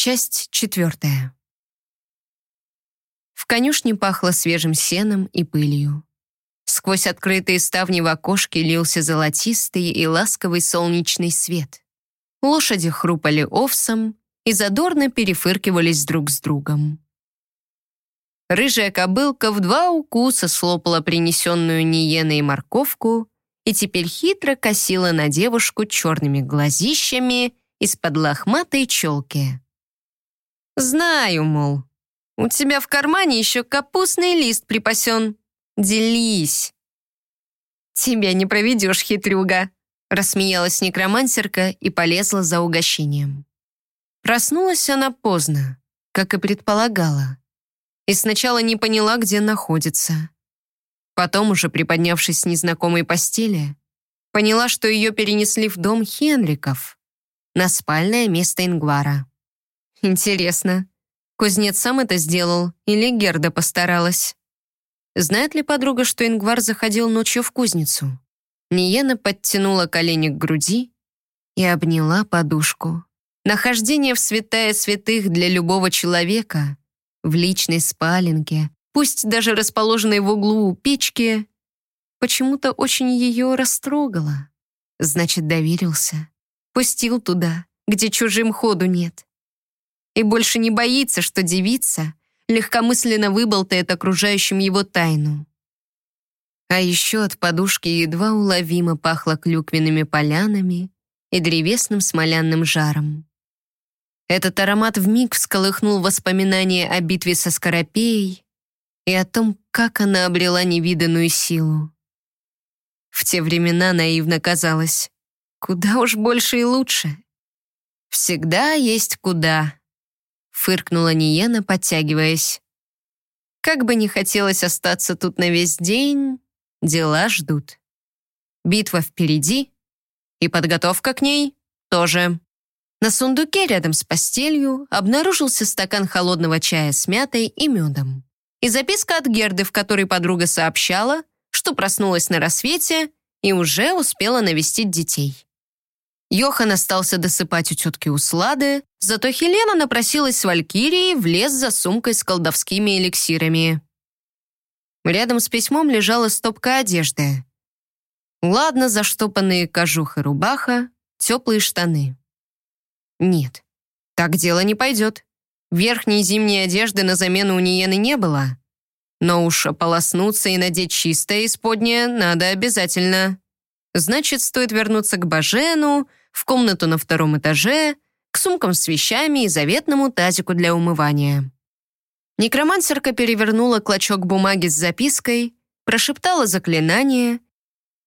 Часть четвертая. В конюшне пахло свежим сеном и пылью. Сквозь открытые ставни в окошке лился золотистый и ласковый солнечный свет. Лошади хрупали овсом и задорно перефыркивались друг с другом. Рыжая кобылка в два укуса слопала принесенную Ниеной морковку и теперь хитро косила на девушку черными глазищами из-под лохматой челки. «Знаю, мол, у тебя в кармане еще капустный лист припасен. Делись!» «Тебя не проведешь, хитрюга!» рассмеялась некромансерка и полезла за угощением. Проснулась она поздно, как и предполагала и сначала не поняла, где находится. Потом, уже приподнявшись с незнакомой постели, поняла, что ее перенесли в дом Хенриков, на спальное место Ингвара. Интересно, кузнец сам это сделал или Герда постаралась? Знает ли подруга, что Ингвар заходил ночью в кузницу? Ниена подтянула колени к груди и обняла подушку. Нахождение в святая святых для любого человека в личной спаленке, пусть даже расположенной в углу у печки, почему-то очень ее растрогало. Значит, доверился. Пустил туда, где чужим ходу нет. И больше не боится, что девица легкомысленно выболтает окружающим его тайну. А еще от подушки едва уловимо пахло клюквенными полянами и древесным смолянным жаром. Этот аромат вмиг всколыхнул воспоминания о битве со Скоропеей и о том, как она обрела невиданную силу. В те времена наивно казалось, куда уж больше и лучше. «Всегда есть куда», — фыркнула Ниена, подтягиваясь. «Как бы не хотелось остаться тут на весь день, дела ждут. Битва впереди, и подготовка к ней тоже». На сундуке рядом с постелью обнаружился стакан холодного чая с мятой и медом. И записка от Герды, в которой подруга сообщала, что проснулась на рассвете и уже успела навестить детей. Йохан остался досыпать у тетки Услады, зато Хелена напросилась с Валькирией в лес за сумкой с колдовскими эликсирами. Рядом с письмом лежала стопка одежды. Ладно заштопанные кожух и рубаха, теплые штаны. Нет, так дело не пойдет. Верхней зимней одежды на замену у Ниены не было. Но уж ополоснуться и надеть чистое исподнее надо обязательно. Значит, стоит вернуться к Бажену, в комнату на втором этаже, к сумкам с вещами и заветному тазику для умывания. Некромансерка перевернула клочок бумаги с запиской, прошептала заклинание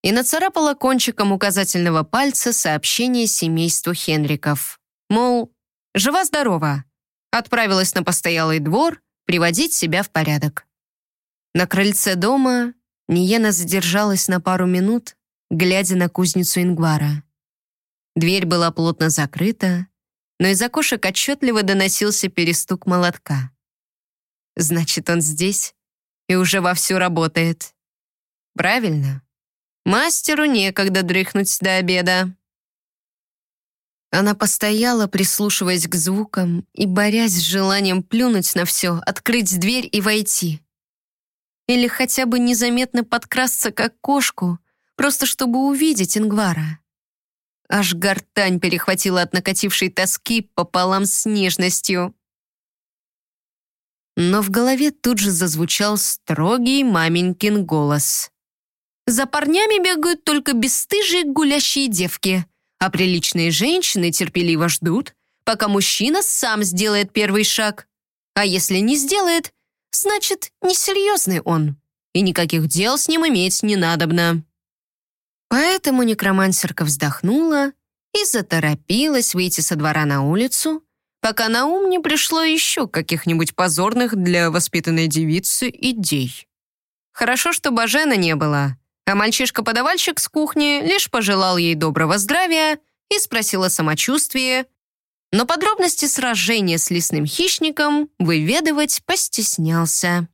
и нацарапала кончиком указательного пальца сообщение семейству Хенриков. Мол, жива-здорова. Отправилась на постоялый двор приводить себя в порядок. На крыльце дома Ниена задержалась на пару минут, глядя на кузницу Ингвара. Дверь была плотно закрыта, но из окошек отчетливо доносился перестук молотка. Значит, он здесь и уже вовсю работает. Правильно. Мастеру некогда дрыхнуть до обеда. Она постояла, прислушиваясь к звукам и борясь с желанием плюнуть на все, открыть дверь и войти. Или хотя бы незаметно подкрасться, как кошку, просто чтобы увидеть Ингвара. Аж гортань перехватила от накатившей тоски пополам с нежностью. Но в голове тут же зазвучал строгий маменькин голос. «За парнями бегают только бесстыжие гулящие девки», а приличные женщины терпеливо ждут, пока мужчина сам сделает первый шаг. А если не сделает, значит, несерьезный он, и никаких дел с ним иметь не надобно. Поэтому некромансерка вздохнула и заторопилась выйти со двора на улицу, пока на ум не пришло еще каких-нибудь позорных для воспитанной девицы идей. Хорошо, что Бажена не было, а мальчишка-подавальщик с кухни лишь пожелал ей доброго здравия и спросил о самочувствии, но подробности сражения с лесным хищником выведывать постеснялся.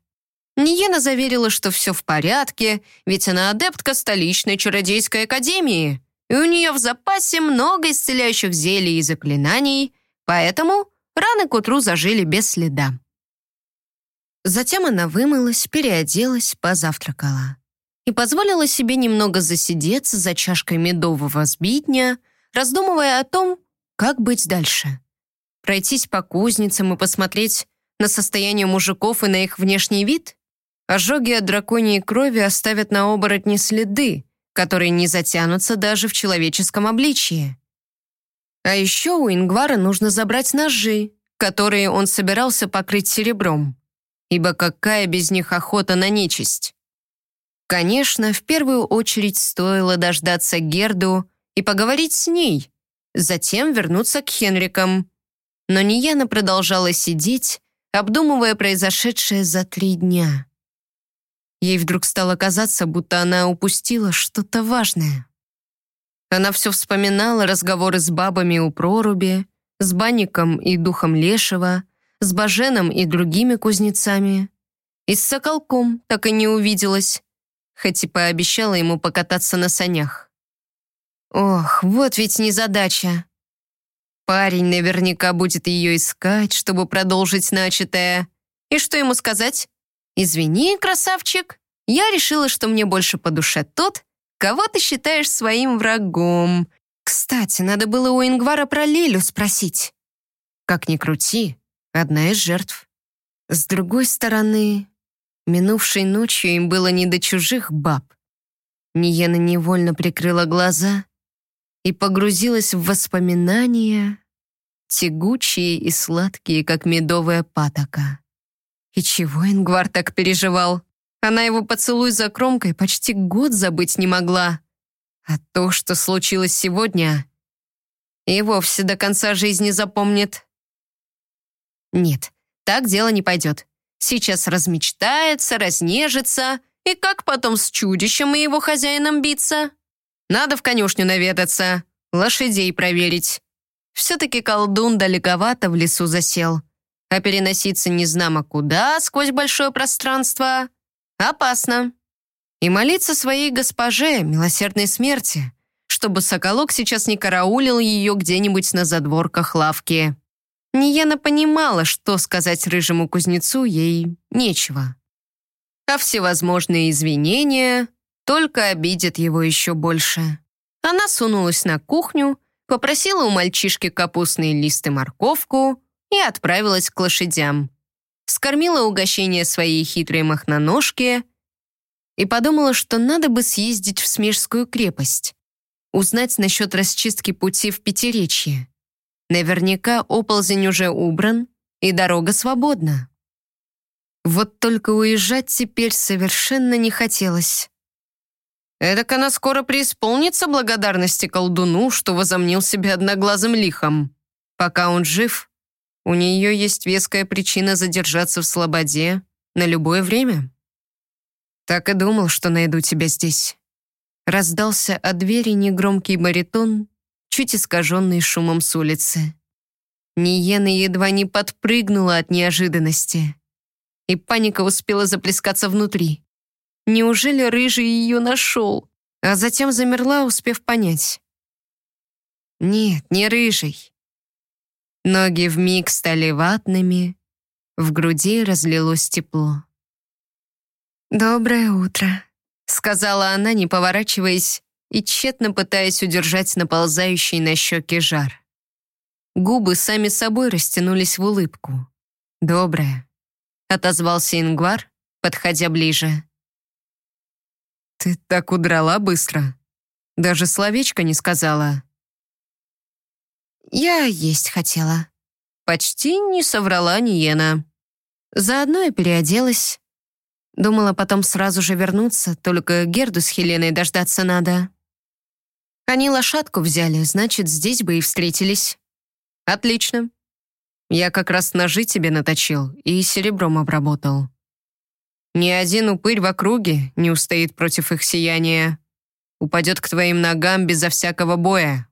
Ниена заверила, что все в порядке, ведь она адептка столичной чародейской академии, и у нее в запасе много исцеляющих зелий и заклинаний, поэтому Раны к утру зажили без следа. Затем она вымылась, переоделась, позавтракала и позволила себе немного засидеться за чашкой медового сбитня, раздумывая о том, как быть дальше. Пройтись по кузницам и посмотреть на состояние мужиков и на их внешний вид? Ожоги от драконьей крови оставят на оборотне следы, которые не затянутся даже в человеческом обличии. А еще у Ингвара нужно забрать ножи, которые он собирался покрыть серебром. Ибо какая без них охота на нечисть? Конечно, в первую очередь стоило дождаться Герду и поговорить с ней, затем вернуться к Хенрикам. Но Нияна продолжала сидеть, обдумывая произошедшее за три дня. Ей вдруг стало казаться, будто она упустила что-то важное. Она все вспоминала разговоры с бабами у проруби, с банником и духом Лешего, с Баженом и другими кузнецами. И с Соколком так и не увиделась, хоть и пообещала ему покататься на санях. Ох, вот ведь незадача. Парень наверняка будет ее искать, чтобы продолжить начатое. И что ему сказать? «Извини, красавчик, я решила, что мне больше по душе тот, кого ты считаешь своим врагом. Кстати, надо было у Ингвара про Лелю спросить. Как ни крути, одна из жертв. С другой стороны, минувшей ночью им было не до чужих баб. Ниена невольно прикрыла глаза и погрузилась в воспоминания, тягучие и сладкие, как медовая патока. И чего Ингвар так переживал? Она его поцелуй за кромкой почти год забыть не могла. А то, что случилось сегодня, и вовсе до конца жизни запомнит. Нет, так дело не пойдет. Сейчас размечтается, разнежится, и как потом с чудищем и его хозяином биться? Надо в конюшню наведаться, лошадей проверить. Все-таки колдун далековато в лесу засел. А переноситься незнамо куда сквозь большое пространство опасно. И молиться своей госпоже, милосердной смерти, чтобы соколок сейчас не караулил ее где-нибудь на задворках лавки. Нияна понимала, что сказать рыжему кузнецу ей нечего. А всевозможные извинения только обидят его еще больше. Она сунулась на кухню, попросила у мальчишки капустные листы морковку, и отправилась к лошадям. Скормила угощение своей хитрой махноножке и подумала, что надо бы съездить в Смежскую крепость, узнать насчет расчистки пути в Пятеречье. Наверняка оползень уже убран, и дорога свободна. Вот только уезжать теперь совершенно не хотелось. Эдак она скоро преисполнится благодарности колдуну, что возомнил себя одноглазым лихом. Пока он жив, у нее есть веская причина задержаться в Слободе на любое время. Так и думал, что найду тебя здесь. Раздался от двери негромкий баритон, чуть искаженный шумом с улицы. Ниена едва не подпрыгнула от неожиданности, и паника успела заплескаться внутри. Неужели Рыжий ее нашел? А затем замерла, успев понять. Нет, не Рыжий. Ноги вмиг стали ватными, в груди разлилось тепло. «Доброе утро», — сказала она, не поворачиваясь и тщетно пытаясь удержать наползающий на щеки жар. Губы сами собой растянулись в улыбку. «Доброе», — отозвался Ингвар, подходя ближе. «Ты так удрала быстро. Даже словечко не сказала». «Я есть хотела». Почти не соврала Ниена. Заодно и переоделась. Думала потом сразу же вернуться, только Герду с Хеленой дождаться надо. Они лошадку взяли, значит, здесь бы и встретились. Отлично. Я как раз ножи тебе наточил и серебром обработал. Ни один упырь в округе не устоит против их сияния. Упадет к твоим ногам безо всякого боя.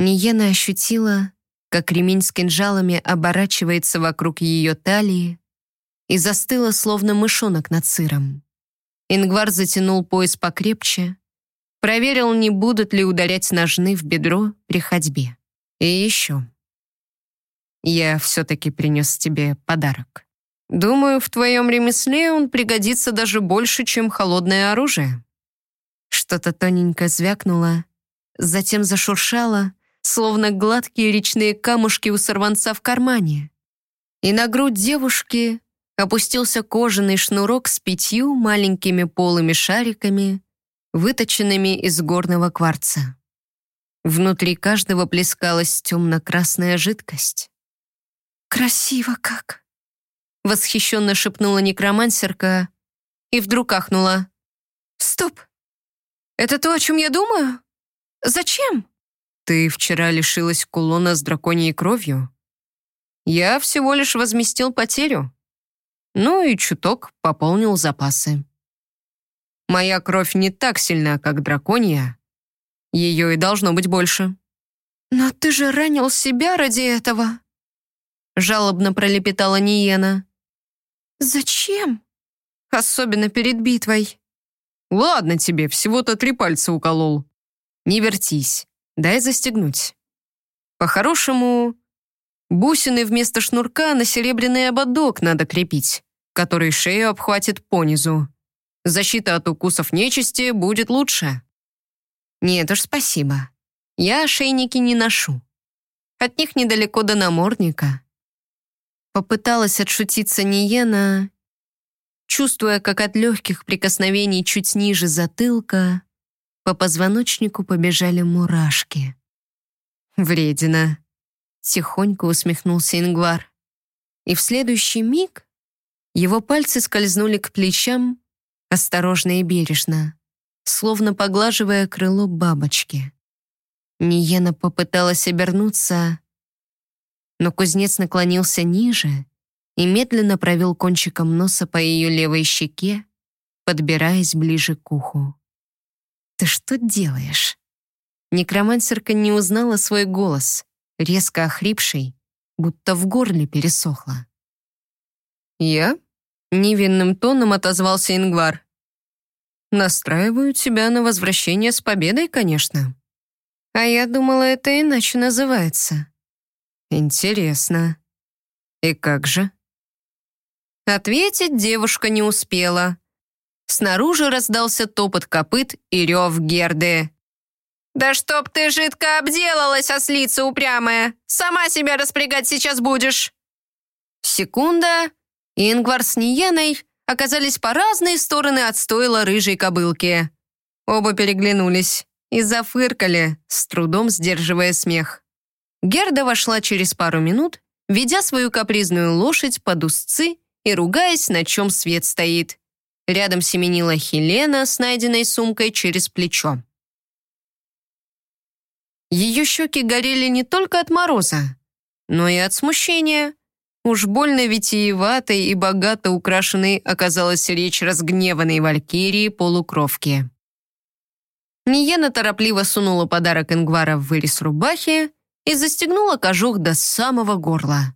Ниена ощутила, как ремень с кинжалами оборачивается вокруг ее талии и застыла, словно мышонок над сыром. Ингвар затянул пояс покрепче, проверил, не будут ли ударять ножны в бедро при ходьбе. И еще. я все-таки принес тебе подарок. Думаю, в твоем ремесле он пригодится даже больше, чем холодное оружие». Что-то тоненько звякнуло, затем зашуршало, словно гладкие речные камушки у сорванца в кармане. И на грудь девушки опустился кожаный шнурок с пятью маленькими полыми шариками, выточенными из горного кварца. Внутри каждого плескалась темно-красная жидкость. «Красиво как!» — восхищенно шепнула некромансерка и вдруг ахнула. «Стоп! Это то, о чем я думаю? Зачем?» «Ты вчера лишилась кулона с драконьей кровью. Я всего лишь возместил потерю. Ну и чуток пополнил запасы. Моя кровь не так сильна, как драконья. Ее и должно быть больше». «Но ты же ранил себя ради этого!» Жалобно пролепетала Ниена. «Зачем? Особенно перед битвой». «Ладно тебе, всего-то три пальца уколол. Не вертись, дай застегнуть. По-хорошему, бусины вместо шнурка на серебряный ободок надо крепить, который шею обхватит понизу. Защита от укусов нечисти будет лучше». «Нет уж, спасибо. Я ошейники не ношу. От них недалеко до намордника. Попыталась отшутиться Ниена, чувствуя, как от легких прикосновений чуть ниже затылка по позвоночнику побежали мурашки. «Вредина», — тихонько усмехнулся Ингвар. И в следующий миг его пальцы скользнули к плечам осторожно и бережно, словно поглаживая крыло бабочки. Ниена попыталась обернуться, но кузнец наклонился ниже и медленно провел кончиком носа по ее левой щеке, подбираясь ближе к уху. «Ты что делаешь?» Некромансерка не узнала свой голос, резко охрипший, будто в горле пересохло. «Я?» — невинным тоном отозвался Ингвар. «Настраиваю тебя на возвращение с победой, конечно. А я думала, это иначе называется. Интересно. И как же? Ответить девушка не успела. Снаружи раздался топот копыт и рев Герды. «Да чтоб ты жидко обделалась, ослица упрямая! Сама себя распрягать сейчас будешь!» Секунда, и Ингвар с Ниеной оказались по разные стороны от стойла рыжей кобылки. Оба переглянулись и зафыркали, с трудом сдерживая смех. Герда вошла через пару минут, ведя свою капризную лошадь под узцы и ругаясь, на чем свет стоит. Рядом семенила Хелена с найденной сумкой через плечо. Ее щеки горели не только от мороза, но и от смущения. Уж больно витиеватой и богато украшенной оказалась речь разгневанной валькирии полукровки. Ниена торопливо сунула подарок Ингвара в вырез рубахи, и застегнула кожух до самого горла.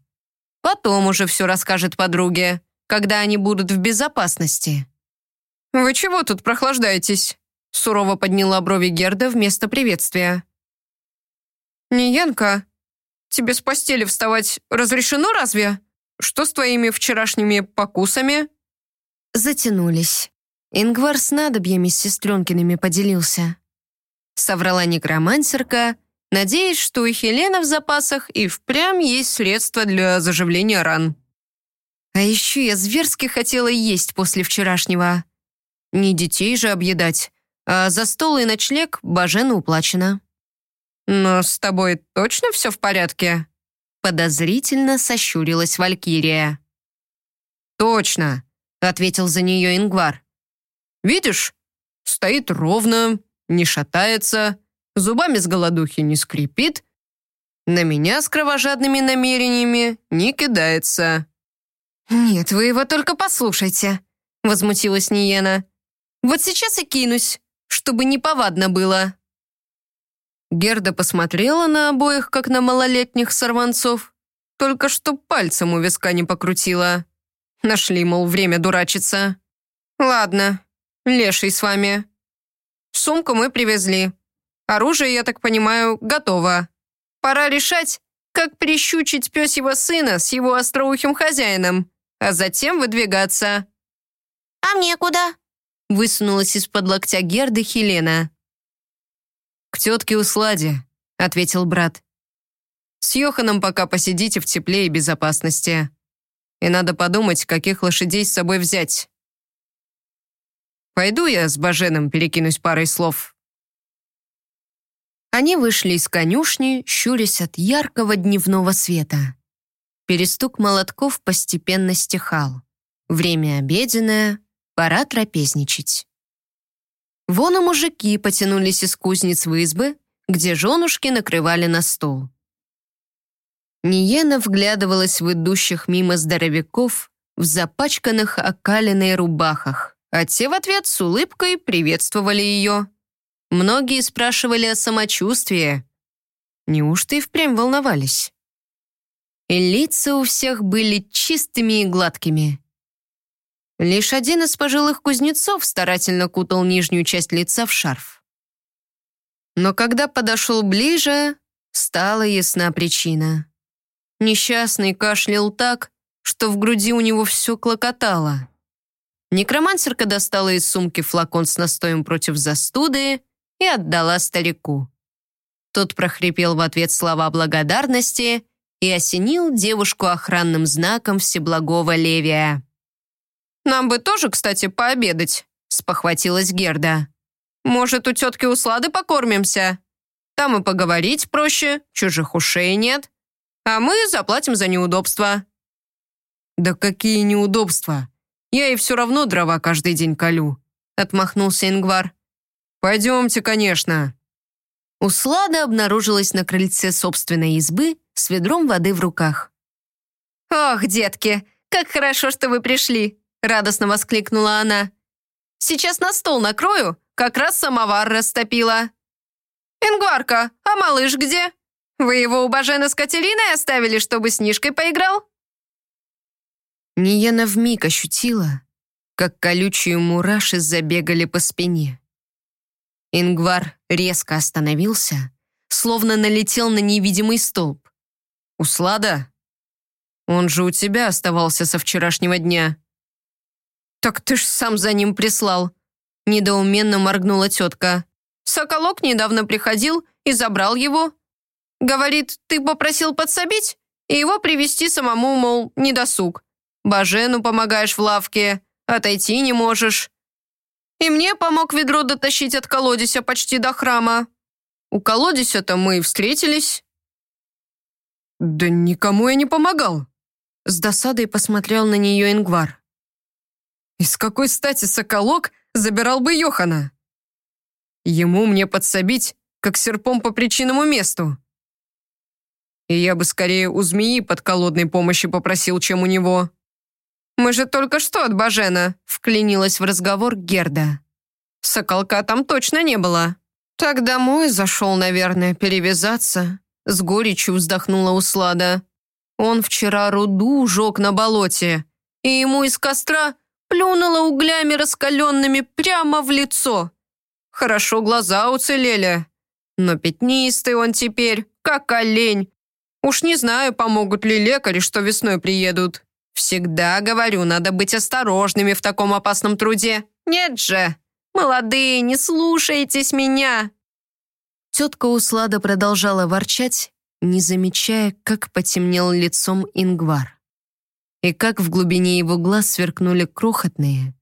Потом уже все расскажет подруге, когда они будут в безопасности. «Вы чего тут прохлаждаетесь?» сурово подняла брови Герда вместо приветствия. «Ниенка, тебе с постели вставать разрешено разве? Что с твоими вчерашними покусами?» Затянулись. Ингвар с надобьями с сестренкиными поделился. Соврала некромансерка, надеясь, что у Хелены в запасах и впрямь есть средства для заживления ран. А еще я зверски хотела есть после вчерашнего. Не детей же объедать, а за стол и ночлег Бажена уплачено. «Но с тобой точно все в порядке?» Подозрительно сощурилась Валькирия. «Точно», — ответил за нее Ингвар. «Видишь, стоит ровно, не шатается, зубами с голодухи не скрипит, на меня с кровожадными намерениями не кидается». «Нет, вы его только послушайте», — возмутилась Ниена. «Вот сейчас и кинусь, чтобы неповадно было». Герда посмотрела на обоих, как на малолетних сорванцов, только что пальцем у виска не покрутила. Нашли, мол, время дурачиться. «Ладно, леший с вами. Сумку мы привезли. Оружие, я так понимаю, готово. Пора решать, как прищучить пёсьего сына с его остроухим хозяином, а затем выдвигаться. «А мне куда?» Высунулась из-под локтя Герды Хелена. «К тетке Усладе», — ответил брат. «С Йоханом пока посидите в тепле и безопасности. И надо подумать, каких лошадей с собой взять. Пойду я с Баженом перекинусь парой слов». Они вышли из конюшни, щурясь от яркого дневного света. Перестук молотков постепенно стихал. Время обеденное, пора трапезничать. Вон и мужики потянулись из кузниц в избы, где женушки накрывали на стол. Ниена вглядывалась в идущих мимо здоровяков в запачканных окаленной рубахах, а те в ответ с улыбкой приветствовали ее. Многие спрашивали о самочувствии. Неужто и впрямь волновались? И лица у всех были чистыми и гладкими. Лишь один из пожилых кузнецов старательно кутал нижнюю часть лица в шарф. Но когда подошел ближе, стала ясна причина. Несчастный кашлял так, что в груди у него все клокотало. Некромансерка достала из сумки флакон с настоем против застуды и отдала старику. Тот прохрипел в ответ слова благодарности и осенил девушку охранным знаком Всеблагого Левия. «Нам бы тоже, кстати, пообедать», — спохватилась Герда. «Может, у тетки Услады покормимся? Там и поговорить проще, чужих ушей нет. А мы заплатим за неудобства». «Да какие неудобства? Я и все равно дрова каждый день колю», — отмахнулся Ингвар. «Пойдемте, конечно». Услада обнаружилась на крыльце собственной избы с ведром воды в руках. «Ох, детки, как хорошо, что вы пришли!» Радостно воскликнула она. «Сейчас на стол накрою, как раз самовар растопила». «Ингварка, а малыш где? Вы его у Бажена с Катериной оставили, чтобы с Нишкой поиграл?» Ниена вмиг ощутила, как колючие мураши забегали по спине. Ингвар резко остановился, словно налетел на невидимый столб. «Услада? Он же у тебя оставался со вчерашнего дня». «Так ты ж сам за ним прислал!» Недоуменно моргнула тетка. «Соколок недавно приходил и забрал его. Говорит, ты попросил подсобить, и его привести самому, мол, не досуг. Бажену помогаешь в лавке, отойти не можешь. И мне помог ведро дотащить от колодися почти до храма. У колодися-то мы и встретились». «Да никому я не помогал», — с досадой посмотрел на нее Ингвар. «И с какой стати Соколок забирал бы Йохана? Ему мне подсобить, как серпом по причинному месту. И я бы скорее у змеи под колодной помощи попросил, чем у него». «Мы же только что от Бажена», — вклинилась в разговор Герда. «Соколка там точно не было». «Так домой зашел, наверное, перевязаться», — с горечью вздохнула Услада. «Он вчера руду жег на болоте, и ему из костра плюнула углями раскаленными прямо в лицо. Хорошо глаза уцелели, но пятнистый он теперь, как олень. Уж не знаю, помогут ли лекари, что весной приедут». Всегда говорю, надо быть осторожными в таком опасном труде. Нет же, молодые, не слушайтесь меня. Тетка Услада продолжала ворчать, не замечая, как потемнел лицом Ингвар. И как в глубине его глаз сверкнули крохотные,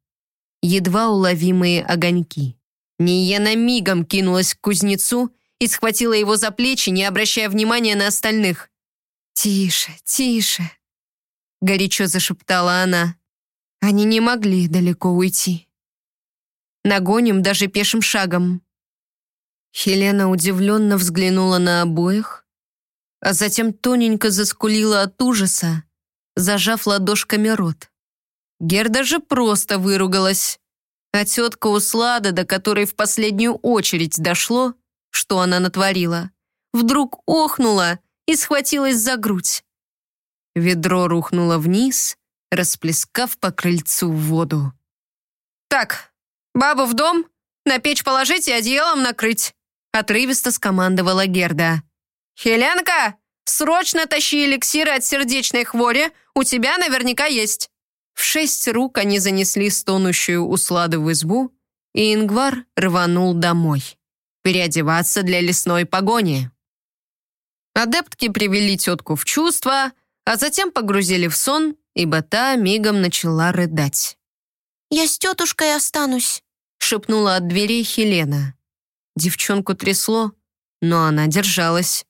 едва уловимые огоньки. Ниена мигом кинулась к кузнецу и схватила его за плечи, не обращая внимания на остальных. «Тише, тише», горячо зашептала она. Они не могли далеко уйти. Нагоним даже пешим шагом. Хелена удивленно взглянула на обоих, а затем тоненько заскулила от ужаса, зажав ладошками рот. Герда же просто выругалась, а тетка Услада, до которой в последнюю очередь дошло, что она натворила, вдруг охнула и схватилась за грудь. Ведро рухнуло вниз, расплескав по крыльцу воду. «Так, бабу в дом, на печь положить и одеялом накрыть», отрывисто скомандовала Герда. «Хеленка, Срочно тащи эликсиры от сердечной хвори, у тебя наверняка есть». В шесть рук они занесли стонущую услады в избу, и Ингвар рванул домой. Переодеваться для лесной погони. Адептки привели тетку в чувство, а затем погрузили в сон, ибо та мигом начала рыдать. «Я с тетушкой останусь», — шепнула от дверей Хелена. Девчонку трясло, но она держалась.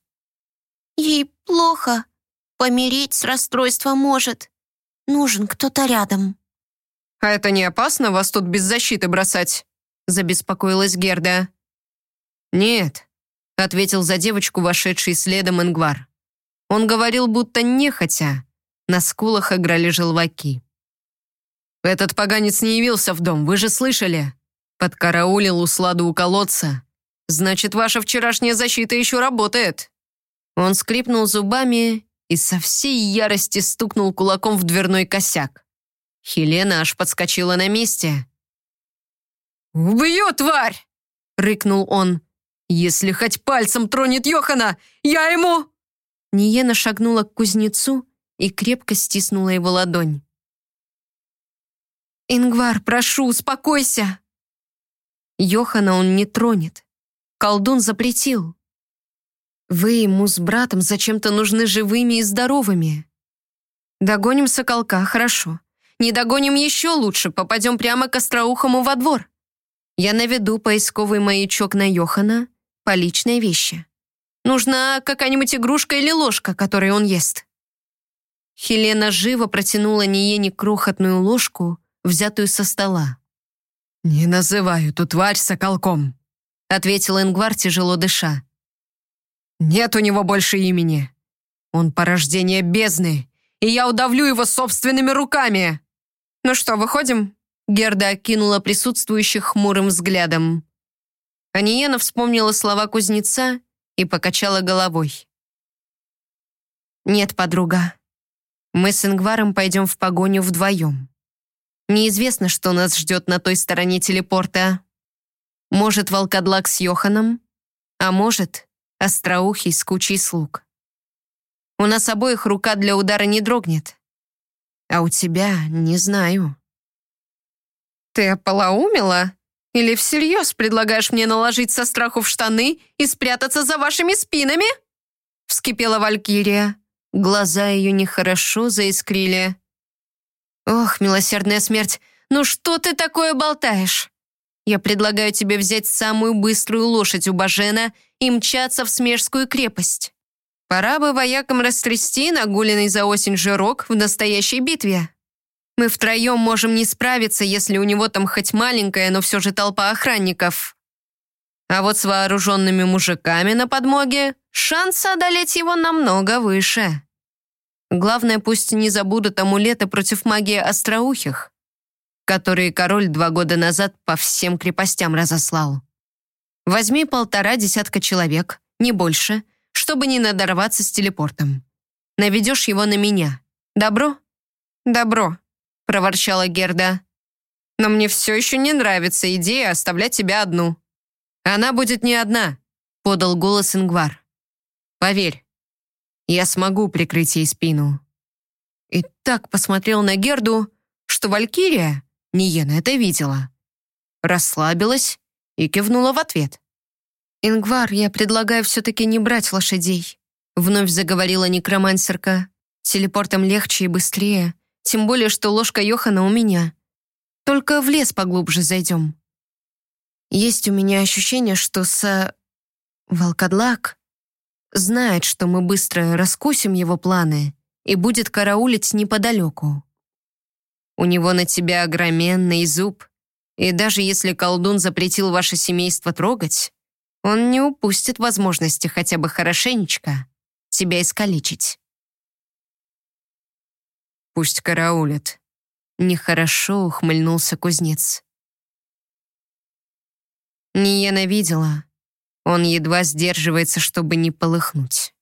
«Ей плохо. Помереть с расстройства может. Нужен кто-то рядом». «А это не опасно вас тут без защиты бросать?» — забеспокоилась Герда. «Нет», — ответил за девочку вошедший следом Ингвар. Он говорил, будто нехотя. На скулах играли желваки. «Этот поганец не явился в дом, вы же слышали?» Подкараулил усладу у колодца. «Значит, ваша вчерашняя защита еще работает». Он скрипнул зубами и со всей ярости стукнул кулаком в дверной косяк. Хелена аж подскочила на месте. «Убью, тварь!» — рыкнул он. «Если хоть пальцем тронет Йохана, я ему...» Ниена шагнула к кузнецу и крепко стиснула его ладонь. «Ингвар, прошу, успокойся!» Йохана он не тронет. Колдун запретил. Вы ему с братом зачем-то нужны живыми и здоровыми. Догоним соколка, хорошо. Не догоним еще лучше, попадем прямо к остроухому во двор. Я наведу поисковый маячок на Йохана по личной вещи. Нужна какая-нибудь игрушка или ложка, которой он ест. Хелена живо протянула Ниене крохотную ложку, взятую со стола. «Не называю эту тварь соколком», — ответил Ингвар, тяжело дыша. «Нет у него больше имени. Он порождение бездны, и я удавлю его собственными руками!» «Ну что, выходим?» Герда окинула присутствующих хмурым взглядом. Аниена вспомнила слова кузнеца и покачала головой. «Нет, подруга. Мы с Ингваром пойдем в погоню вдвоем. Неизвестно, что нас ждет на той стороне телепорта. Может, волкодлак с Йоханом, а может, остроухий с кучей слуг. У нас обоих рука для удара не дрогнет. А у тебя не знаю. Ты ополоумела? Или всерьез предлагаешь мне наложить со страху в штаны и спрятаться за вашими спинами? Вскипела Валькирия. Глаза ее нехорошо заискрили. Ох, милосердная смерть, ну что ты такое болтаешь? Я предлагаю тебе взять самую быструю лошадь у Бажена и мчаться в Смежскую крепость. Пора бы воякам растрясти нагуленный за осень жирок в настоящей битве. Мы втроем можем не справиться, если у него там хоть маленькая, но все же толпа охранников. А вот с вооруженными мужиками на подмоге шансы одолеть его намного выше. Главное, пусть не забудут амулеты против магии остроухих, которые король два года назад по всем крепостям разослал. Возьми полтора десятка человек, не больше, чтобы не надорваться с телепортом. Наведешь его на меня. Добро? Добро, проворчала Герда. Но мне все еще не нравится идея оставлять тебя одну. Она будет не одна, подал голос Ингвар. Поверь, я смогу прикрыть ей спину. И так посмотрел на Герду, что Валькирия, Ниена это видела, расслабилась и кивнула в ответ. «Ингвар, я предлагаю все-таки не брать лошадей», вновь заговорила некромансерка. «Телепортом легче и быстрее, тем более, что ложка Йохана у меня. Только в лес поглубже зайдем. Есть у меня ощущение, что со... Волкодлак знает, что мы быстро раскусим его планы и будет караулить неподалеку. У него на тебя огроменный зуб, и даже если колдун запретил ваше семейство трогать, он не упустит возможности хотя бы хорошенечко тебя искалечить. Пусть караулит. Нехорошо ухмыльнулся кузнец. Не я видела. Он едва сдерживается, чтобы не полыхнуть.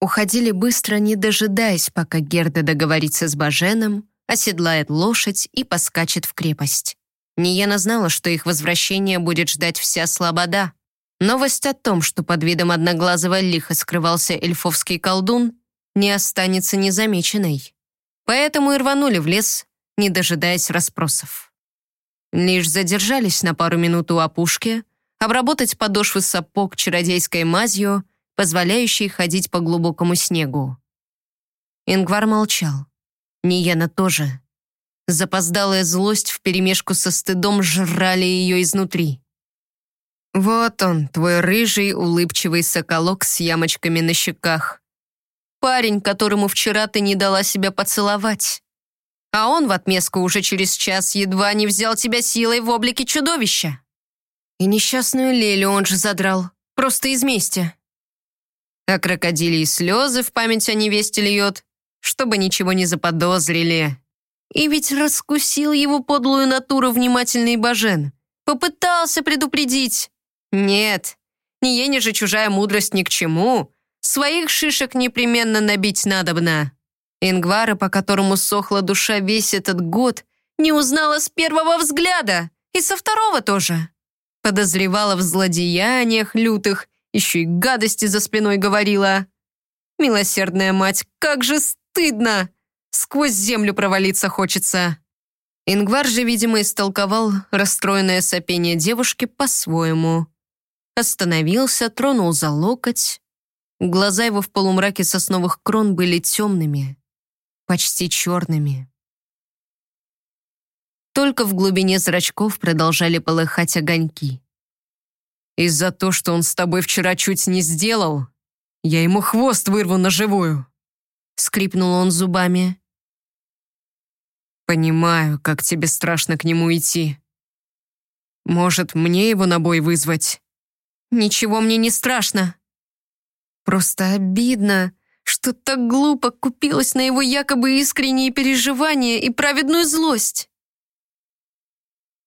Уходили быстро, не дожидаясь, пока Герда договорится с Баженом, оседлает лошадь и поскачет в крепость. Ниена знала, что их возвращение будет ждать вся слобода, Новость о том, что под видом одноглазого лиха скрывался эльфовский колдун, не останется незамеченной. Поэтому и рванули в лес, не дожидаясь расспросов. Лишь задержались на пару минут у опушки, обработать подошвы сапог чародейской мазью, позволяющей ходить по глубокому снегу. Ингвар молчал. Ниена тоже. Запоздалая злость вперемешку со стыдом жрали ее изнутри. Вот он, твой рыжий, улыбчивый соколок с ямочками на щеках. Парень, которому вчера ты не дала себя поцеловать. А он в отместку уже через час едва не взял тебя силой в облике чудовища. И несчастную Лелю он же задрал. Просто из мести. А крокодилии слезы в память о невесте льет, чтобы ничего не заподозрили. И ведь раскусил его подлую натуру внимательный Бажен. Попытался предупредить. Нет, не ей же чужая мудрость ни к чему. Своих шишек непременно набить надобно. Ингвара, по которому сохла душа весь этот год, не узнала с первого взгляда. И со второго тоже. Подозревала в злодеяниях лютых, еще и гадости за спиной говорила. Милосердная мать, как же стыдно! Сквозь землю провалиться хочется. Ингвар же, видимо, истолковал расстроенное сопение девушки по-своему. Остановился, тронул за локоть. Глаза его в полумраке сосновых крон были темными, почти черными. Только в глубине зрачков продолжали полыхать огоньки. «И за то, что он с тобой вчера чуть не сделал, я ему хвост вырву на живую!» Скрипнул он зубами. «Понимаю, как тебе страшно к нему идти. Может, мне его на бой вызвать?» «Ничего мне не страшно. Просто обидно, что так глупо купилась на его якобы искренние переживания и праведную злость».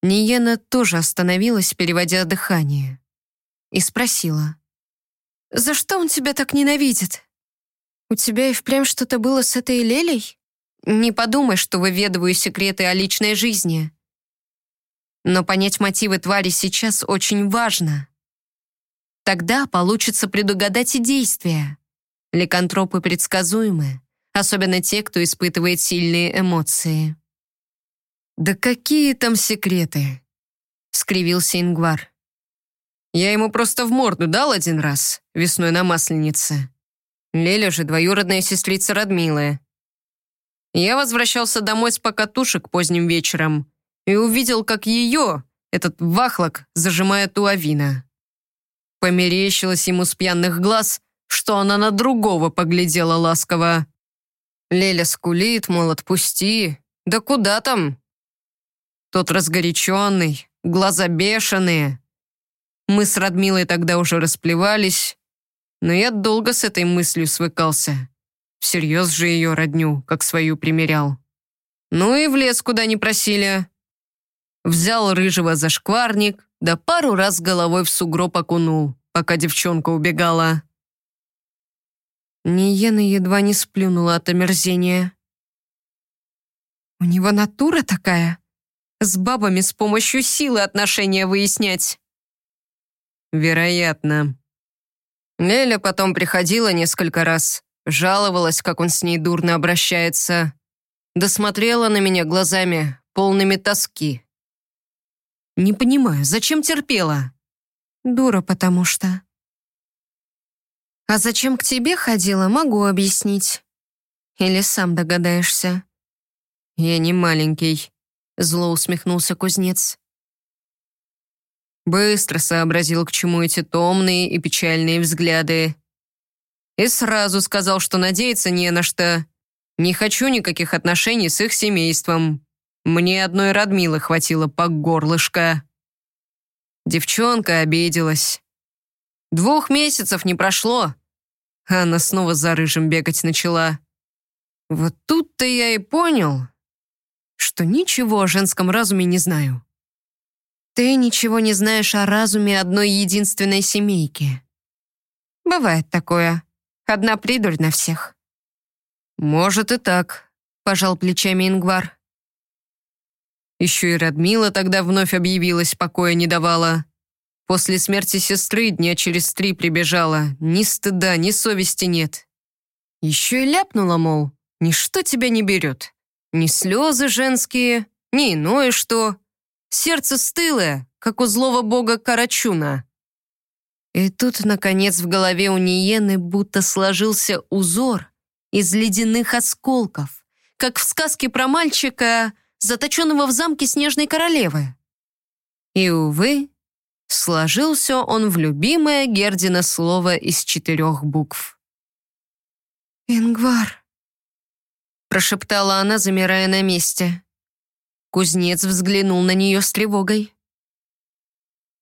Ниена тоже остановилась, переводя дыхание, и спросила. «За что он тебя так ненавидит? У тебя и впрямь что-то было с этой Лелей?» Не подумай, что выведываю секреты о личной жизни. Но понять мотивы твари сейчас очень важно. Тогда получится предугадать и действия. Ликантропы предсказуемы, особенно те, кто испытывает сильные эмоции. «Да какие там секреты?» — скривился Ингвар. «Я ему просто в морду дал один раз, весной на Масленице. Леля же двоюродная сестрица Радмилы. Я возвращался домой с покатушек поздним вечером и увидел, как ее, этот вахлок, зажимает у авина. Померещилось ему с пьяных глаз, что она на другого поглядела ласково. Леля скулит, мол, отпусти. Да куда там? Тот разгоряченный, глаза бешеные. Мы с Радмилой тогда уже расплевались, но я долго с этой мыслью свыкался. Всерьез же ее родню, как свою примерял. Ну и в лес куда не просили. Взял рыжего за шкварник, да пару раз головой в сугроб окунул, пока девчонка убегала. Ниена едва не сплюнула от омерзения. «У него натура такая? С бабами с помощью силы отношения выяснять?» «Вероятно». Леля потом приходила несколько раз, Жаловалась, как он с ней дурно обращается. Досмотрела на меня глазами, полными тоски. Не понимаю, зачем терпела? Дура, потому что. А зачем к тебе ходила, могу объяснить. Или сам догадаешься. Я не маленький, зло усмехнулся кузнец. Быстро сообразил, к чему эти томные и печальные взгляды. И сразу сказал, что надеяться не на что. Не хочу никаких отношений с их семейством. Мне одной Радмилы хватило по горлышко. Девчонка обиделась. Двух месяцев не прошло. А она снова за рыжим бегать начала. Вот тут-то я и понял, что ничего о женском разуме не знаю. Ты ничего не знаешь о разуме одной единственной семейки. Бывает такое. Одна придурь на всех». «Может и так», — пожал плечами Ингвар. Еще и Радмила тогда вновь объявилась, покоя не давала. После смерти сестры дня через три прибежала. Ни стыда, ни совести нет. Еще и ляпнула, мол, ничто тебя не берет. Ни слезы женские, ни иное что. Сердце стылое, как у злого бога Карачуна. И тут, наконец, в голове у Ниены будто сложился узор из ледяных осколков, как в сказке про мальчика, заточенного в замке Снежной Королевы. И, увы, Сложился он в любимое Гердина слово из четырех букв. «Ингвар», — прошептала она, замирая на месте. Кузнец взглянул на нее с тревогой.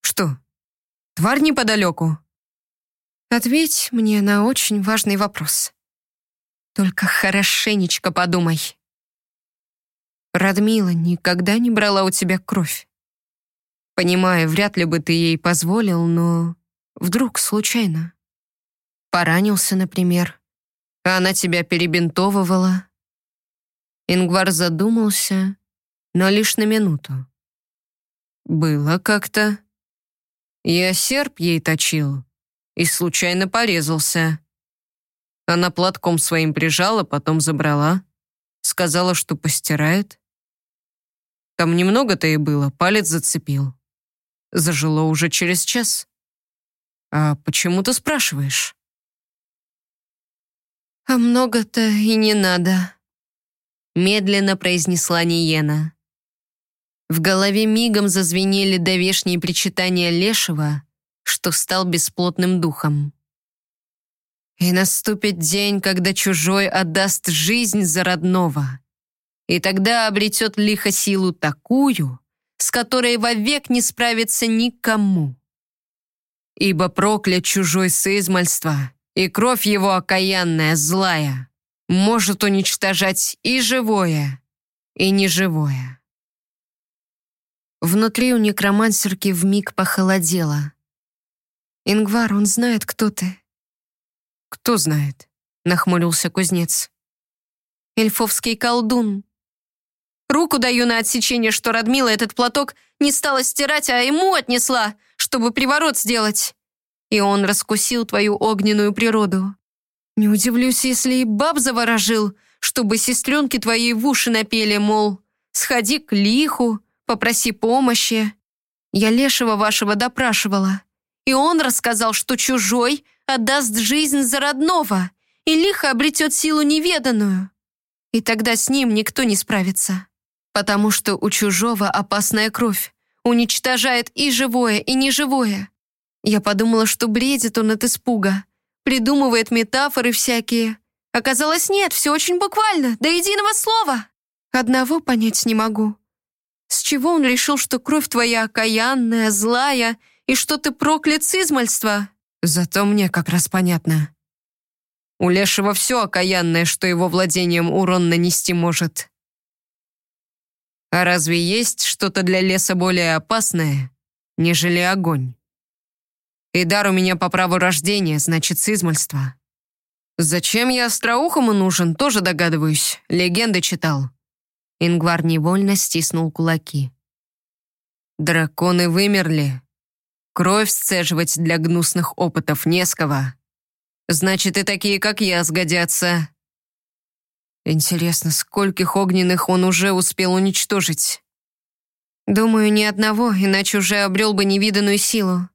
«Что, тварь неподалеку?» «Ответь мне на очень важный вопрос. Только хорошенечко подумай. Радмила никогда не брала у тебя кровь. Понимаю, вряд ли бы ты ей позволил, но вдруг случайно. Поранился, например, а она тебя перебинтовывала. Ингвар задумался, но лишь на минуту. Было как-то. Я серп ей точил и случайно порезался. Она платком своим прижала, потом забрала. Сказала, что постирает. Там немного-то и было, палец зацепил зажило уже через час. А почему ты спрашиваешь? «А много-то и не надо», — медленно произнесла Ниена. В голове мигом зазвенели довешние причитания Лешего, что стал бесплотным духом. И наступит день, когда чужой отдаст жизнь за родного, и тогда обретет лихо силу такую, с которой вовек не справится никому. Ибо проклят чужой соизмальства, и кровь его окаянная, злая, может уничтожать и живое, и неживое. Внутри у некромансерки вмиг похолодело. «Ингвар, он знает, кто ты». «Кто знает?» — нахмурился кузнец. «Эльфовский колдун, Руку даю на отсечение, что Радмила этот платок не стала стирать, а ему отнесла, чтобы приворот сделать. И он раскусил твою огненную природу. Не удивлюсь, если и баб заворожил, чтобы сестренки твоей в уши напели, мол, сходи к лиху, попроси помощи. Я лешего вашего допрашивала, и он рассказал, что чужой отдаст жизнь за родного, и лихо обретет силу неведанную. И тогда с ним никто не справится потому что у чужого опасная кровь, уничтожает и живое, и неживое. Я подумала, что бредит он от испуга, придумывает метафоры всякие. Оказалось, нет, все очень буквально, до единого слова. Одного понять не могу. С чего он решил, что кровь твоя окаянная, злая, и что ты проклят с измальства? Зато мне как раз понятно. У Лешего все окаянное, что его владением урон нанести может. А разве есть что-то для леса более опасное, нежели огонь? И дар у меня по праву рождения, значит, с измальства. Зачем я остроухому нужен, тоже догадываюсь. Легенды читал. Ингвар невольно стиснул кулаки. Драконы вымерли. Кровь сцеживать для гнусных опытов не с кого. Значит, и такие, как я, сгодятся. Интересно, скольких огненных он уже успел уничтожить? Думаю, ни одного, иначе уже обрел бы невиданную силу.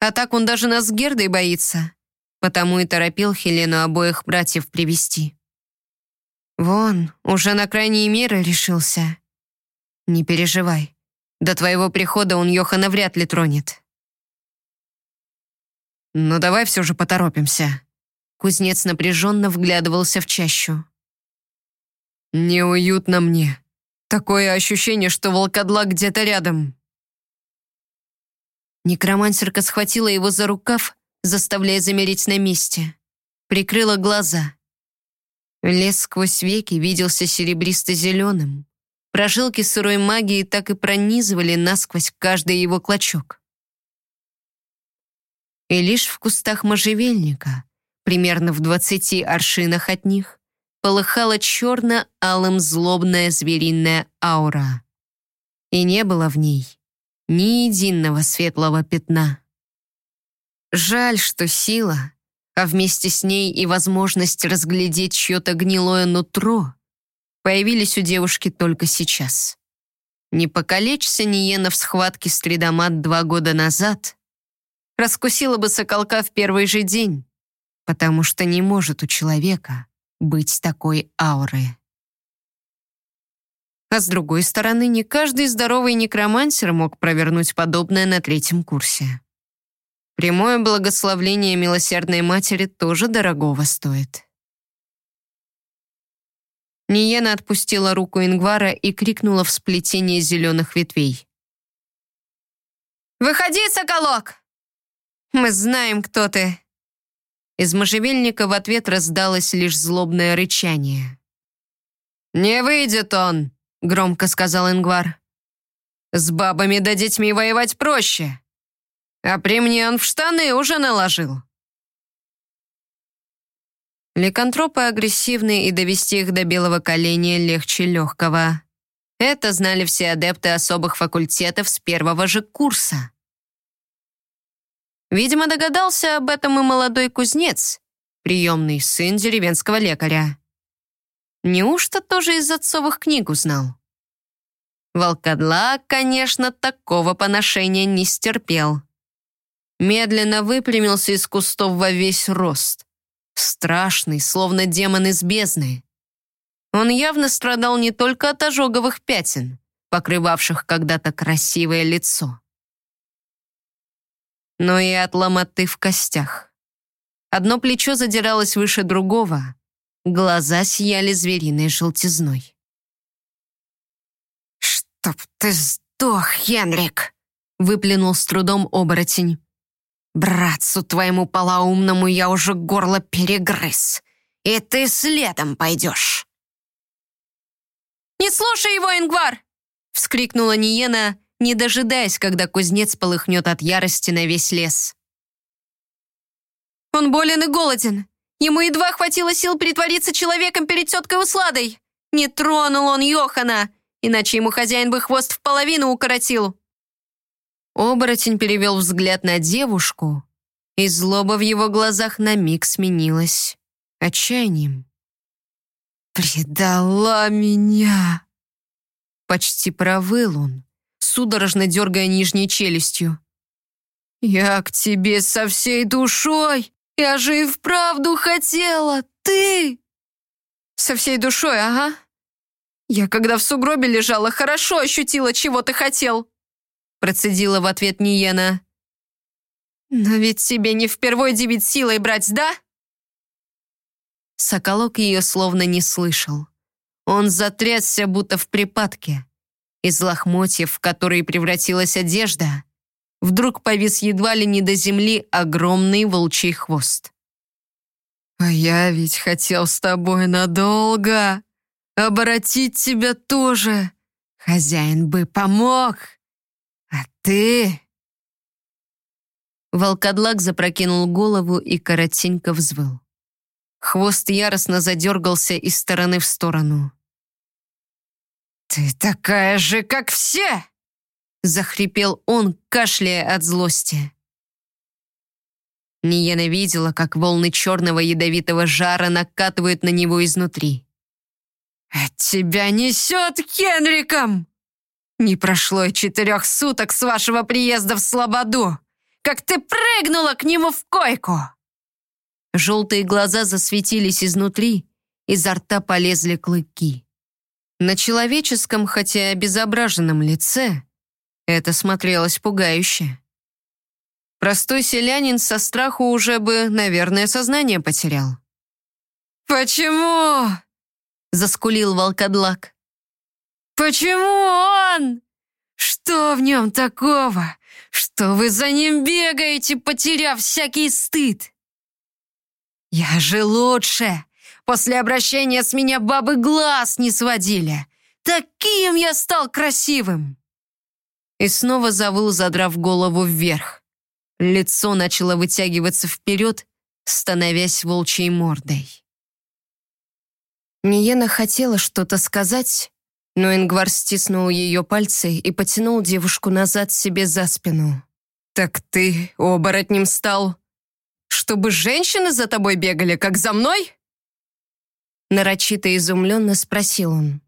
А так он даже нас с Гердой боится. Потому и торопил Хелену обоих братьев привести. Вон, уже на крайние меры решился. Не переживай. До твоего прихода он Йохана вряд ли тронет. «Ну давай все же поторопимся». Кузнец напряженно вглядывался в чащу. Неуютно мне. Такое ощущение, что волкодлак где-то рядом. Некромансерка схватила его за рукав, заставляя замереть на месте. Прикрыла глаза. Лес сквозь веки виделся серебристо-зеленым. Прожилки сырой магии так и пронизывали насквозь каждый его клочок. И лишь в кустах можжевельника, примерно в двадцати аршинах от них, полыхала черно-алым злобная звериная аура. И не было в ней Ни единого светлого пятна. Жаль, что сила, а вместе с ней и возможность разглядеть чье-то гнилое нутро появились у девушки только сейчас. Не покалечься Ниена в схватке с Тридомат два года назад, раскусила бы соколка в первый же день, потому что не может у человека быть такой ауры. А с другой стороны, не каждый здоровый некромансер мог провернуть подобное на третьем курсе. Прямое благословление милосердной матери тоже дорогого стоит. Ниена отпустила руку Ингвара и крикнула в сплетение зеленых ветвей. «Выходи, соколок! Мы знаем, кто ты!» Из можжевельника в ответ раздалось лишь злобное рычание. «Не выйдет он!» — громко сказал Ингвар. «С бабами да детьми воевать проще, а при мне он в штаны уже наложил». Ликантропы агрессивны, и довести их до белого коленя легче легкого. Это знали все адепты особых факультетов с первого же курса. Видимо, догадался об этом и молодой кузнец, приемный сын деревенского лекаря. Неужто тоже из отцовых книг узнал? Волкодлак, конечно, такого поношения не стерпел. Медленно выпрямился из кустов во весь рост. Страшный, словно демон из бездны. Он явно страдал не только от ожоговых пятен, покрывавших когда-то красивое лицо, но и от ломоты в костях. Одно плечо задиралось выше другого, Глаза сияли звериной желтизной. «Чтоб ты сдох, Хенрик!» — выплюнул с трудом оборотень. «Братцу твоему полоумному я уже горло перегрыз, и ты следом пойдешь!» «Не слушай его, Ингвар!» — вскрикнула Ниена, не дожидаясь, когда кузнец полыхнет от ярости на весь лес. «Он болен и голоден. Ему едва хватило сил притвориться человеком перед теткой Усладой. Не тронул он Йохана, иначе ему хозяин бы хвост в половину укоротил. Оборотень перевел взгляд на девушку, и злоба в его глазах на миг сменилась отчаянием. «Предала меня!» Почти провыл он, судорожно дергая нижней челюстью. «Я к тебе со всей душой!» Я же и вправду хотела! Ты!» «Со всей душой, ага. Я, когда в сугробе лежала, хорошо ощутила, чего ты хотел!» Процедила в ответ Ниена. «Но ведь тебе не впервой девять силой брать, да?» Соколок ее словно не слышал. Он затрясся, будто в припадке. Из лохмотьев, в которые превратилась одежда, вдруг повис едва ли не до земли огромный волчий хвост. «А я ведь хотел с тобой надолго. Обратить тебя тоже. Хозяин бы помог. А ты...» Волкодлак запрокинул голову и коротенько взвыл. Хвост яростно задергался из стороны в сторону. «Ты такая же, как все!» Захрипел он, кашляя от злости. Ниена видела, как волны черного ядовитого жара накатывают на него изнутри. «От тебя несет Хенриком!» «Не прошло и четырех суток с вашего приезда в Слободу, как ты прыгнула к нему в койку!» Желтые глаза засветились изнутри, изо рта полезли клыки. На человеческом, хотя и обезображенном лице это смотрелось пугающе. Простой селянин со страху уже бы, наверное, сознание потерял. «Почему?» — заскулил волкодлак. «Почему он? Что в нем такого, что вы за ним бегаете, потеряв всякий стыд? Я же лучше. После обращения с меня бабы глаз не сводили. Таким я стал красивым!» и снова завыл, задрав голову вверх. Лицо начало вытягиваться вперед, становясь волчьей мордой. Ниена хотела что-то сказать, но Ингвар стиснул ее пальцы и потянул девушку назад себе за спину. «Так ты оборотнем стал? Чтобы женщины за тобой бегали, как за мной?» Нарочито изумленно спросил он.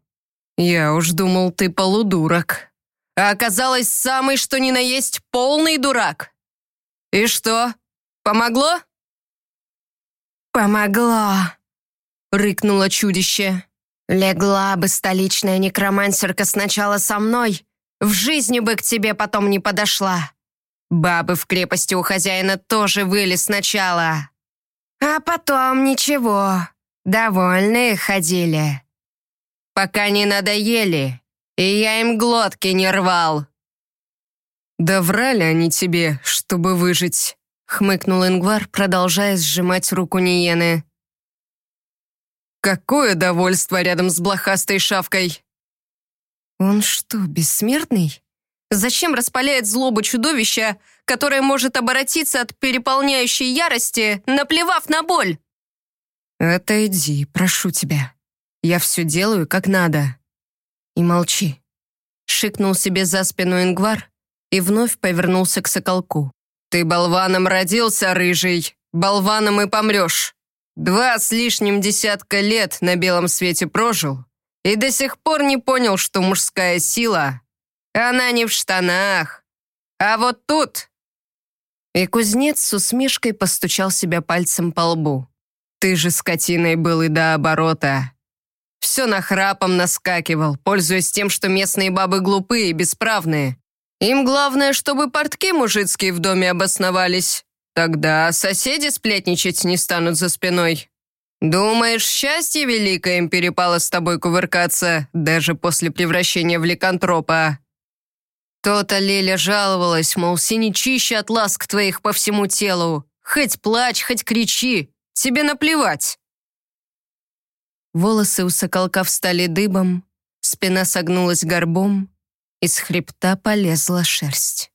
«Я уж думал, ты полудурок. А оказалось, самый что ни на есть полный дурак. И что, помогло?» «Помогло», — рыкнуло чудище. «Легла бы столичная некромансерка сначала со мной, в жизни бы к тебе потом не подошла. Бабы в крепости у хозяина тоже выли сначала. А потом ничего, довольные ходили. Пока не надоели, и я им глотки не рвал». «Да врали они тебе, чтобы выжить», — хмыкнул Ингвар, продолжая сжимать руку Ниены. «Какое довольство рядом с блохастой шавкой!» «Он что, бессмертный? Зачем распаляет злобу чудовища, которое может оборотиться от переполняющей ярости, наплевав на боль?» «Отойди, прошу тебя. Я все делаю, как надо. И молчи». Шикнул себе за спину Ингвар и вновь повернулся к соколку. «Ты болваном родился, рыжий, болваном и помрешь. Два с лишним десятка лет на белом свете прожил и до сих пор не понял, что мужская сила, она не в штанах, а вот тут». И кузнец с усмешкой постучал себя пальцем по лбу. «Ты же скотиной был и до оборота. Все нахрапом наскакивал, пользуясь тем, что местные бабы глупые и бесправные. Им главное, чтобы портки мужицкие в доме обосновались. Тогда соседи сплетничать не станут за спиной. Думаешь, счастье великое им перепало с тобой кувыркаться, даже после превращения в ликантропа? То-то Леля жаловалась, мол, синячище от ласк твоих по всему телу. Хоть плачь, хоть кричи, тебе наплевать. Волосы у соколка встали дыбом, спина согнулась горбом, из хребта полезла шерсть.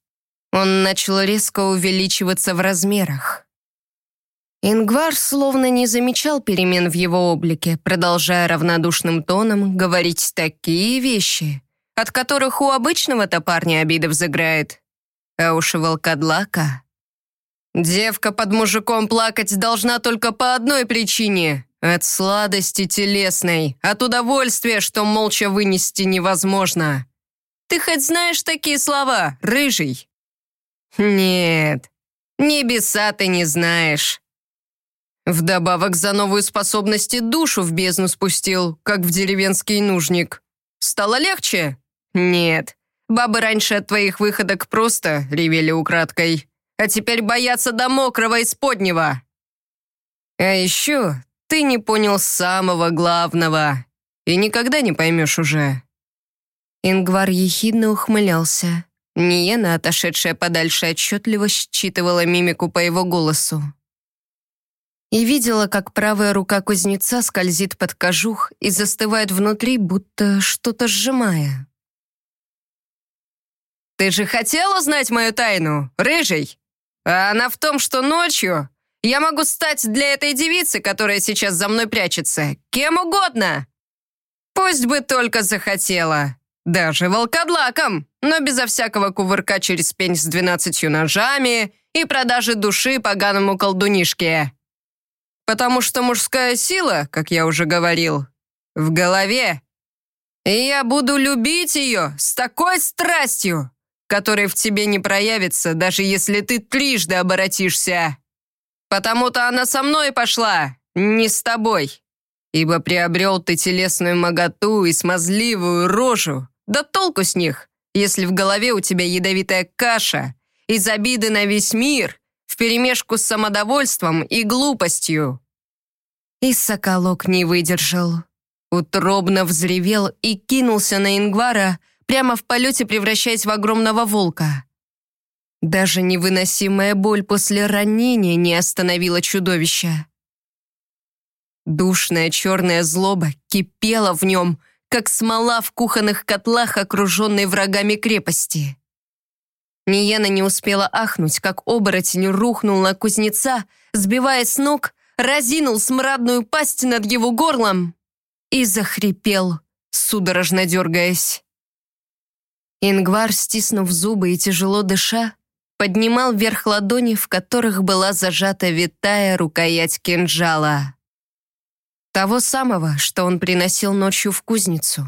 Он начал резко увеличиваться в размерах. Ингвар словно не замечал перемен в его облике, продолжая равнодушным тоном говорить такие вещи, от которых у обычного-то парня обида взыграет. А уж волкодлака... Девка под мужиком плакать должна только по одной причине от сладости телесной, от удовольствия, что молча вынести невозможно. Ты хоть знаешь такие слова, рыжий? Нет, небеса ты не знаешь. Вдобавок за новую способность душу в бездну спустил, как в деревенский нужник. Стало легче? Нет. Бабы раньше от твоих выходок просто ревели украдкой, а теперь боятся до мокрого исподнего. А еще ты не понял самого главного и никогда не поймешь уже». Ингвар ехидно ухмылялся. Ниена, отошедшая подальше, отчетливо считывала мимику по его голосу. И видела, как правая рука кузнеца скользит под кожух и застывает внутри, будто что-то сжимая. «Ты же хотел узнать мою тайну, рыжий? А она в том, что ночью я могу стать для этой девицы, которая сейчас за мной прячется, кем угодно. Пусть бы только захотела. Даже волкодлаком, но безо всякого кувырка через пень с двенадцатью ножами и продажи души поганому колдунишке. Потому что мужская сила, как я уже говорил, в голове. И я буду любить ее с такой страстью, которая в тебе не проявится, даже если ты трижды оборотишься. Потому-то она со мной пошла, не с тобой. Ибо приобрел ты телесную моготу и смазливую рожу. Да толку с них, если в голове у тебя ядовитая каша из обиды на весь мир вперемешку с самодовольством и глупостью». И соколок не выдержал. Утробно взревел и кинулся на Ингвара, прямо в полете превращаясь в огромного волка. Даже невыносимая боль после ранения не остановила чудовища. Душная черная злоба кипела в нем, как смола в кухонных котлах, окруженной врагами крепости. Ниена не успела ахнуть, как оборотень рухнул на кузнеца, сбивая с ног, разинул смрадную пасть над его горлом и захрипел судорожно дергаясь. Ингвар, стиснув зубы и тяжело дыша, поднимал вверх ладони, в которых была зажата витая рукоять кинжала. Того самого, что он приносил ночью в кузницу.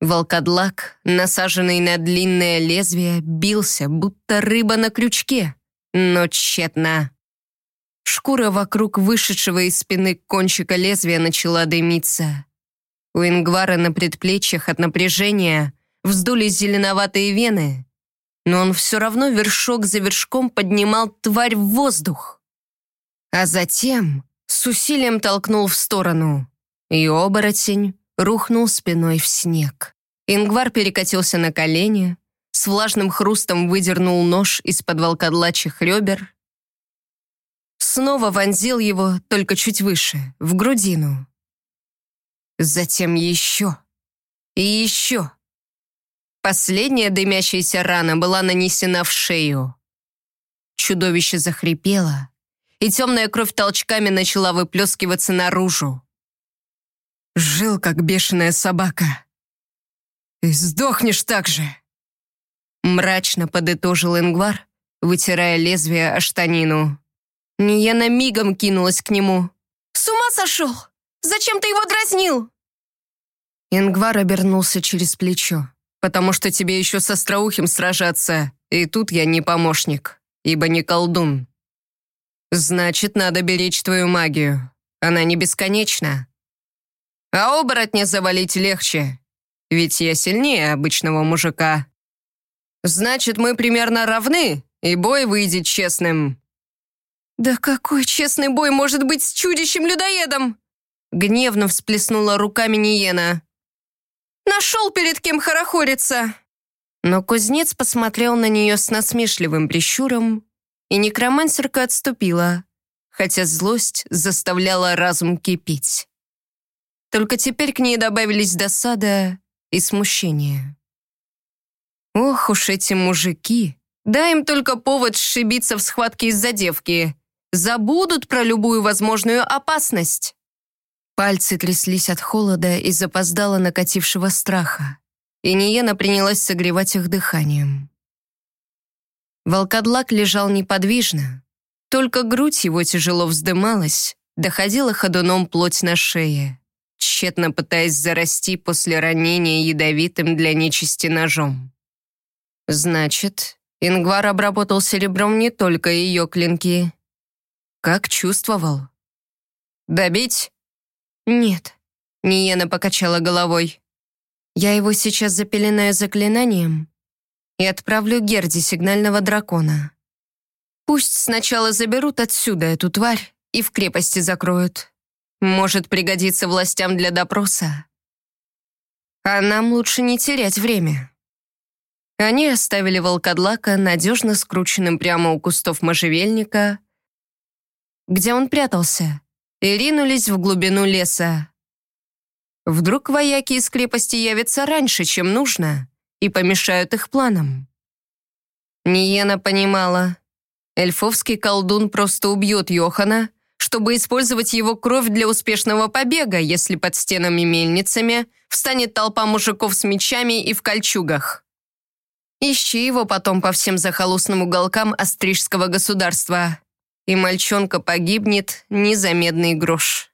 Волкодлак, насаженный на длинное лезвие, бился, будто рыба на крючке, но тщетно. Шкура вокруг вышедшего из спины кончика лезвия начала дымиться. У Ингвара на предплечьях от напряжения вздулись зеленоватые вены, но он все равно вершок за вершком поднимал тварь в воздух. А затем с усилием толкнул в сторону, и оборотень рухнул спиной в снег. Ингвар перекатился на колени, с влажным хрустом выдернул нож из-под волкодлачьих ребер, снова вонзил его только чуть выше, в грудину. Затем еще и еще. Последняя дымящаяся рана была нанесена в шею. Чудовище захрипело, и темная кровь толчками начала выплескиваться наружу. Жил, как бешеная собака. И сдохнешь так же. Мрачно подытожил Ингвар, вытирая лезвие о штанину. Ниена мигом кинулась к нему. «С ума сошел! Зачем ты его дразнил?» Ингвар обернулся через плечо. «Потому что тебе еще со Остроухим сражаться, и тут я не помощник, ибо не колдун. Значит, надо беречь твою магию. Она не бесконечна. А оборотня завалить легче, ведь я сильнее обычного мужика. Значит, мы примерно равны, и бой выйдет честным». «Да какой честный бой может быть с чудищем-людоедом?» Гневно всплеснула руками Ниена. «Нашел перед кем хорохориться!» Но кузнец посмотрел на нее с насмешливым прищуром, и некромансерка отступила, хотя злость заставляла разум кипеть. Только теперь к ней добавились досада и смущение. Ох уж эти мужики! Дай им только повод сшибиться в схватке из-за девки. Забудут про любую возможную опасность. Пальцы тряслись от холода и запоздало накатившего страха, и Ниена принялась согревать их дыханием. Волкодлак лежал неподвижно, только грудь его тяжело вздымалась, доходила ходуном плоть на шее, тщетно пытаясь зарасти после ранения ядовитым для нечисти ножом. Значит, Ингвар обработал серебром не только ее клинки. Как чувствовал. «Добить?» «Нет», — Ниена покачала головой. «Я его сейчас запеленаю заклинанием и отправлю Герди сигнального дракона. Пусть сначала заберут отсюда эту тварь и в крепости закроют. Может пригодиться властям для допроса. А нам лучше не терять время». Они оставили волкодлака надежно скрученным прямо у кустов можжевельника, где он прятался, и ринулись в глубину леса. Вдруг вояки из крепости явятся раньше, чем нужно, и помешают их планам. Ниена понимала, эльфовский колдун просто убьет Йохана, чтобы использовать его кровь для успешного побега, если под стенами-мельницами встанет толпа мужиков с мечами и в кольчугах. Ищи его потом по всем захолустным уголкам Острижского государства, и мальчонка погибнет незаметный грош.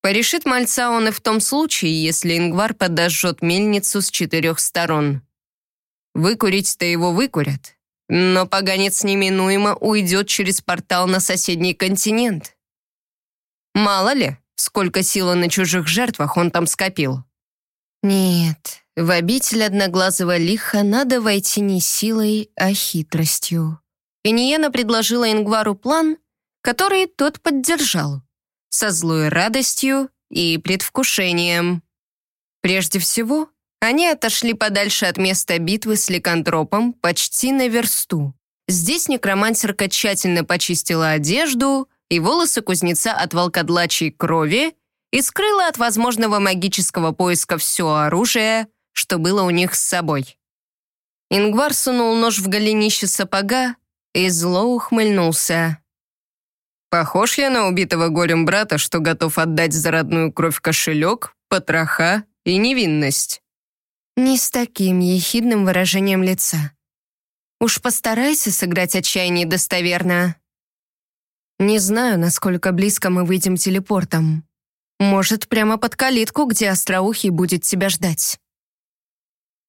Порешит мальца он и в том случае, если Ингвар подожжет мельницу с четырех сторон. Выкурить-то его выкурят, но поганец неминуемо уйдет через портал на соседний континент. Мало ли, сколько силы на чужих жертвах он там скопил. Нет, в обитель одноглазого лиха надо войти не силой, а хитростью. Иниена предложила Ингвару план, который тот поддержал, со злой радостью и предвкушением. Прежде всего, они отошли подальше от места битвы с ликантропом почти на версту. Здесь некромансерка тщательно почистила одежду и волосы кузнеца от волкодлачьей крови и скрыла от возможного магического поиска все оружие, что было у них с собой. Ингвар сунул нож в голенище сапога и зло ухмыльнулся. «Похож я на убитого горем брата, что готов отдать за родную кровь кошелек, потроха и невинность. Не с таким ехидным выражением лица. Уж постарайся сыграть отчаяние достоверно. Не знаю, насколько близко мы выйдем телепортом. Может, прямо под калитку, где Остроухий будет тебя ждать.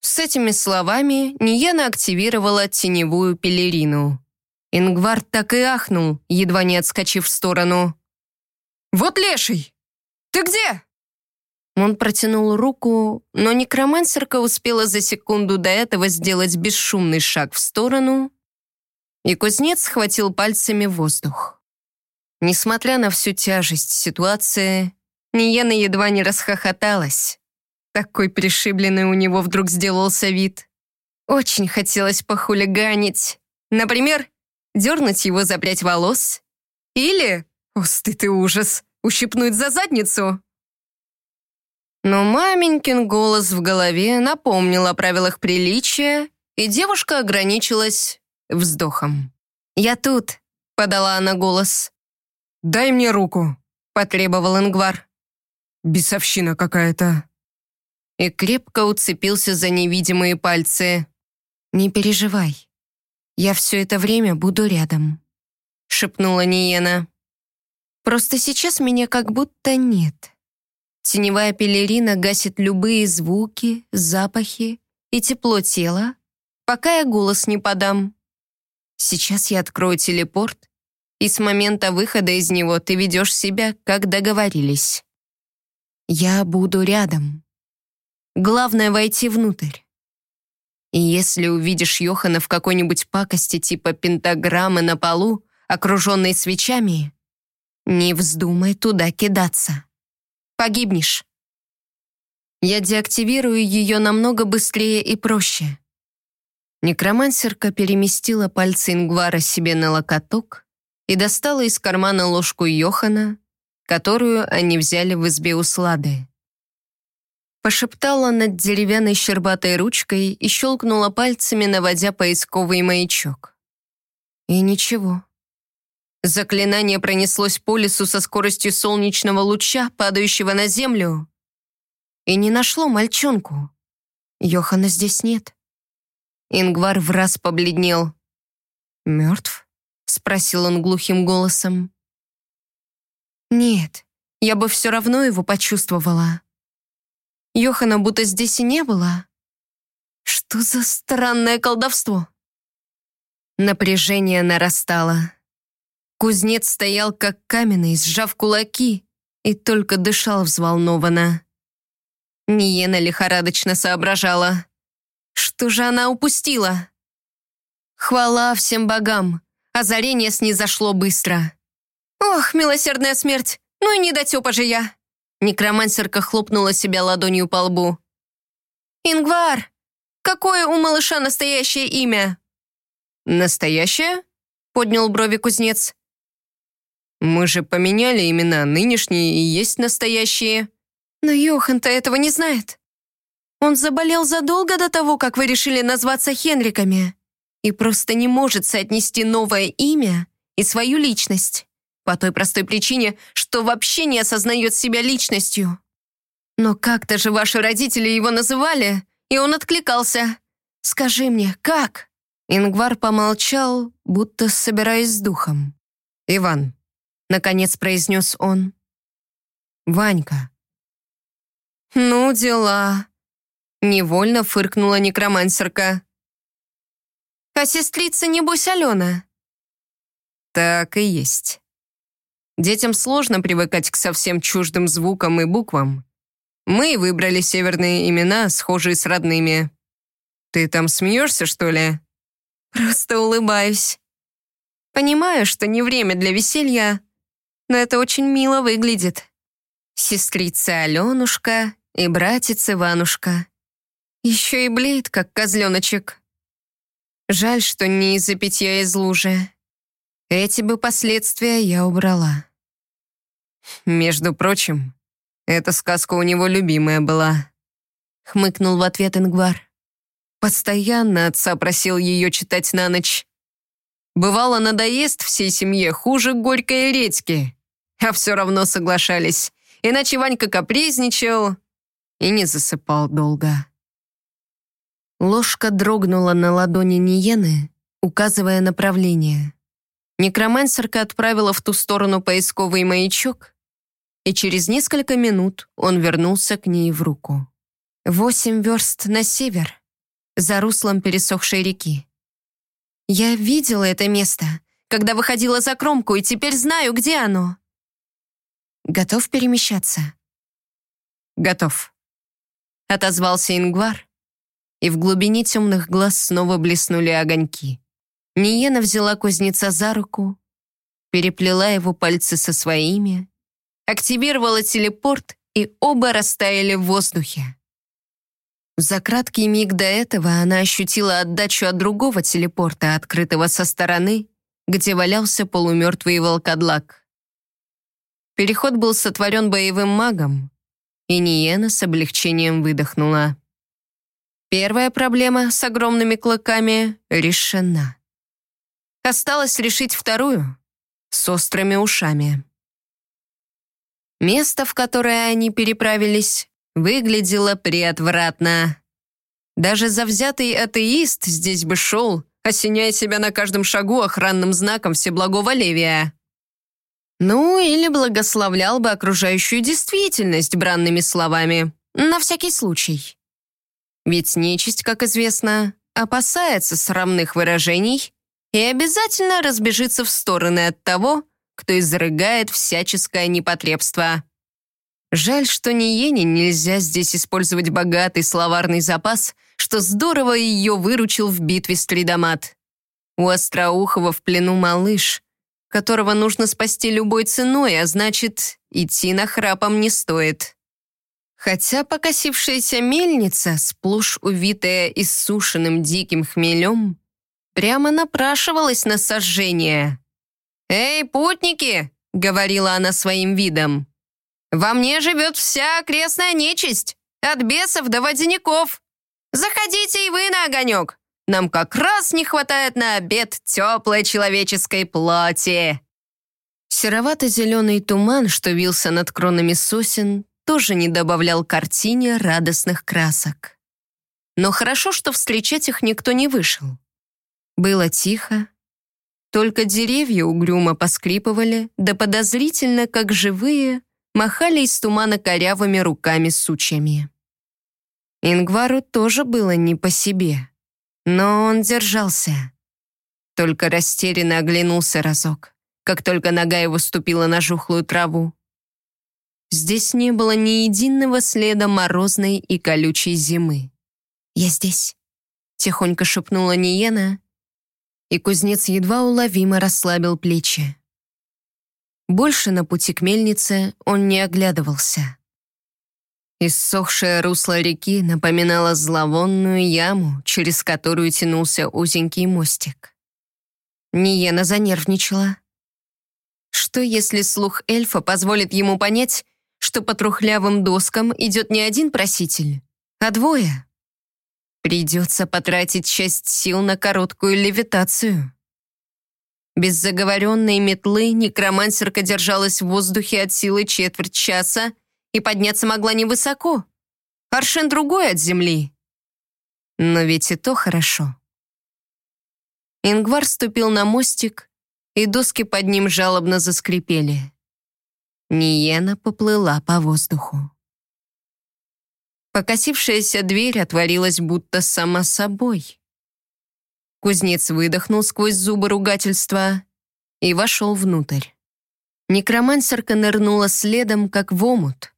С этими словами Ниена активировала теневую пелерину. Ингвар так и ахнул, едва не отскочив в сторону. «Вот леший! Ты где?» Он протянул руку, но некромансерка успела за секунду до этого сделать бесшумный шаг в сторону, и кузнец схватил пальцами воздух. Несмотря на всю тяжесть ситуации, Ниена едва не расхохоталась. Такой пришибленный у него вдруг сделался вид. Очень хотелось похулиганить. Например, дернуть его за прядь волос. Или, о стыд и ужас, ущипнуть за задницу. Но маменькин голос в голове напомнил о правилах приличия, и девушка ограничилась вздохом. «Я тут», — подала она голос. «Дай мне руку», — потребовал Ингвар. «Бесовщина какая-то». И крепко уцепился за невидимые пальцы. «Не переживай, я все это время буду рядом», — шепнула Ниена. «Просто сейчас меня как будто нет». Теневая пелерина гасит любые звуки, запахи и тепло тела, пока я голос не подам. Сейчас я открою телепорт, и с момента выхода из него ты ведешь себя, как договорились. Я буду рядом. Главное — войти внутрь. И если увидишь Йохана в какой-нибудь пакости типа пентаграммы на полу, окруженной свечами, не вздумай туда кидаться погибнешь. Я деактивирую ее намного быстрее и проще. Некромансерка переместила пальцы Ингвара себе на локоток и достала из кармана ложку Йохана, которую они взяли в избе у Слады. Пошептала над деревянной щербатой ручкой и щелкнула пальцами, наводя поисковый маячок. И ничего. Заклинание пронеслось по лесу со скоростью солнечного луча, падающего на землю, и не нашло мальчонку. Йохана здесь нет. Ингвар в раз побледнел. «Мертв?» — спросил он глухим голосом. «Нет, я бы все равно его почувствовала. Йохана будто здесь и не было. Что за странное колдовство?» Напряжение нарастало. Кузнец стоял как каменный, сжав кулаки, и только дышал взволнованно. Ниена лихорадочно соображала. Что же она упустила? Хвала всем богам. Озарение снизошло быстро. «Ох, милосердная смерть! Ну и недотепа же я!» Некромансерка хлопнула себя ладонью по лбу. «Ингвар, какое у малыша настоящее имя?» «Настоящее?» — поднял брови кузнец. Мы же поменяли имена, нынешние и есть настоящие. Но Йохан-то этого не знает. Он заболел задолго до того, как вы решили назваться Хенриками. И просто не может соотнести новое имя и свою личность. По той простой причине, что вообще не осознает себя личностью. Но как-то же ваши родители его называли, и он откликался. Скажи мне, как?» Ингвар помолчал, будто собираясь с духом. «Иван, наконец произнес он. «Ванька». «Ну, дела», — невольно фыркнула некромансерка. «А сестрица, небось, Алена?» «Так и есть. Детям сложно привыкать к совсем чуждым звукам и буквам. Мы выбрали северные имена, схожие с родными. Ты там смеешься, что ли?» «Просто улыбаюсь. Понимаю, что не время для веселья, но это очень мило выглядит. Сестрица Аленушка и братец Иванушка. Еще и блеет, как козленочек. Жаль, что не из-за питья из лужи. Эти бы последствия я убрала. Между прочим, эта сказка у него любимая была. Хмыкнул в ответ Ингвар. Постоянно отца просил ее читать на ночь. Бывало, надоест всей семье хуже горькой редьки а все равно соглашались. Иначе Ванька капризничал. и не засыпал долго. Ложка дрогнула на ладони Ниены, указывая направление. Некромансерка отправила в ту сторону поисковый маячок, и через несколько минут он вернулся к ней в руку. Восемь верст на север, за руслом пересохшей реки. Я видела это место, когда выходила за кромку, и теперь знаю, где оно. Готов перемещаться? Готов. Отозвался Ингвар, и в глубине темных глаз снова блеснули огоньки. Ниена взяла кузнеца за руку, переплела его пальцы со своими, активировала телепорт, и оба растаяли в воздухе. За краткий миг до этого она ощутила отдачу от другого телепорта, открытого со стороны, где валялся полумертвый волкодлак. Переход был сотворен боевым магом, и Ниена с облегчением выдохнула. Первая проблема с огромными клыками решена. Осталось решить вторую, с острыми ушами. Место, в которое они переправились, выглядело приотвратно. Даже завзятый атеист здесь бы шел, осеняя себя на каждом шагу охранным знаком Всеблагого Левия. Ну, или благословлял бы окружающую действительность бранными словами, на всякий случай. Ведь нечисть, как известно, опасается срамных выражений и обязательно разбежится в стороны от того, кто изрыгает всяческое непотребство. Жаль, что ни Ене нельзя здесь использовать богатый словарный запас, что здорово ее выручил в битве с Тридомат. У Остроухова в плену малыш, которого нужно спасти любой ценой, а значит, идти на храпом не стоит. Хотя покосившаяся мельница, сплошь увитая иссушенным диким хмелем, прямо напрашивалась на сожжение. «Эй, путники!» — говорила она своим видом. Во мне живет вся окрестная нечисть, от бесов до водяников. Заходите и вы на огонек. Нам как раз не хватает на обед теплой человеческой плоти». Серовато-зеленый туман, что вился над кронами сосен, тоже не добавлял картине радостных красок. Но хорошо, что встречать их никто не вышел. Было тихо, только деревья угрюмо поскрипывали, да подозрительно, как живые, махали из тумана корявыми руками сучьями. Ингвару тоже было не по себе, но он держался. Только растерянно оглянулся разок, как только нога его ступила на жухлую траву. Здесь не было ни единого следа морозной и колючей зимы. «Я здесь», — тихонько шепнула Ниена, и кузнец едва уловимо расслабил плечи. Больше на пути к мельнице он не оглядывался. Иссохшее русло реки напоминало зловонную яму, через которую тянулся узенький мостик. Ниена занервничала. Что, если слух эльфа позволит ему понять, что по трухлявым доскам идет не один проситель, а двое? Придется потратить часть сил на короткую левитацию. Без заговоренной метлы некромансерка держалась в воздухе от силы четверть часа и подняться могла невысоко. Аршин другой от земли. Но ведь и то хорошо. Ингвар ступил на мостик, и доски под ним жалобно заскрипели. Ниена поплыла по воздуху. Покосившаяся дверь отворилась будто сама собой. Кузнец выдохнул сквозь зубы ругательства и вошел внутрь. Некромансерка нырнула следом, как в омут,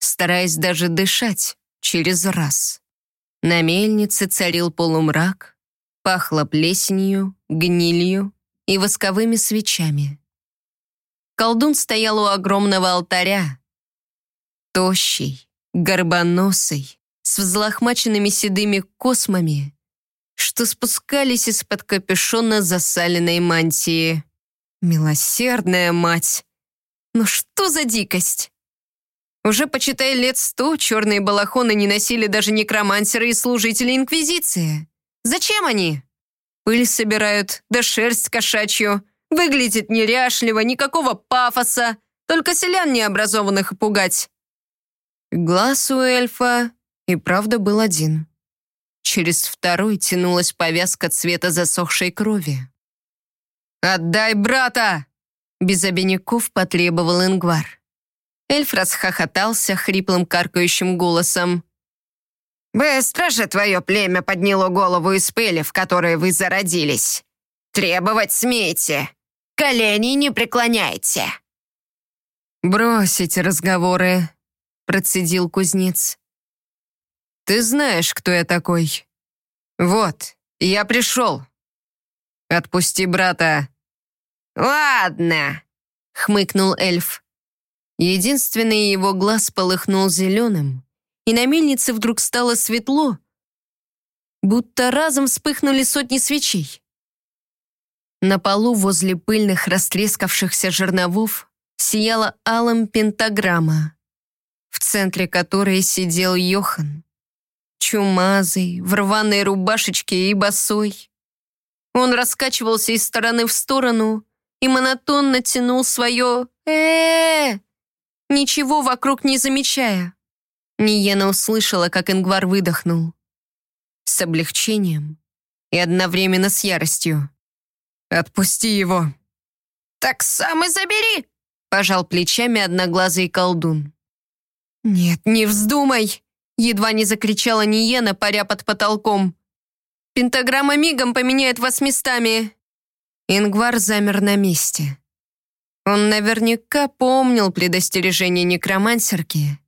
стараясь даже дышать через раз. На мельнице царил полумрак, пахло плесенью, гнилью и восковыми свечами. Колдун стоял у огромного алтаря, тощий, горбоносый, с взлохмаченными седыми космами что спускались из-под капюшона засаленной мантии. Милосердная мать! Ну что за дикость? Уже, почитай, лет сто черные балахоны не носили даже некромансеры и служители Инквизиции. Зачем они? Пыль собирают, да шерсть кошачью. Выглядит неряшливо, никакого пафоса. Только селян необразованных пугать. Глаз у эльфа и правда был один. Через второй тянулась повязка цвета засохшей крови. «Отдай брата!» Без обиняков потребовал Ингвар. Эльф расхохотался хриплым каркающим голосом. «Быстро же твое племя подняло голову из пыли, в которой вы зародились. Требовать смейте. Колени не преклоняйте». «Брось эти разговоры», — процедил кузнец. «Ты знаешь, кто я такой. Вот, я пришел. Отпусти брата». «Ладно», — хмыкнул эльф. Единственный его глаз полыхнул зеленым, и на мельнице вдруг стало светло, будто разом вспыхнули сотни свечей. На полу возле пыльных растрескавшихся жерновов сияла алым пентаграмма, в центре которой сидел Йохан, чумазый, в рваной рубашечке и босой. Он раскачивался из стороны в сторону и монотонно тянул свое э, -э, -э ничего вокруг не замечая. Ниена услышала, как Ингвар выдохнул. С облегчением и одновременно с яростью. «Отпусти его!» «Так сам и забери!» Пожал плечами одноглазый колдун. «Нет, не вздумай!» Едва не закричала Ниена, паря под потолком. «Пентаграмма мигом поменяет вас местами!» Ингвар замер на месте. Он наверняка помнил предостережение некромансерки,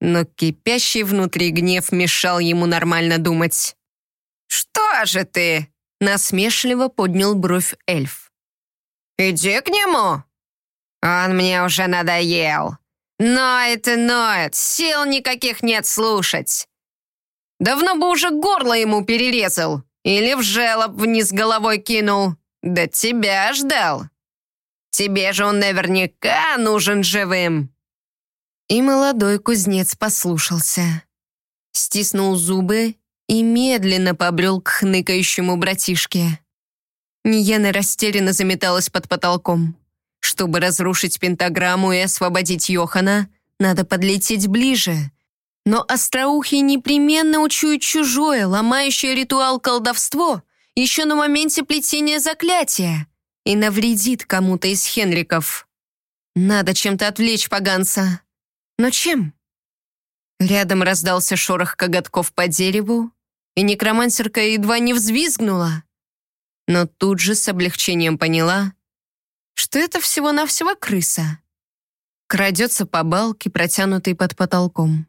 но кипящий внутри гнев мешал ему нормально думать. «Что же ты?» — насмешливо поднял бровь эльф. «Иди к нему. Он мне уже надоел. Ноет и ноет, сил никаких нет слушать. Давно бы уже горло ему перерезал или в желоб вниз головой кинул. Да тебя ждал. Тебе же он наверняка нужен живым». И молодой кузнец послушался. Стиснул зубы и медленно побрел к хныкающему братишке. Ниена растерянно заметалась под потолком. Чтобы разрушить пентаграмму и освободить Йохана, надо подлететь ближе. Но остроухий непременно учует чужое, ломающее ритуал колдовство еще на моменте плетения заклятия и навредит кому-то из Хенриков. Надо чем-то отвлечь поганца. Но чем? Рядом раздался шорох коготков по дереву, и некромансерка едва не взвизгнула. Но тут же с облегчением поняла, что это всего-навсего крыса. Крадется по балке, протянутой под потолком.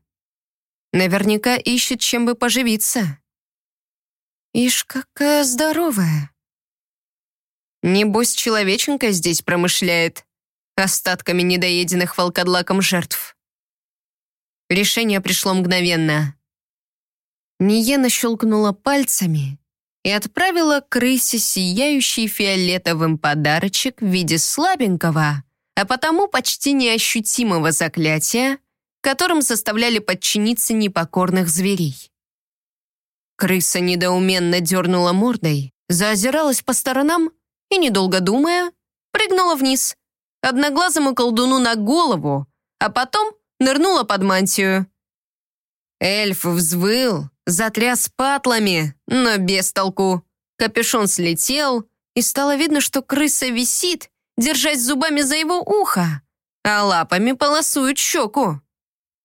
Наверняка ищет, чем бы поживиться. Ишь, какая здоровая. Небось, человеченка здесь промышляет остатками недоеденных волкодлаком жертв. Решение пришло мгновенно. Ниена щелкнула пальцами и отправила крысе сияющий фиолетовым подарочек в виде слабенького, а потому почти неощутимого заклятия, которым заставляли подчиниться непокорных зверей. Крыса недоуменно дернула мордой, заозиралась по сторонам и, недолго думая, прыгнула вниз, одноглазому колдуну на голову, а потом нырнула под мантию. Эльф взвыл, затряс патлами, но без толку. Капюшон слетел, и стало видно, что крыса висит, держась зубами за его ухо, а лапами полосует щеку.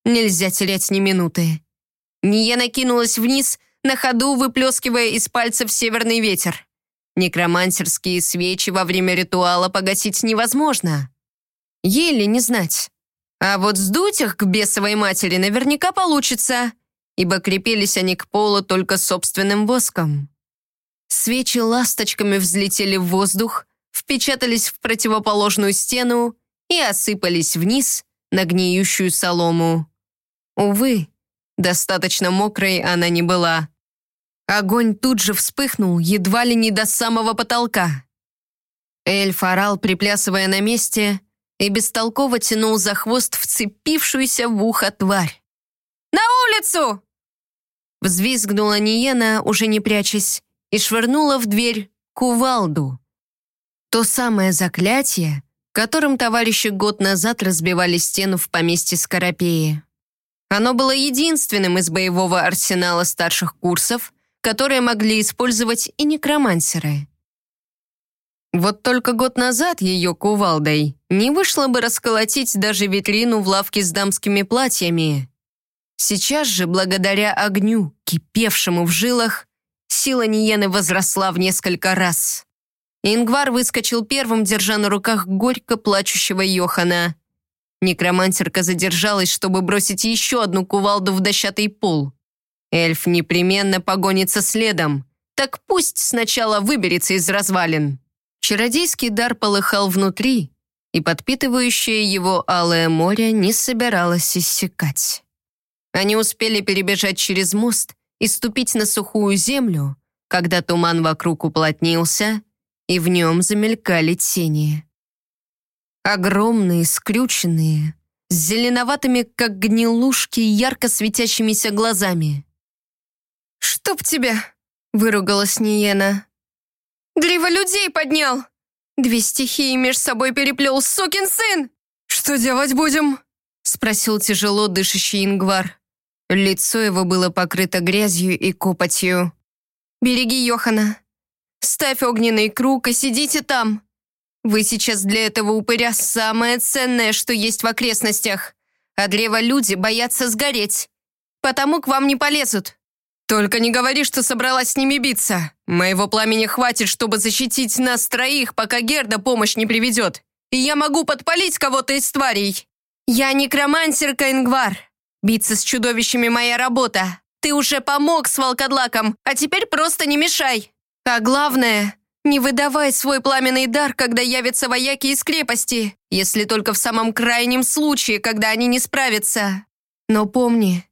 Нельзя терять ни минуты. Ния накинулась вниз, на ходу выплескивая из пальцев северный ветер. Некромансерские свечи во время ритуала погасить невозможно. Еле не знать. А вот сдуть их к бесовой матери наверняка получится, ибо крепились они к полу только собственным воском. Свечи ласточками взлетели в воздух, впечатались в противоположную стену и осыпались вниз на гниющую солому. Увы, достаточно мокрой она не была. Огонь тут же вспыхнул, едва ли не до самого потолка. Эльф орал, приплясывая на месте, и бестолково тянул за хвост вцепившуюся в ухо тварь. «На улицу!» Взвизгнула Ниена, уже не прячась, и швырнула в дверь кувалду. То самое заклятие, которым товарищи год назад разбивали стену в поместье Скоропеи. Оно было единственным из боевого арсенала старших курсов, которые могли использовать и некромансеры. Вот только год назад ее кувалдой не вышло бы расколотить даже витрину в лавке с дамскими платьями. Сейчас же, благодаря огню, кипевшему в жилах, сила Ниены возросла в несколько раз. Ингвар выскочил первым, держа на руках горько плачущего Йохана. Некромантерка задержалась, чтобы бросить еще одну кувалду в дощатый пол. Эльф непременно погонится следом. Так пусть сначала выберется из развалин. Чародейский дар полыхал внутри, и подпитывающее его алое море не собиралось иссякать. Они успели перебежать через мост и ступить на сухую землю, когда туман вокруг уплотнился, и в нем замелькали тени. Огромные, скрюченные, с зеленоватыми, как гнилушки, ярко светящимися глазами. «Чтоб тебя!» — выругалась Ниена. Древо людей поднял! Две стихии меж собой переплел, сукин сын!» «Что делать будем?» спросил тяжело дышащий Ингвар. Лицо его было покрыто грязью и копотью. «Береги Йохана. Ставь огненный круг и сидите там. Вы сейчас для этого упыря самое ценное, что есть в окрестностях. А древо люди боятся сгореть. Потому к вам не полезут. «Только не говори, что собралась с ними биться. Моего пламени хватит, чтобы защитить нас троих, пока Герда помощь не приведет. И я могу подпалить кого-то из тварей». «Я некромансерка, Ингвар. Биться с чудовищами моя работа. Ты уже помог с волкодлаком, а теперь просто не мешай. А главное, не выдавай свой пламенный дар, когда явятся вояки из крепости, если только в самом крайнем случае, когда они не справятся. Но помни,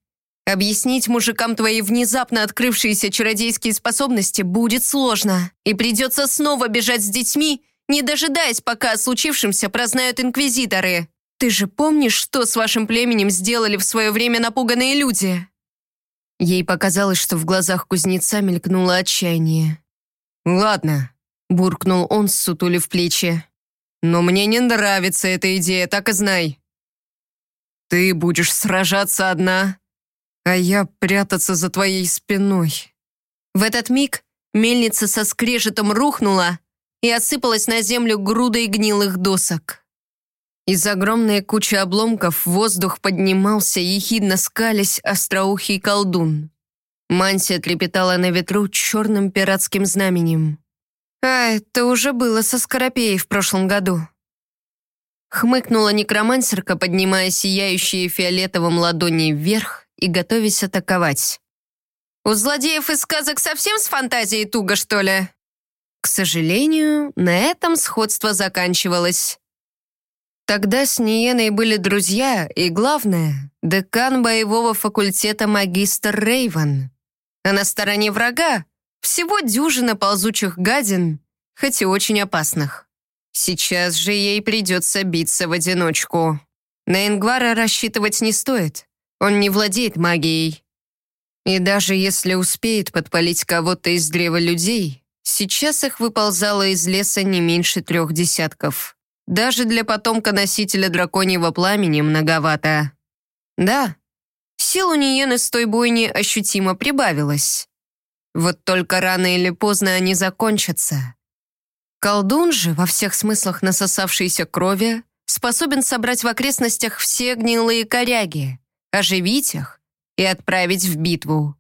Объяснить мужикам твои внезапно открывшиеся чародейские способности будет сложно, и придется снова бежать с детьми, не дожидаясь, пока о случившемся прознают инквизиторы. Ты же помнишь, что с вашим племенем сделали в свое время напуганные люди?» Ей показалось, что в глазах кузнеца мелькнуло отчаяние. «Ладно», — буркнул он, сутулив плечи. «Но мне не нравится эта идея, так и знай. Ты будешь сражаться одна, а я прятаться за твоей спиной». В этот миг мельница со скрежетом рухнула и осыпалась на землю грудой гнилых досок. Из огромной кучи обломков воздух поднимался, ехидно скались остроухий колдун. Мантия трепетала на ветру черным пиратским знаменем. «А, это уже было со Скоропеей в прошлом году». Хмыкнула некромансерка, поднимая сияющие фиолетовым ладони вверх и готовясь атаковать. «У злодеев из сказок совсем с фантазией туго, что ли?» К сожалению, на этом сходство заканчивалось. Тогда с Ниеной были друзья, и главное, декан боевого факультета магистр Рейвен. А на стороне врага всего дюжина ползучих гадин, хоть и очень опасных. Сейчас же ей придется биться в одиночку. На Ингвара рассчитывать не стоит. Он не владеет магией. И даже если успеет подпалить кого-то из древа людей, сейчас их выползало из леса не меньше трех десятков. Даже для потомка носителя драконьего пламени многовато. Да, сил у Ниены с той бойни ощутимо прибавилось. Вот только рано или поздно они закончатся. Колдун же, во всех смыслах насосавшейся крови, способен собрать в окрестностях все гнилые коряги, оживить их и отправить в битву.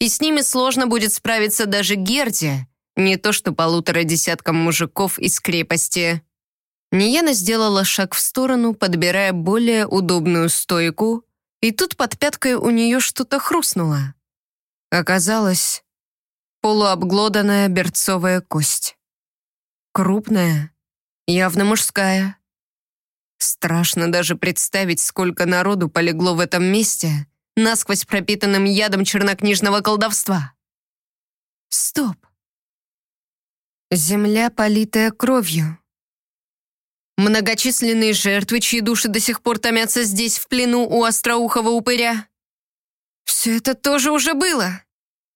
И с ними сложно будет справиться даже Герде, не то что полутора десяткам мужиков из крепости. Ниена сделала шаг в сторону, подбирая более удобную стойку, и тут под пяткой у нее что-то хрустнуло. Оказалось, полуобглоданная берцовая кость. Крупная, явно мужская. Страшно даже представить, сколько народу полегло в этом месте, насквозь пропитанным ядом чернокнижного колдовства. Стоп. Земля, политая кровью. Многочисленные жертвы, чьи души до сих пор томятся здесь, в плену у остроухого упыря. Все это тоже уже было.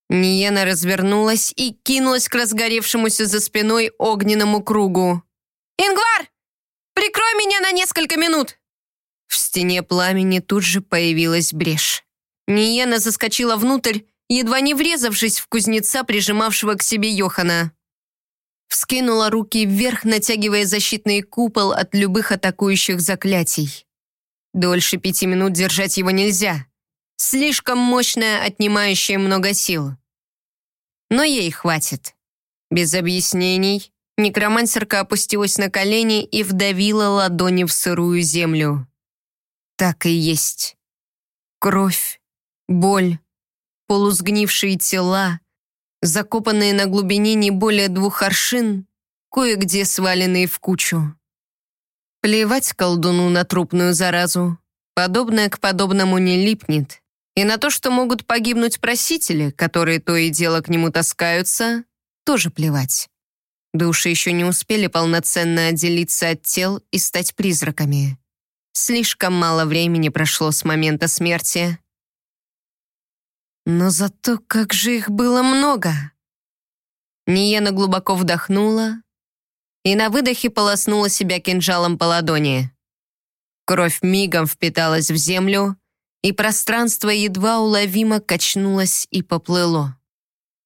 Ниена развернулась и кинулась к разгоревшемуся за спиной огненному кругу. «Ингвар! Прикрой меня на несколько минут!» В стене пламени тут же появилась брешь. Ниена заскочила внутрь, едва не врезавшись в кузнеца, прижимавшего к себе Йохана. Вскинула руки вверх, натягивая защитный купол от любых атакующих заклятий. Дольше пяти минут держать его нельзя. Слишком мощное, отнимающее много сил. Но ей хватит. Без объяснений некромансерка опустилась на колени и вдавила ладони в сырую землю. Так и есть. Кровь, боль, полусгнившие тела, закопанные на глубине не более двух аршин, кое-где сваленные в кучу. Плевать колдуну на трупную заразу. Подобное к подобному не липнет. И на то, что могут погибнуть просители, которые то и дело к нему таскаются, тоже плевать. Души еще не успели полноценно отделиться от тел и стать призраками. Слишком мало времени прошло с момента смерти. Но зато как же их было много! Ниена глубоко вдохнула и на выдохе полоснула себя кинжалом по ладони. Кровь мигом впиталась в землю, и пространство едва уловимо качнулось и поплыло.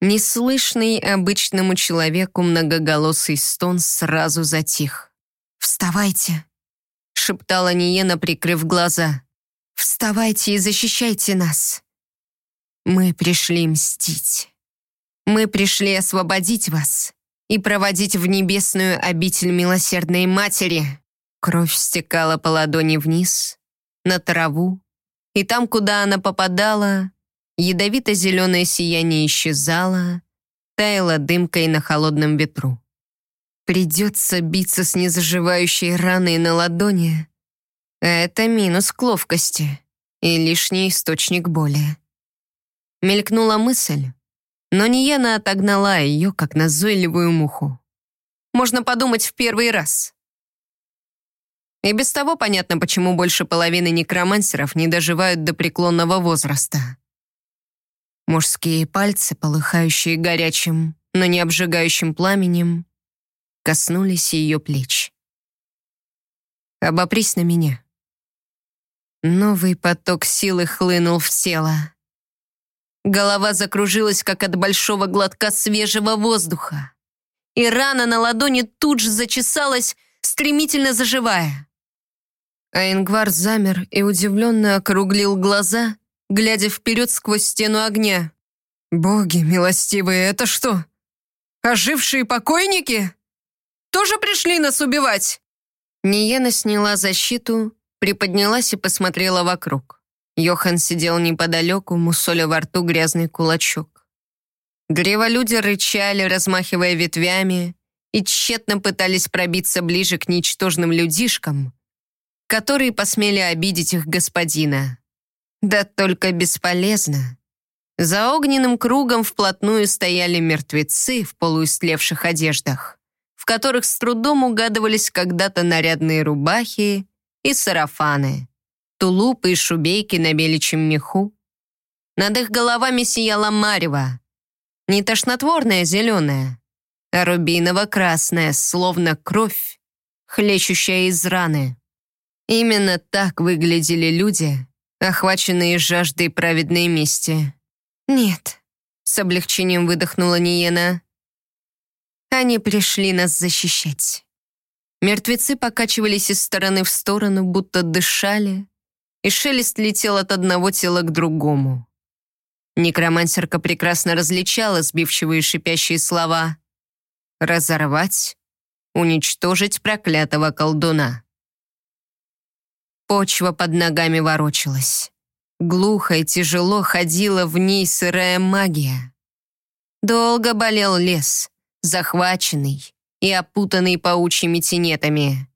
Неслышный обычному человеку многоголосый стон сразу затих. «Вставайте!» — шептала Ниена, прикрыв глаза. «Вставайте и защищайте нас! Мы пришли мстить. Мы пришли освободить вас и проводить в небесную обитель милосердной матери». Кровь стекала по ладони вниз, на траву, и там, куда она попадала, ядовито-зеленое сияние исчезало, таяло дымкой на холодном ветру. Придется биться с незаживающей раной на ладони. Это минус к ловкости и лишний источник боли. Мелькнула мысль, но Ниена отогнала ее, как назойливую муху. Можно подумать в первый раз. И без того понятно, почему больше половины некромансеров не доживают до преклонного возраста. Мужские пальцы, полыхающие горячим, но не обжигающим пламенем, коснулись ее плеч. «Обопрись на меня». Новый поток силы хлынул в тело. Голова закружилась, как от большого глотка свежего воздуха. И рана на ладони тут же зачесалась, стремительно заживая. А Ингвар замер и удивленно округлил глаза, глядя вперед сквозь стену огня. «Боги милостивые, это что? Ожившие покойники? Тоже пришли нас убивать?» Ниена сняла защиту, приподнялась и посмотрела вокруг. Йохан сидел неподалеку, мусоля во рту грязный кулачок. Древолюди рычали, размахивая ветвями, и тщетно пытались пробиться ближе к ничтожным людишкам, которые посмели обидеть их господина. Да только бесполезно. За огненным кругом вплотную стояли мертвецы в полуистлевших одеждах, в которых с трудом угадывались когда-то нарядные рубахи и сарафаны, тулупы и шубейки на беличьем меху. Над их головами сияла марево, не тошнотворная зеленая, а рубиново-красная, словно кровь, хлещущая из раны. Именно так выглядели люди, охваченные жаждой праведной мести. «Нет», — с облегчением выдохнула Ниена. «Они пришли нас защищать». Мертвецы покачивались из стороны в сторону, будто дышали, и шелест летел от одного тела к другому. Некромансерка прекрасно различала сбивчивые шипящие слова «разорвать», «уничтожить проклятого колдуна». Почва под ногами ворочалась. Глухо и тяжело ходила в ней сырая магия. Долго болел лес, захваченный и опутанный паучьими тенетами.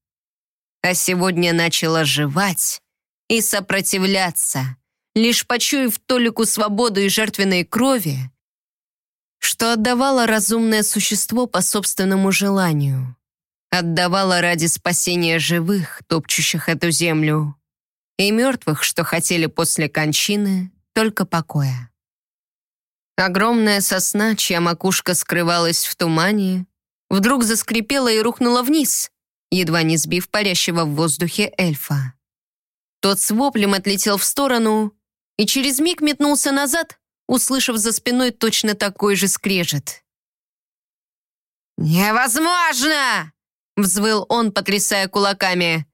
А сегодня начала жевать и сопротивляться, лишь почуяв толику свободу и жертвенной крови, что отдавало разумное существо по собственному желанию отдавала ради спасения живых, топчущих эту землю, и мертвых, что хотели после кончины только покоя. Огромная сосна, чья макушка скрывалась в тумане, вдруг заскрипела и рухнула вниз, едва не сбив парящего в воздухе эльфа. Тот с воплем отлетел в сторону и через миг метнулся назад, услышав за спиной точно такой же скрежет. «Невозможно!» — взвыл он, потрясая кулаками.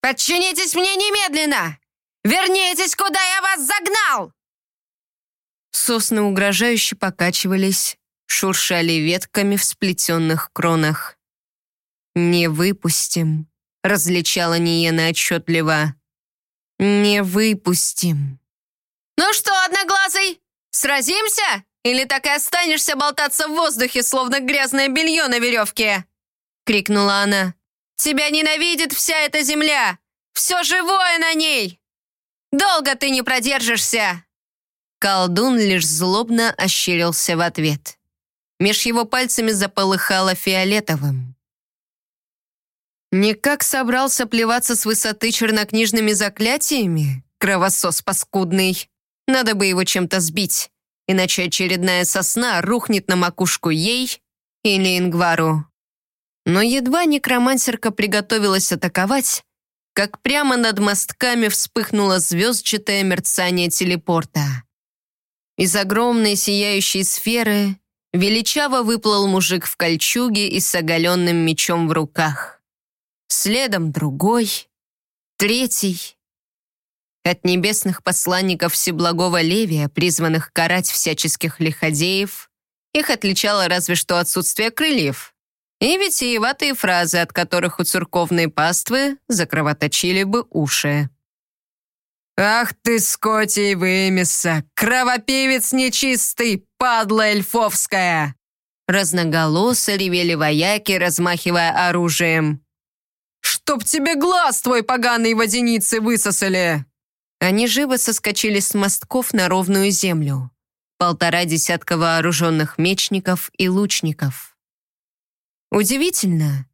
«Подчинитесь мне немедленно! Вернитесь, куда я вас загнал!» Сосны угрожающе покачивались, шуршали ветками в сплетенных кронах. «Не выпустим», — различала Ниена отчетливо. «Не выпустим». «Ну что, одноглазый, сразимся? Или так и останешься болтаться в воздухе, словно грязное белье на веревке?» — крикнула она. «Тебя ненавидит вся эта земля! Все живое на ней! Долго ты не продержишься!» Колдун лишь злобно ощерился в ответ. Меж его пальцами заполыхало фиолетовым. Никак собрался плеваться с высоты чернокнижными заклятиями? Кровосос паскудный. Надо бы его чем-то сбить, иначе очередная сосна рухнет на макушку ей или Ингвару. Но едва некромансерка приготовилась атаковать, как прямо над мостками вспыхнуло звездчатое мерцание телепорта. Из огромной сияющей сферы величаво выплыл мужик в кольчуге и с оголенным мечом в руках. Следом другой, третий. От небесных посланников Всеблагого Левия, призванных карать всяческих лиходеев, их отличало разве что отсутствие крыльев и витиеватые фразы, от которых у церковной паствы закровоточили бы уши. «Ах ты, скотий вымеса! Кровопивец нечистый, падла эльфовская!» Разноголосо ревели вояки, размахивая оружием. «Чтоб тебе глаз твой поганый водяницы высосали!» Они живо соскочили с мостков на ровную землю. Полтора десятка вооруженных мечников и лучников. Удивительно,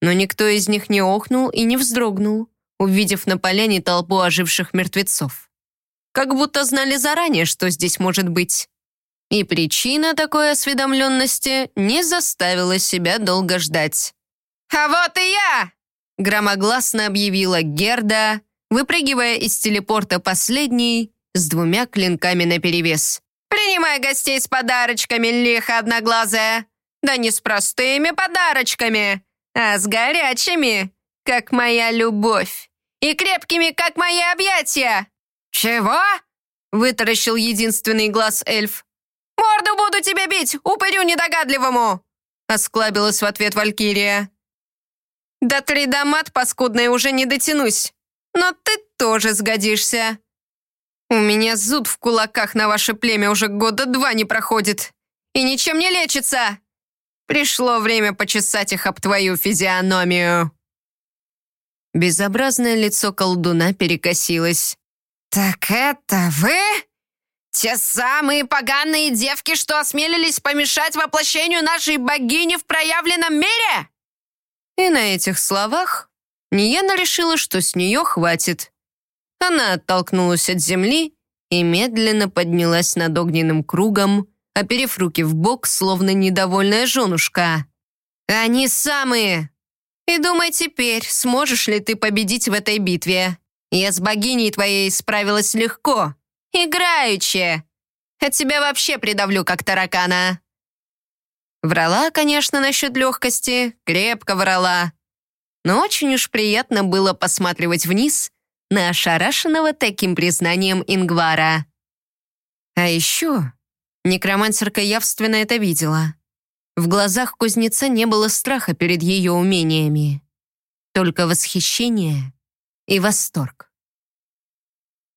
но никто из них не охнул и не вздрогнул, увидев на поляне толпу оживших мертвецов. Как будто знали заранее, что здесь может быть. И причина такой осведомленности не заставила себя долго ждать. «А вот и я!» — громогласно объявила Герда, выпрыгивая из телепорта последней с двумя клинками наперевес. «Принимай гостей с подарочками, лихо одноглазая! Да не с простыми подарочками, а с горячими!» как моя любовь, и крепкими, как мои объятия!» «Чего?» — вытаращил единственный глаз эльф. «Морду буду тебе бить, упырю недогадливому!» — осклабилась в ответ Валькирия. «До тридомат, паскудной, уже не дотянусь, но ты тоже сгодишься. У меня зуд в кулаках на ваше племя уже года два не проходит и ничем не лечится. Пришло время почесать их об твою физиономию». Безобразное лицо колдуна перекосилось. «Так это вы? Те самые поганые девки, что осмелились помешать воплощению нашей богини в проявленном мире?» И на этих словах Ниена решила, что с нее хватит. Она оттолкнулась от земли и медленно поднялась над огненным кругом, оперев руки в бок, словно недовольная женушка. «Они самые! И думай теперь, сможешь ли ты победить в этой битве. Я с богиней твоей справилась легко, играючи. От тебя вообще придавлю, как таракана». Врала, конечно, насчет легкости, крепко врала. Но очень уж приятно было посматривать вниз на ошарашенного таким признанием Ингвара. А еще некромансерка явственно это видела. В глазах кузнеца не было страха перед ее умениями, только восхищение и восторг.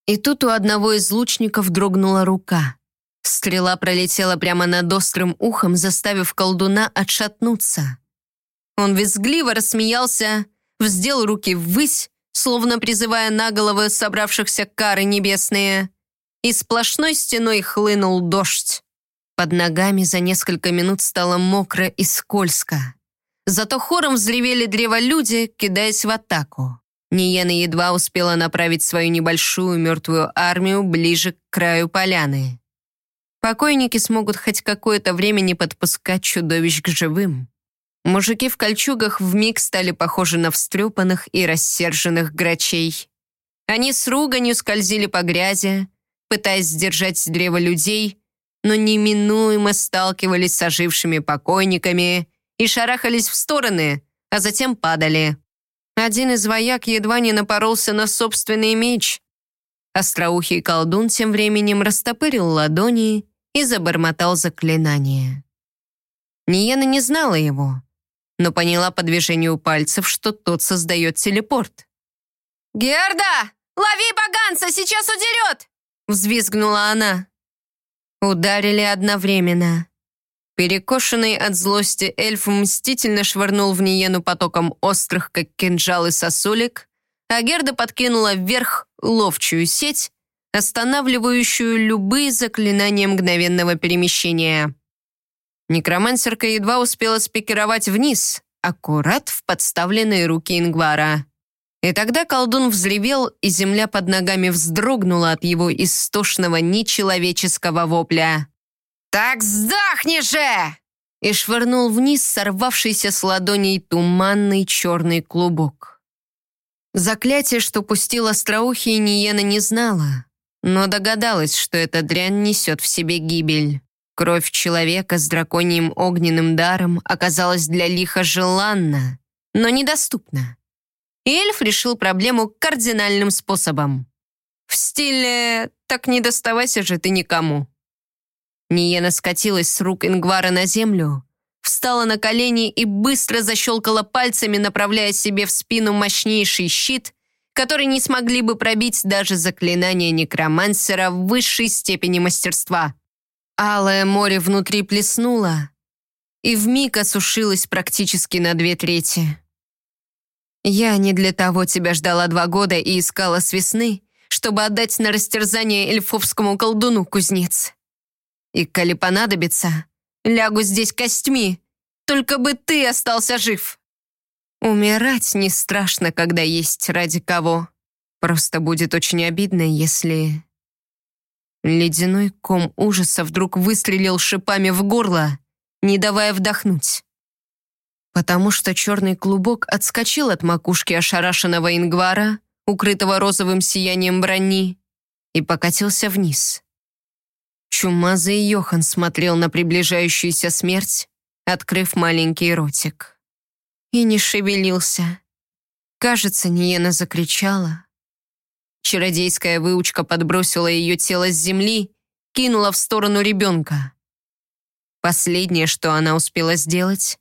И тут у одного из лучников дрогнула рука. Стрела пролетела прямо над острым ухом, заставив колдуна отшатнуться. Он визгливо рассмеялся, вздел руки ввысь, словно призывая на головы собравшихся кары небесные, и сплошной стеной хлынул дождь. Под ногами за несколько минут стало мокро и скользко. Зато хором взревели древолюди, кидаясь в атаку. Ниена едва успела направить свою небольшую мертвую армию ближе к краю поляны. Покойники смогут хоть какое-то время не подпускать чудовищ к живым. Мужики в кольчугах вмиг стали похожи на встрепанных и рассерженных грачей. Они с руганью скользили по грязи, пытаясь сдержать с древа людей, но неминуемо сталкивались с ожившими покойниками и шарахались в стороны, а затем падали. Один из вояк едва не напоролся на собственный меч. Остроухий колдун тем временем растопырил ладони и забормотал заклинание. Ниена не знала его, но поняла по движению пальцев, что тот создает телепорт. «Герда, лови поганца, сейчас удерет!» Взвизгнула она. Ударили одновременно. Перекошенный от злости эльф мстительно швырнул в Ниену потоком острых, как кинжалы, сосулек, а Герда подкинула вверх ловчую сеть, останавливающую любые заклинания мгновенного перемещения. Некромансерка едва успела спикировать вниз, аккурат в подставленные руки Ингвара. И тогда колдун взревел, и земля под ногами вздрогнула от его истошного нечеловеческого вопля. «Так сдохни же!» и швырнул вниз сорвавшийся с ладоней туманный черный клубок. Заклятие, что пустил остроухий, Ниена не знала, но догадалась, что эта дрянь несет в себе гибель. Кровь человека с драконьим огненным даром оказалась для лиха желанна, но недоступна. Эльф решил проблему кардинальным способом. В стиле «так не доставайся же ты никому». Ниена скатилась с рук Ингвара на землю, встала на колени и быстро защелкала пальцами, направляя себе в спину мощнейший щит, который не смогли бы пробить даже заклинания некромансера в высшей степени мастерства. Алое море внутри плеснуло и вмиг осушилось практически на две трети. Я не для того тебя ждала два года и искала с весны, чтобы отдать на растерзание эльфовскому колдуну, кузнец. И коли понадобится, лягу здесь костьми, только бы ты остался жив. Умирать не страшно, когда есть ради кого. Просто будет очень обидно, если... Ледяной ком ужаса вдруг выстрелил шипами в горло, не давая вдохнуть. Потому что черный клубок отскочил от макушки ошарашенного ингвара, укрытого розовым сиянием брони, и покатился вниз. Чумазый Йохан смотрел на приближающуюся смерть, открыв маленький ротик. И не шевелился. Кажется, Ниена закричала. Чародейская выучка подбросила ее тело с земли, кинула в сторону ребенка. Последнее, что она успела сделать,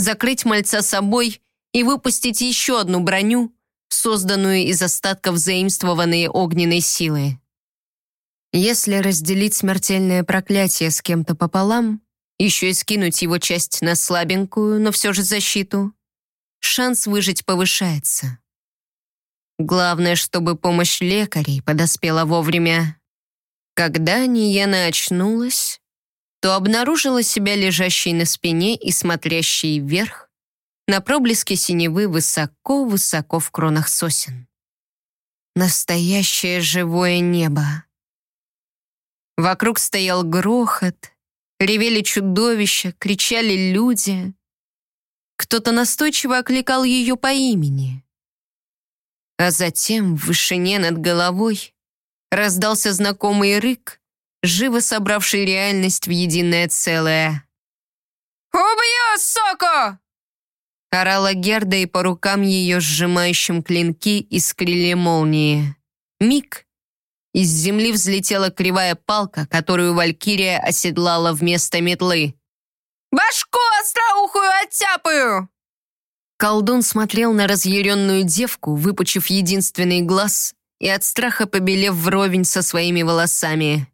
закрыть мальца собой и выпустить еще одну броню, созданную из остатков заимствованной огненной силы. Если разделить смертельное проклятие с кем-то пополам, еще и скинуть его часть на слабенькую, но все же защиту, шанс выжить повышается. Главное, чтобы помощь лекарей подоспела вовремя. Когда Ниена очнулась, то обнаружила себя лежащей на спине и смотрящей вверх на проблески синевы высоко-высоко в кронах сосен. Настоящее живое небо. Вокруг стоял грохот, ревели чудовища, кричали люди. Кто-то настойчиво окликал ее по имени. А затем в вышине над головой раздался знакомый рык, живо собравший реальность в единое целое. «Убью, соку!» Орала Герда, и по рукам ее сжимающим клинки искрили молнии. Миг, из земли взлетела кривая палка, которую Валькирия оседлала вместо метлы. «Башку остроухую оттяпаю!» Колдун смотрел на разъяренную девку, выпучив единственный глаз и от страха побелев вровень со своими волосами.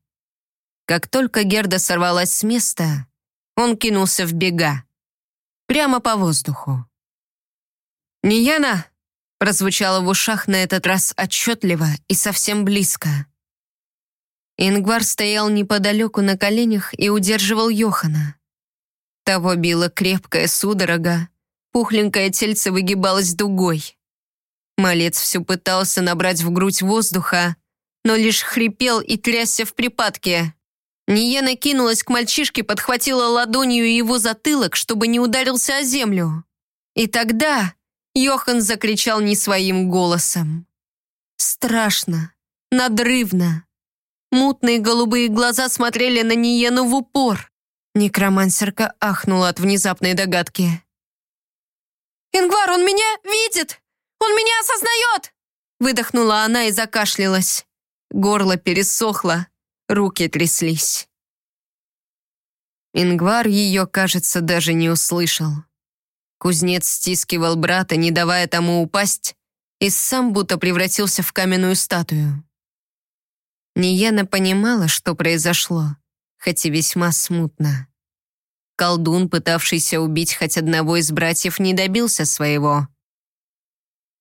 Как только Герда сорвалась с места, он кинулся в бега. Прямо по воздуху. «Нияна!» прозвучало в ушах на этот раз отчетливо и совсем близко. Ингвар стоял неподалеку на коленях и удерживал Йохана. Того била крепкая судорога, пухленькое тельце выгибалось дугой. Малец все пытался набрать в грудь воздуха, но лишь хрипел и трясся в припадке. Ниена кинулась к мальчишке, подхватила ладонью его затылок, чтобы не ударился о землю. И тогда Йохан закричал не своим голосом. Страшно, надрывно. Мутные голубые глаза смотрели на Ниену в упор. Некромансерка ахнула от внезапной догадки. «Ингвар, он меня видит! Он меня осознает!» Выдохнула она и закашлялась. Горло пересохло, руки тряслись. Ингвар ее, кажется, даже не услышал. Кузнец стискивал брата, не давая тому упасть, и сам будто превратился в каменную статую. Ниена понимала, что произошло, хоть и весьма смутно. Колдун, пытавшийся убить хоть одного из братьев, не добился своего.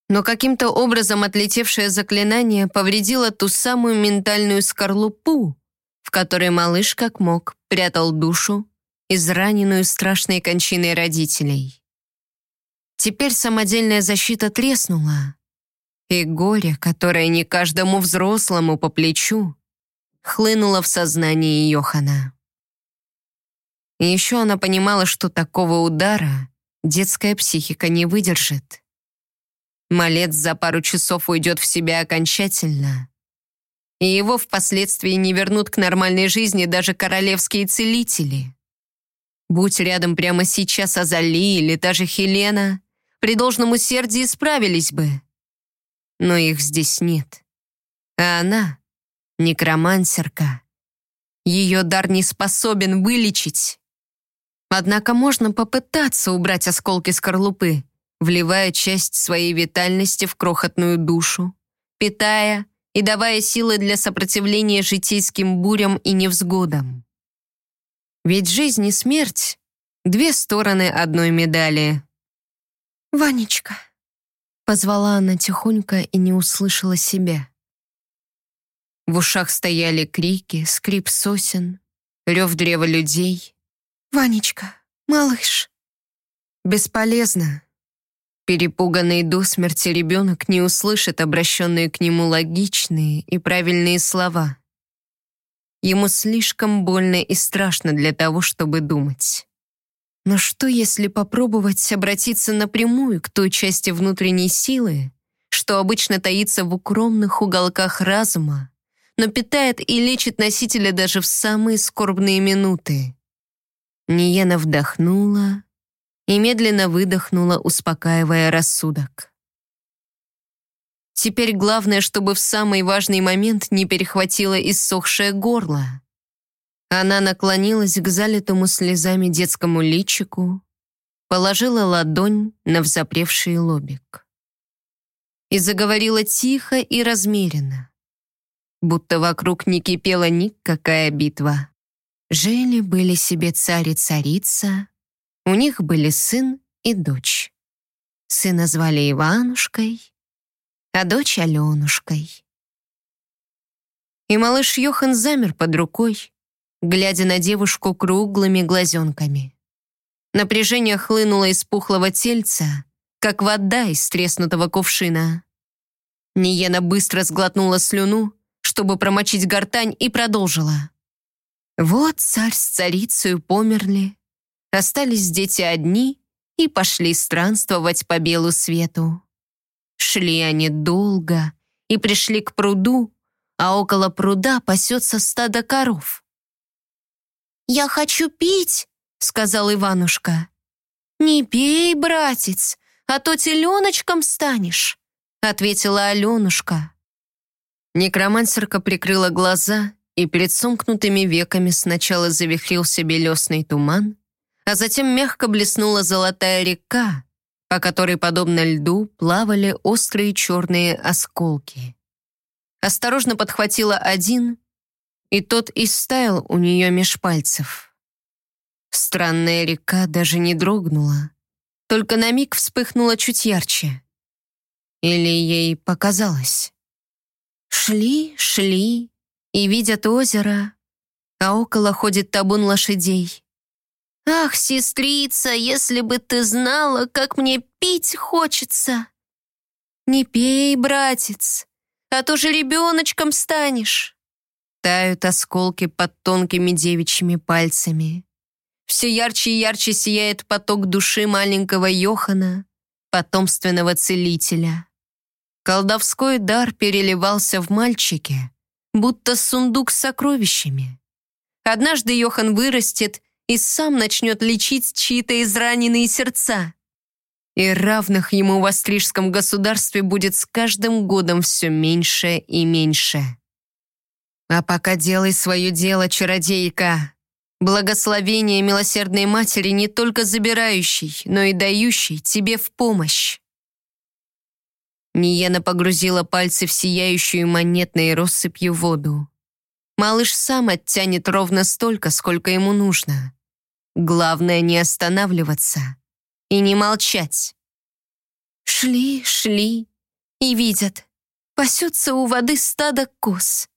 Но каким-то образом отлетевшее заклинание повредило ту самую ментальную скорлупу, в которой малыш как мог прятал душу, израненную страшной кончиной родителей. Теперь самодельная защита треснула, и горе, которое не каждому взрослому по плечу, хлынуло в сознание Йохана. И еще она понимала, что такого удара детская психика не выдержит. Малец за пару часов уйдет в себя окончательно, и его впоследствии не вернут к нормальной жизни даже королевские целители. Будь рядом прямо сейчас Азали или даже Хелена, при должном усердии справились бы. Но их здесь нет. А она — некромансерка. Ее дар не способен вылечить. Однако можно попытаться убрать осколки скорлупы, вливая часть своей витальности в крохотную душу, питая и давая силы для сопротивления житейским бурям и невзгодам. Ведь жизнь и смерть — две стороны одной медали. «Ванечка», — позвала она тихонько и не услышала себя. В ушах стояли крики, скрип сосен, рев древа людей. «Ванечка, малыш». Бесполезно. Перепуганный до смерти ребенок не услышит обращенные к нему логичные и правильные слова. Ему слишком больно и страшно для того, чтобы думать. Но что, если попробовать обратиться напрямую к той части внутренней силы, что обычно таится в укромных уголках разума, но питает и лечит носителя даже в самые скорбные минуты? Ниена вдохнула, и медленно выдохнула, успокаивая рассудок. Теперь главное, чтобы в самый важный момент не перехватило иссохшее горло. Она наклонилась к залитому слезами детскому личику, положила ладонь на взапревший лобик. И заговорила тихо и размеренно, будто вокруг не кипела никакая битва. Жили-были себе царь и царица, у них были сын и дочь. Сына звали Иванушкой, а дочь Аленушкой. И малыш Йохан замер под рукой, глядя на девушку круглыми глазенками. Напряжение хлынуло из пухлого тельца, как вода из треснутого кувшина. Ниена быстро сглотнула слюну, чтобы промочить гортань, и продолжила. Вот царь с царицей померли, Остались дети одни и пошли странствовать по белу свету. Шли они долго и пришли к пруду, а около пруда пасется стадо коров. «Я хочу пить», — сказал Иванушка. «Не пей, братец, а то теленочком станешь», — ответила Аленушка. Некромансерка прикрыла глаза, и перед сомкнутыми веками сначала завихрился белесный туман, а затем мягко блеснула золотая река, по которой, подобно льду, плавали острые черные осколки. Осторожно подхватила один, и тот истаял у нее меж пальцев. Странная река даже не дрогнула, только на миг вспыхнула чуть ярче. Или ей показалось. Шли, шли и видят озеро, а около ходит табун лошадей. «Ах, сестрица, если бы ты знала, как мне пить хочется!» «Не пей, братец, а то же ребеночком станешь!» Тают осколки под тонкими девичьими пальцами. Все ярче и ярче сияет поток души маленького Йохана, потомственного целителя. Колдовской дар переливался в мальчике, будто сундук с сокровищами. Однажды Йохан вырастет и сам начнет лечить чьи-то израненные сердца. И равных ему в Австрийском государстве будет с каждым годом все меньше и меньше. А пока делай свое дело, чародейка. Благословение милосердной матери не только забирающей, но и дающей тебе в помощь. Ниена погрузила пальцы в сияющую монетной россыпью воду. Малыш сам оттянет ровно столько, сколько ему нужно. Главное не останавливаться и не молчать. Шли, шли и видят. Пасется у воды стадо коз.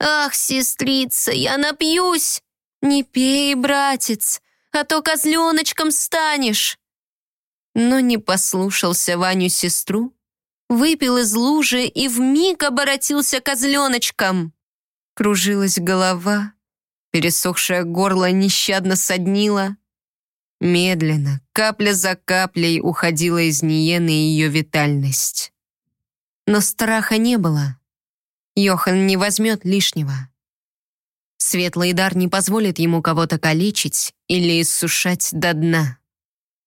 «Ах, сестрица, я напьюсь!» «Не пей, братец, а то козленочком станешь!» Но не послушался Ваню сестру, выпил из лужи и вмиг оборотился козленочком. Кружилась голова, пересохшее горло нещадно соднило. Медленно, капля за каплей уходила из Ниены ее витальность. Но страха не было. Йохан не возьмет лишнего. Светлый дар не позволит ему кого-то калечить или иссушать до дна.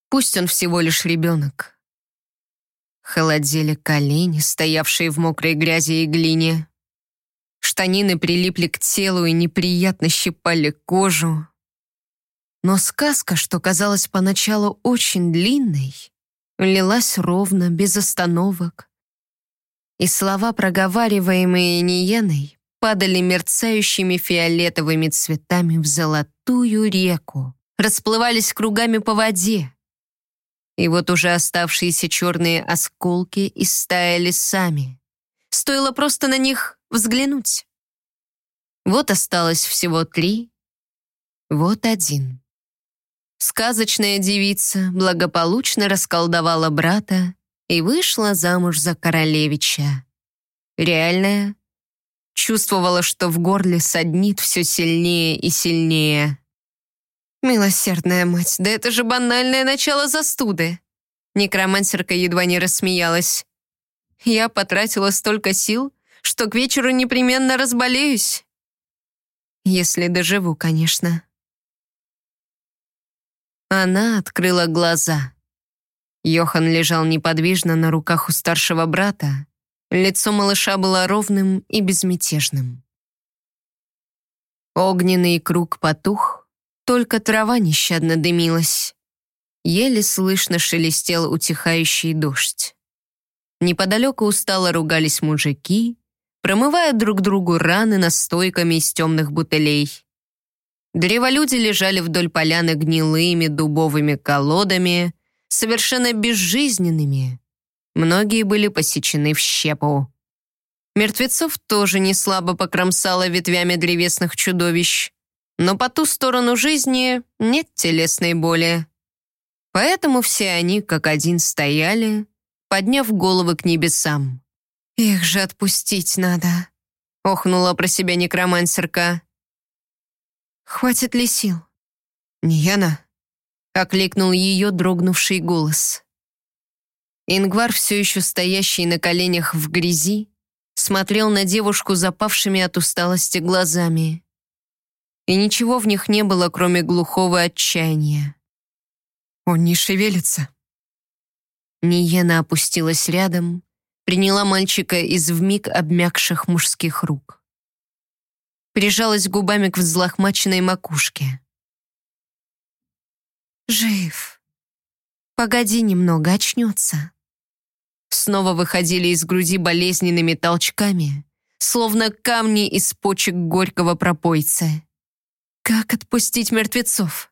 Пусть он всего лишь ребенок. Холодели колени, стоявшие в мокрой грязи и глине. Штанины прилипли к телу и неприятно щипали кожу. Но сказка, что казалась поначалу очень длинной, лилась ровно, без остановок. И слова, проговариваемые Ниеной, падали мерцающими фиолетовыми цветами в золотую реку, расплывались кругами по воде. И вот уже оставшиеся черные осколки истаяли сами. Стоило просто на них взглянуть. Вот осталось всего три, вот один. Сказочная девица благополучно расколдовала брата и вышла замуж за королевича. Реальная чувствовала, что в горле саднит все сильнее и сильнее. «Милосердная мать, да это же банальное начало застуды!» Некромансерка едва не рассмеялась. «Я потратила столько сил, что к вечеру непременно разболеюсь. Если доживу, конечно». Она открыла глаза. Йохан лежал неподвижно на руках у старшего брата, Лицо малыша было ровным и безмятежным. Огненный круг потух, только трава нещадно дымилась. Еле слышно шелестел утихающий дождь. Неподалеку устало ругались мужики, промывая друг другу раны настойками из темных бутылей. Древолюди лежали вдоль поляны гнилыми дубовыми колодами, совершенно безжизненными, Многие были посечены в щепу. Мертвецов тоже не слабо покромсало ветвями древесных чудовищ. Но по ту сторону жизни нет телесной боли. Поэтому все они как один стояли, подняв головы к небесам. «Их же отпустить надо», — охнула про себя некромансерка. «Хватит ли сил?» «Нияна», — окликнул ее дрогнувший голос. Ингвар, все еще стоящий на коленях в грязи, смотрел на девушку запавшими от усталости глазами. И ничего в них не было, кроме глухого отчаяния. «Он не шевелится». Ниена опустилась рядом, приняла мальчика из вмиг обмякших мужских рук. Прижалась губами к взлохмаченной макушке. «Жив. Погоди немного, очнется» снова выходили из груди болезненными толчками, словно камни из почек горького пропойца. Как отпустить мертвецов?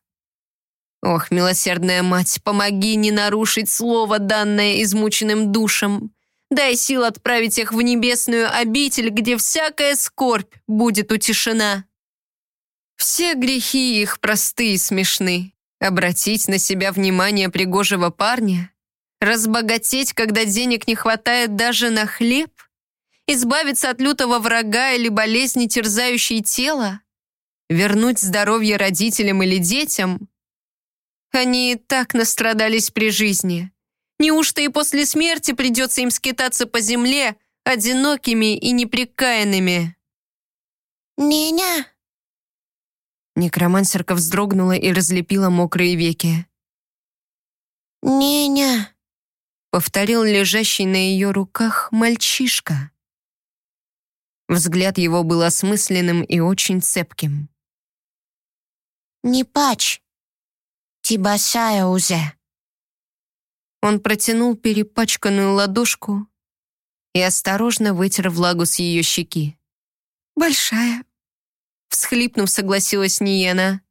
Ох, милосердная мать, помоги не нарушить слово, данное измученным душам. Дай сил отправить их в небесную обитель, где всякая скорбь будет утешена. Все грехи их просты и смешны. Обратить на себя внимание пригожего парня Разбогатеть, когда денег не хватает даже на хлеб? Избавиться от лютого врага или болезни, терзающей тело? Вернуть здоровье родителям или детям? Они и так настрадались при жизни. Неужто и после смерти придется им скитаться по земле, одинокими и неприкаянными?» «Неня!» Некромансерка вздрогнула и разлепила мокрые веки. «Неня!» — повторил лежащий на ее руках мальчишка. Взгляд его был осмысленным и очень цепким. «Не пачь! Ти большая уже!» Он протянул перепачканную ладошку и осторожно вытер влагу с ее щеки. «Большая», — всхлипнув, согласилась Ниена.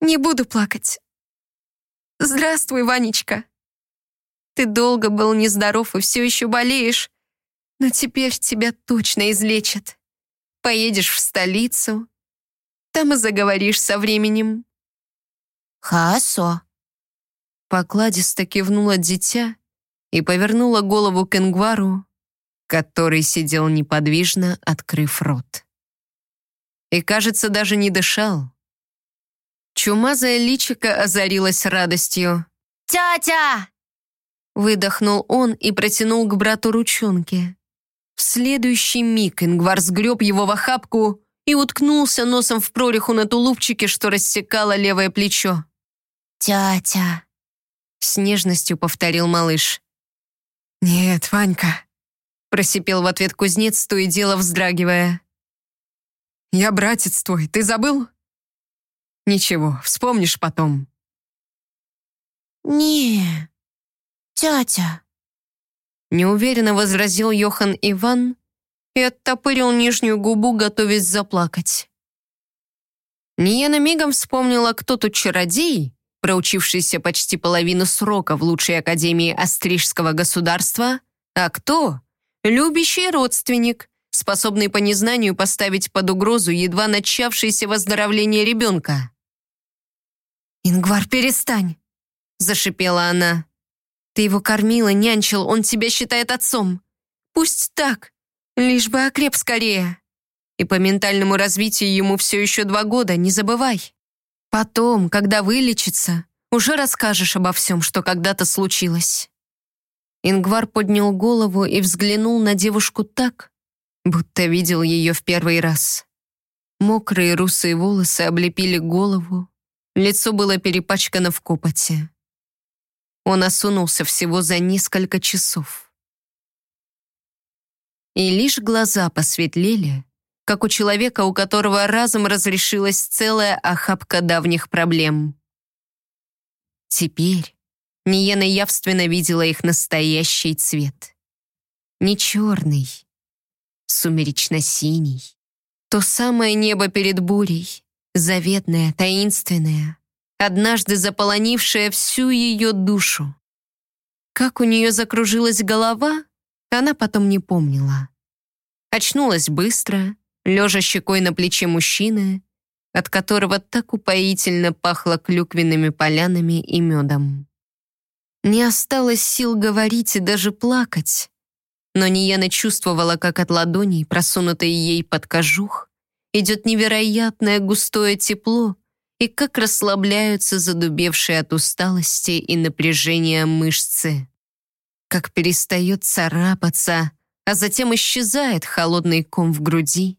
«Не буду плакать. Здравствуй, Ванечка. Ты долго был нездоров и все еще болеешь, но теперь тебя точно излечат. Поедешь в столицу, там и заговоришь со временем». «Хорошо», Покладисто кивнула дитя и повернула голову к Ингвару, который сидел неподвижно, открыв рот. И, кажется, даже не дышал. Чумазая личико озарилась радостью. «Тетя!» Выдохнул он и протянул к брату ручонки. В следующий миг Ингвар сгреб его в охапку и уткнулся носом в прореху на тулупчике, что рассекало левое плечо. «Тетя!» С нежностью повторил малыш. «Нет, Ванька», — просипел в ответ кузнец, то и дело вздрагивая. «Я братец твой, ты забыл?» «Ничего, вспомнишь потом». «Не, тетя», — неуверенно возразил Йохан Иван и оттопырил нижнюю губу, готовясь заплакать. Ниена мигом вспомнила, кто тут чародей, проучившийся почти половину срока в лучшей академии Астрижского государства, а кто? Любящий родственник, способный по незнанию поставить под угрозу едва начавшееся выздоровление ребенка. «Ингвар, перестань!» — зашипела она. «Ты его кормила, нянчил, он тебя считает отцом. Пусть так, лишь бы окреп скорее. И по ментальному развитию ему все еще два года, не забывай». Потом, когда вылечится, уже расскажешь обо всем, что когда-то случилось». Ингвар поднял голову и взглянул на девушку так, будто видел ее в первый раз. Мокрые русые волосы облепили голову, лицо было перепачкано в копоте. Он осунулся всего за несколько часов. И лишь глаза посветлели, как у человека, у которого разом разрешилась целая охапка давних проблем. Теперь Ниена явственно видела их настоящий цвет. Не черный, сумеречно-синий. То самое небо перед бурей, заветное, таинственное, однажды заполонившее всю ее душу. Как у нее закружилась голова, она потом не помнила. Очнулась быстро, лежа щекой на плече мужчины, от которого так упоительно пахло клюквенными полянами и медом. Не осталось сил говорить и даже плакать, но Ниена чувствовала, как от ладоней, просунутой ей под кожух, идет невероятное густое тепло и как расслабляются задубевшие от усталости и напряжения мышцы. Как перестает царапаться, а затем исчезает холодный ком в груди,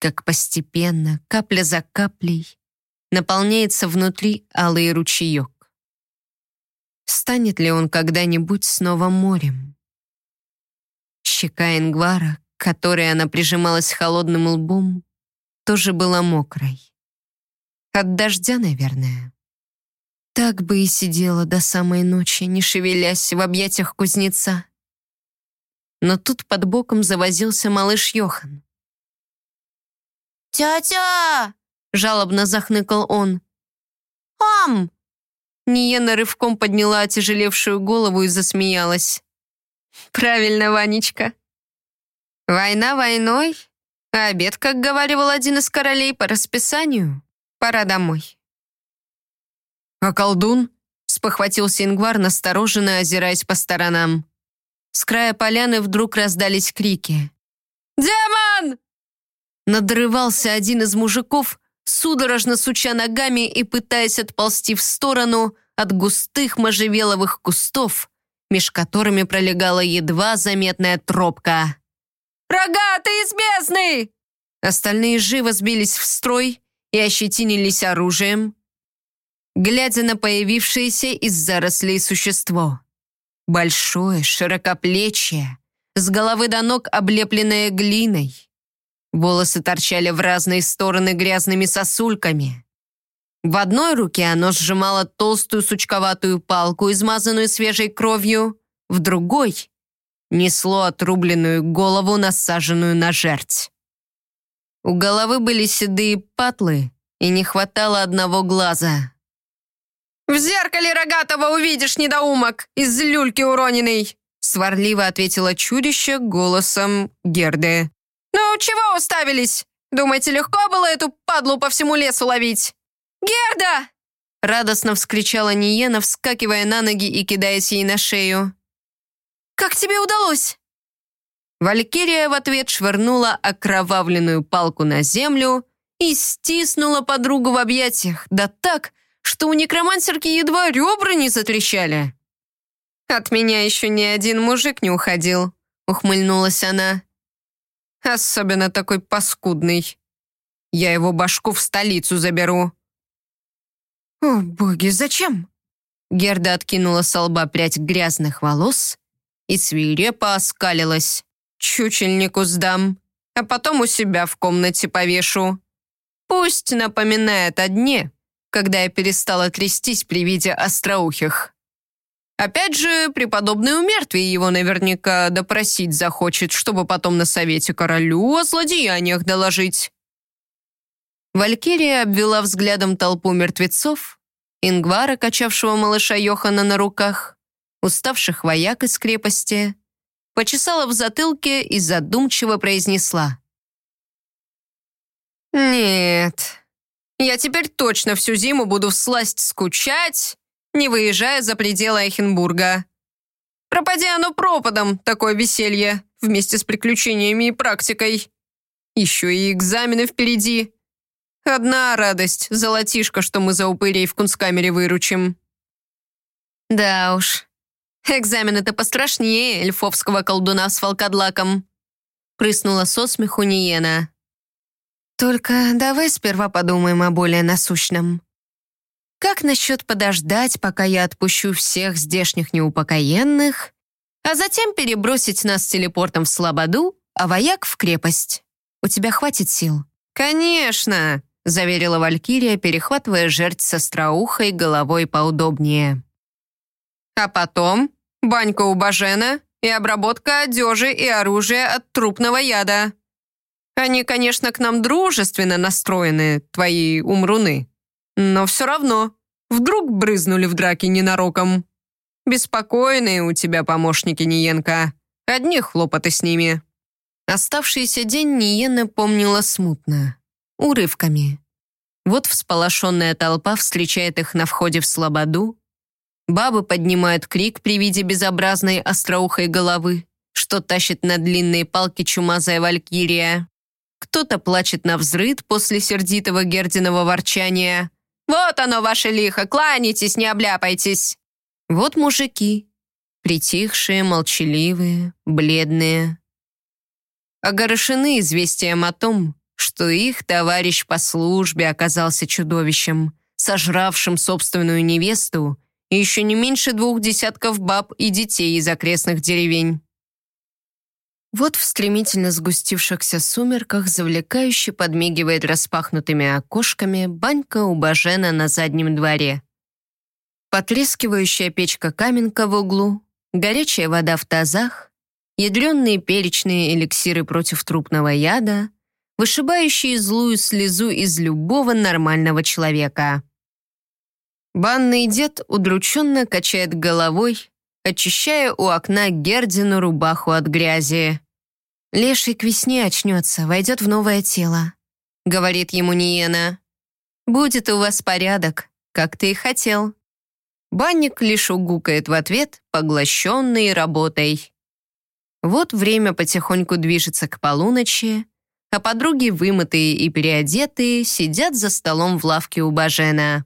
как постепенно, капля за каплей, наполняется внутри алый ручеек. Станет ли он когда-нибудь снова морем? Щека Ингвара, к которой она прижималась холодным лбом, тоже была мокрой. От дождя, наверное. Так бы и сидела до самой ночи, не шевелясь в объятиях кузнеца. Но тут под боком завозился малыш Йохан. «Тетя!» — жалобно захныкал он. «Ам!» Ниена рывком подняла отяжелевшую голову и засмеялась. «Правильно, Ванечка. Война войной, а обед, как говаривал один из королей, по расписанию. Пора домой». «А колдун?» — спохватился Ингвар, настороженно озираясь по сторонам. С края поляны вдруг раздались крики. Надрывался один из мужиков, судорожно суча ногами и пытаясь отползти в сторону от густых можжевеловых кустов, меж которыми пролегала едва заметная тропка. «Рогатый из бездны!» Остальные живо сбились в строй и ощетинились оружием, глядя на появившееся из зарослей существо. Большое, широкоплечье, с головы до ног облепленное глиной. Волосы торчали в разные стороны грязными сосульками. В одной руке оно сжимало толстую сучковатую палку, измазанную свежей кровью, в другой несло отрубленную голову, насаженную на жерть. У головы были седые патлы, и не хватало одного глаза. «В зеркале рогатого увидишь, недоумок, из люльки уроненный!» сварливо ответило чудище голосом Герды. «Ну, чего уставились? Думаете, легко было эту падлу по всему лесу ловить?» «Герда!» Радостно вскричала Ниена, вскакивая на ноги и кидаясь ей на шею. «Как тебе удалось?» Валькирия в ответ швырнула окровавленную палку на землю и стиснула подругу в объятиях, да так, что у некромансерки едва ребра не затрещали. «От меня еще ни один мужик не уходил», — ухмыльнулась она. «Особенно такой паскудный. Я его башку в столицу заберу». «О, боги, зачем?» Герда откинула с лба прядь грязных волос и свирепо оскалилась. «Чучельнику сдам, а потом у себя в комнате повешу. Пусть напоминает о дне, когда я перестала трястись при виде остроухих. Опять же, преподобный умертвие его наверняка допросить захочет, чтобы потом на совете королю о злодеяниях доложить». Валькирия обвела взглядом толпу мертвецов, Ингвара, качавшего малыша Йохана на руках, уставших вояк из крепости, почесала в затылке и задумчиво произнесла. «Нет, я теперь точно всю зиму буду всласть скучать, не выезжая за пределы Эйхенбурга. Пропади оно пропадом, такое веселье, вместе с приключениями и практикой. Еще и экзамены впереди. Одна радость, золотишко, что мы за упырей в кунсткамере выручим. Да уж, экзамены-то пострашнее эльфовского колдуна с волкодлаком. Прыснула со смеху Ниена. Только давай сперва подумаем о более насущном. Как насчет подождать, пока я отпущу всех здешних неупокоенных, а затем перебросить нас телепортом в Слободу, а вояк в крепость? У тебя хватит сил? Конечно! заверила Валькирия, перехватывая жерть со страухой головой поудобнее. А потом банька у Бажена и обработка одежи и оружия от трупного яда. Они, конечно, к нам дружественно настроены, твои умруны. Но все равно, вдруг брызнули в драке ненароком. Беспокойные у тебя помощники, Ниенка. Одни хлопоты с ними. Оставшийся день Ниена помнила смутно урывками. Вот всполошенная толпа встречает их на входе в слободу. Бабы поднимают крик при виде безобразной остроухой головы, что тащит на длинные палки чумазая валькирия. Кто-то плачет на взрыд после сердитого Гердиного ворчания. «Вот оно, ваше лихо, кланяйтесь, не обляпайтесь!» Вот мужики, притихшие, молчаливые, бледные. Огорошены известием о том, что их товарищ по службе оказался чудовищем, сожравшим собственную невесту и еще не меньше двух десятков баб и детей из окрестных деревень. Вот в стремительно сгустившихся сумерках завлекающе подмигивает распахнутыми окошками банька у Бажена на заднем дворе. Потрескивающая печка-каменка в углу, горячая вода в тазах, ядреные перечные эликсиры против трупного яда — вышибающие злую слезу из любого нормального человека. Банный дед удрученно качает головой, очищая у окна Гердину рубаху от грязи. «Леший к весне очнется, войдет в новое тело», — говорит ему Ниена. «Будет у вас порядок, как ты и хотел». Банник лишь угукает в ответ, поглощенный работой. Вот время потихоньку движется к полуночи, а подруги, вымытые и переодетые, сидят за столом в лавке у Бажена.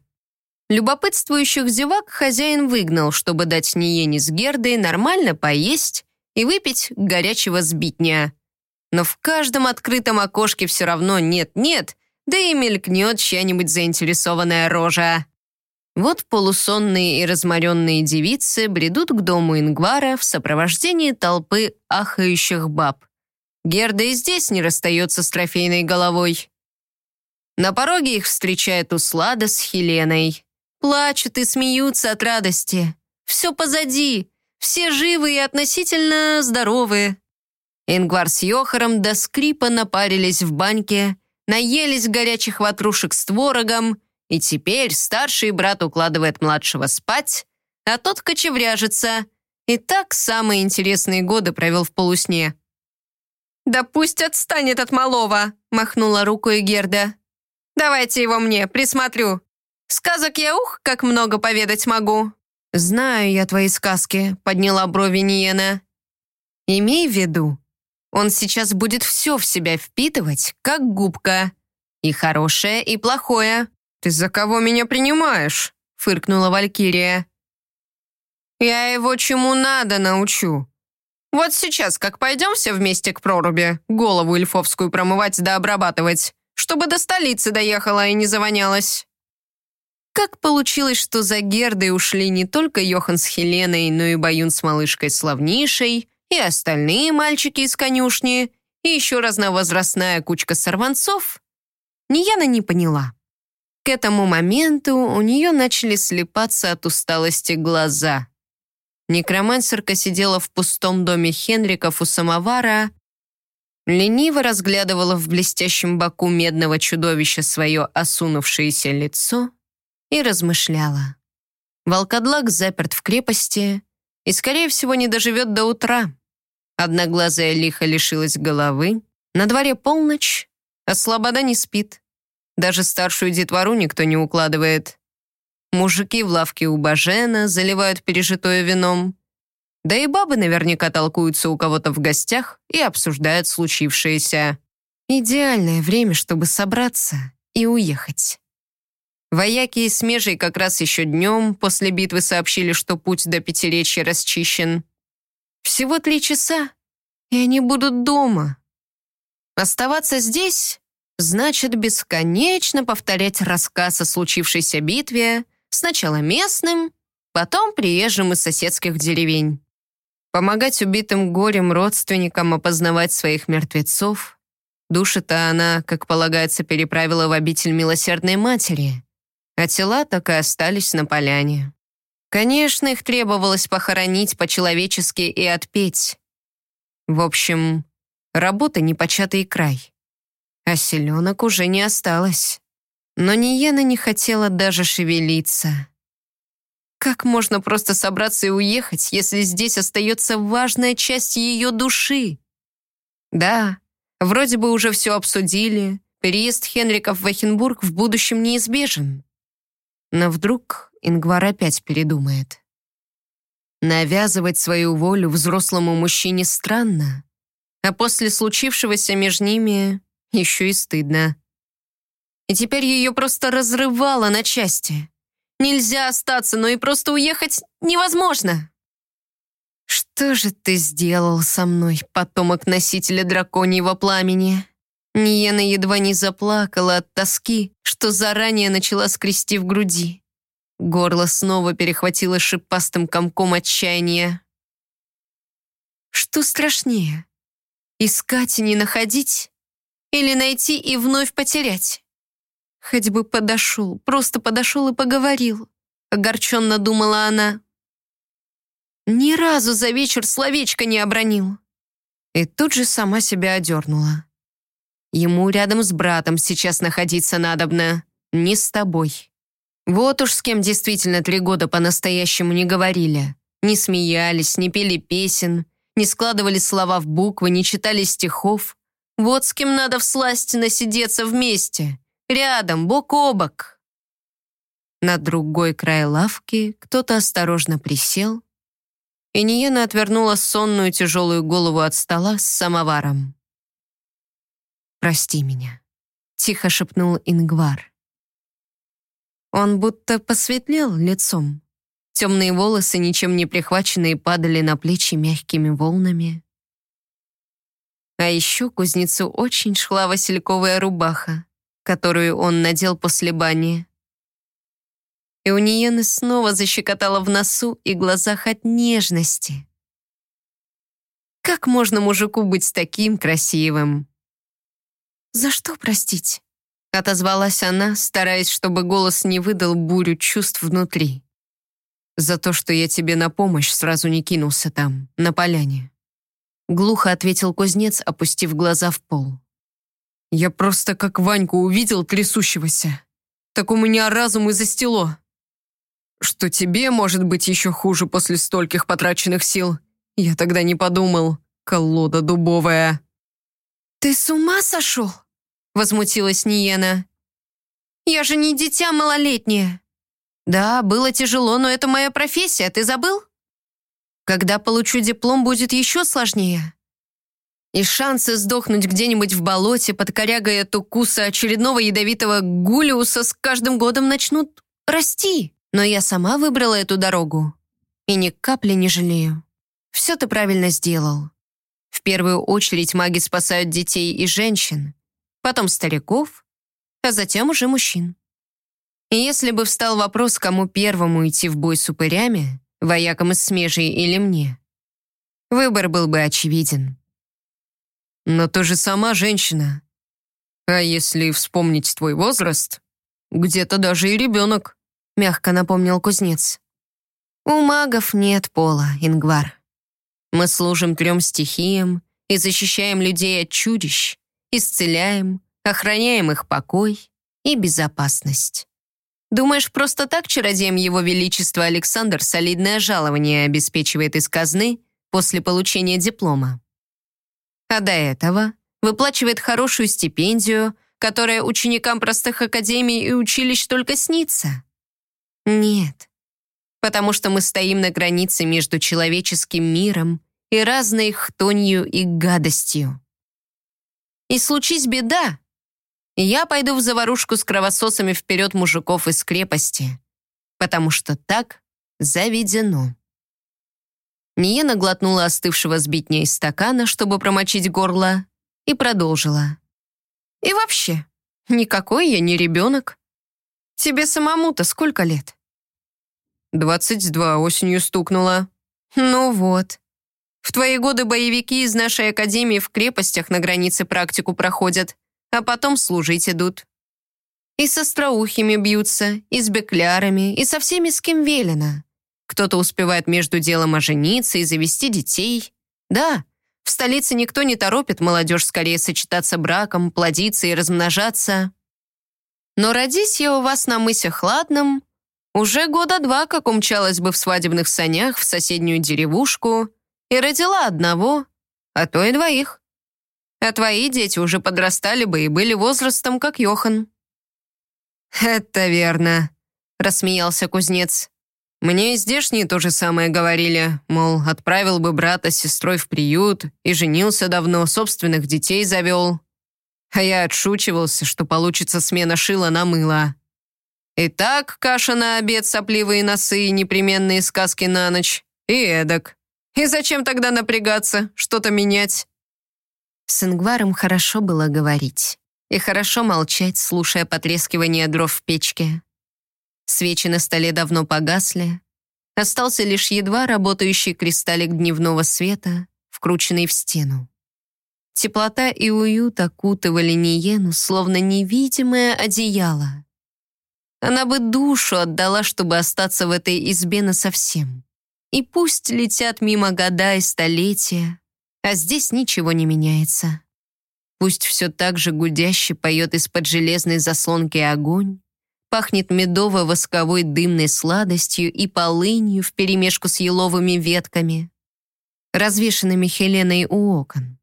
Любопытствующих зевак хозяин выгнал, чтобы дать Ниене с Гердой нормально поесть и выпить горячего сбитня. Но в каждом открытом окошке все равно нет-нет, да и мелькнет чья-нибудь заинтересованная рожа. Вот полусонные и разморенные девицы бредут к дому Ингвара в сопровождении толпы ахающих баб. Герда и здесь не расстается с трофейной головой. На пороге их встречает Услада с Хеленой. Плачут и смеются от радости. Все позади, все живы и относительно здоровы. Ингвар с Йохаром до скрипа напарились в баньке, наелись горячих ватрушек с творогом и теперь старший брат укладывает младшего спать, а тот кочевряжется. И так самые интересные годы провел в полусне. «Да пусть отстанет от малого!» — махнула рукой Герда. «Давайте его мне, присмотрю. Сказок я ух, как много поведать могу». «Знаю я твои сказки», — подняла брови Ниена. «Имей в виду, он сейчас будет все в себя впитывать, как губка. И хорошее, и плохое. «Ты за кого меня принимаешь?» — фыркнула Валькирия. «Я его чему надо научу. Вот сейчас, как пойдем все вместе к проруби, голову эльфовскую промывать да обрабатывать, чтобы до столицы доехала и не завонялась». Как получилось, что за Гердой ушли не только Йохан с Хеленой, но и Баюн с малышкой Славнейшей, и остальные мальчики из конюшни, и еще разновозрастная кучка сорванцов, Нияна не поняла. К этому моменту у нее начали слепаться от усталости глаза. Некромансерка сидела в пустом доме Хенриков у самовара, лениво разглядывала в блестящем боку медного чудовища свое осунувшееся лицо и размышляла. Волкодлак заперт в крепости и, скорее всего, не доживет до утра. Одноглазая лихо лишилась головы, на дворе полночь, а Слобода не спит. Даже старшую детвору никто не укладывает. Мужики в лавке у Бажена заливают пережитое вином. Да и бабы наверняка толкуются у кого-то в гостях и обсуждают случившееся. Идеальное время, чтобы собраться и уехать. Вояки и смежей как раз еще днем после битвы сообщили, что путь до Пятиречья расчищен. Всего три часа, и они будут дома. Оставаться здесь значит бесконечно повторять рассказ о случившейся битве сначала местным, потом приезжим из соседских деревень. Помогать убитым горем родственникам опознавать своих мертвецов. Души-то она, как полагается, переправила в обитель милосердной матери, а тела так и остались на поляне. Конечно, их требовалось похоронить по-человечески и отпеть. В общем, работа непочатый край а селенок уже не осталось. Но Ниена не хотела даже шевелиться. Как можно просто собраться и уехать, если здесь остается важная часть ее души? Да, вроде бы уже все обсудили, переезд Хенриков в Эхенбург в будущем неизбежен. Но вдруг Ингвар опять передумает. Навязывать свою волю взрослому мужчине странно, а после случившегося между ними еще и стыдно. И теперь ее просто разрывало на части. Нельзя остаться, но и просто уехать невозможно. «Что же ты сделал со мной, потомок носителя драконьего пламени?» Ниена едва не заплакала от тоски, что заранее начала скрести в груди. Горло снова перехватило шипастым комком отчаяния. Что страшнее? Искать и не находить? Или найти и вновь потерять? Хоть бы подошел, просто подошел и поговорил. Огорченно думала она. Ни разу за вечер словечко не обронил. И тут же сама себя одернула. Ему рядом с братом сейчас находиться надобно, не с тобой. Вот уж с кем действительно три года по-настоящему не говорили. Не смеялись, не пели песен, не складывали слова в буквы, не читали стихов. Вот с кем надо всласть насидеться вместе, рядом, бок о бок. На другой край лавки кто-то осторожно присел, и Ниена отвернула сонную тяжелую голову от стола с самоваром. «Прости меня», — тихо шепнул Ингвар. Он будто посветлел лицом. Темные волосы, ничем не прихваченные, падали на плечи мягкими волнами. А еще кузнецу очень шла васильковая рубаха, которую он надел после бани. И у Ниены снова защекотала в носу и глазах от нежности. Как можно мужику быть таким красивым? «За что простить?» Отозвалась она, стараясь, чтобы голос не выдал бурю чувств внутри. «За то, что я тебе на помощь сразу не кинулся там, на поляне». Глухо ответил кузнец, опустив глаза в пол. «Я просто как Ваньку увидел трясущегося. Так у меня разум и застело. Что тебе может быть еще хуже после стольких потраченных сил? Я тогда не подумал, колода дубовая». «Ты с ума сошел?» Возмутилась Ниена. «Я же не дитя малолетнее». «Да, было тяжело, но это моя профессия, ты забыл?» «Когда получу диплом, будет еще сложнее». И шансы сдохнуть где-нибудь в болоте под корягой от укуса очередного ядовитого гулиуса с каждым годом начнут расти. Но я сама выбрала эту дорогу. И ни капли не жалею. Все ты правильно сделал. В первую очередь маги спасают детей и женщин потом стариков, а затем уже мужчин. И если бы встал вопрос, кому первому идти в бой с упырями, воякам из смежей или мне, выбор был бы очевиден. Но ты же сама женщина. А если вспомнить твой возраст, где-то даже и ребенок, мягко напомнил кузнец. У магов нет пола, Ингвар. Мы служим трем стихиям и защищаем людей от чудищ, исцеляем, охраняем их покой и безопасность. Думаешь, просто так чародеем Его Величества Александр солидное жалование обеспечивает из казны после получения диплома? А до этого выплачивает хорошую стипендию, которая ученикам простых академий и училищ только снится? Нет, потому что мы стоим на границе между человеческим миром и разной хтонью и гадостью. И случись беда, я пойду в заварушку с кровососами вперед мужиков из крепости, потому что так заведено. Ниена глотнула остывшего сбитня из стакана, чтобы промочить горло, и продолжила. «И вообще, никакой я не ребенок. Тебе самому-то сколько лет?» «Двадцать два осенью стукнула». «Ну вот. В твои годы боевики из нашей академии в крепостях на границе практику проходят, а потом служить идут. И со остроухими бьются, и с беклярами, и со всеми, с кем велено. Кто-то успевает между делом ожениться и завести детей. Да, в столице никто не торопит молодежь скорее сочетаться браком, плодиться и размножаться. Но родись я у вас на мысе Хладном, уже года два как умчалась бы в свадебных санях в соседнюю деревушку и родила одного, а то и двоих. А твои дети уже подрастали бы и были возрастом, как Йохан». «Это верно», — рассмеялся кузнец. «Мне и здешние то же самое говорили, мол, отправил бы брата с сестрой в приют и женился давно, собственных детей завел. А я отшучивался, что получится смена шила на мыло. И так каша на обед, сопливые носы и непременные сказки на ночь. И эдак. И зачем тогда напрягаться, что-то менять? С Ингваром хорошо было говорить. И хорошо молчать, слушая потрескивание дров в печке. Свечи на столе давно погасли. Остался лишь едва работающий кристаллик дневного света, вкрученный в стену. Теплота и уют окутывали Ниену, словно невидимое одеяло. Она бы душу отдала, чтобы остаться в этой избе насовсем. И пусть летят мимо года и столетия, а здесь ничего не меняется. Пусть все так же гудяще поет из-под железной заслонки огонь, пахнет медово-восковой дымной сладостью и полынью вперемешку с еловыми ветками, развешанными Хеленой у окон.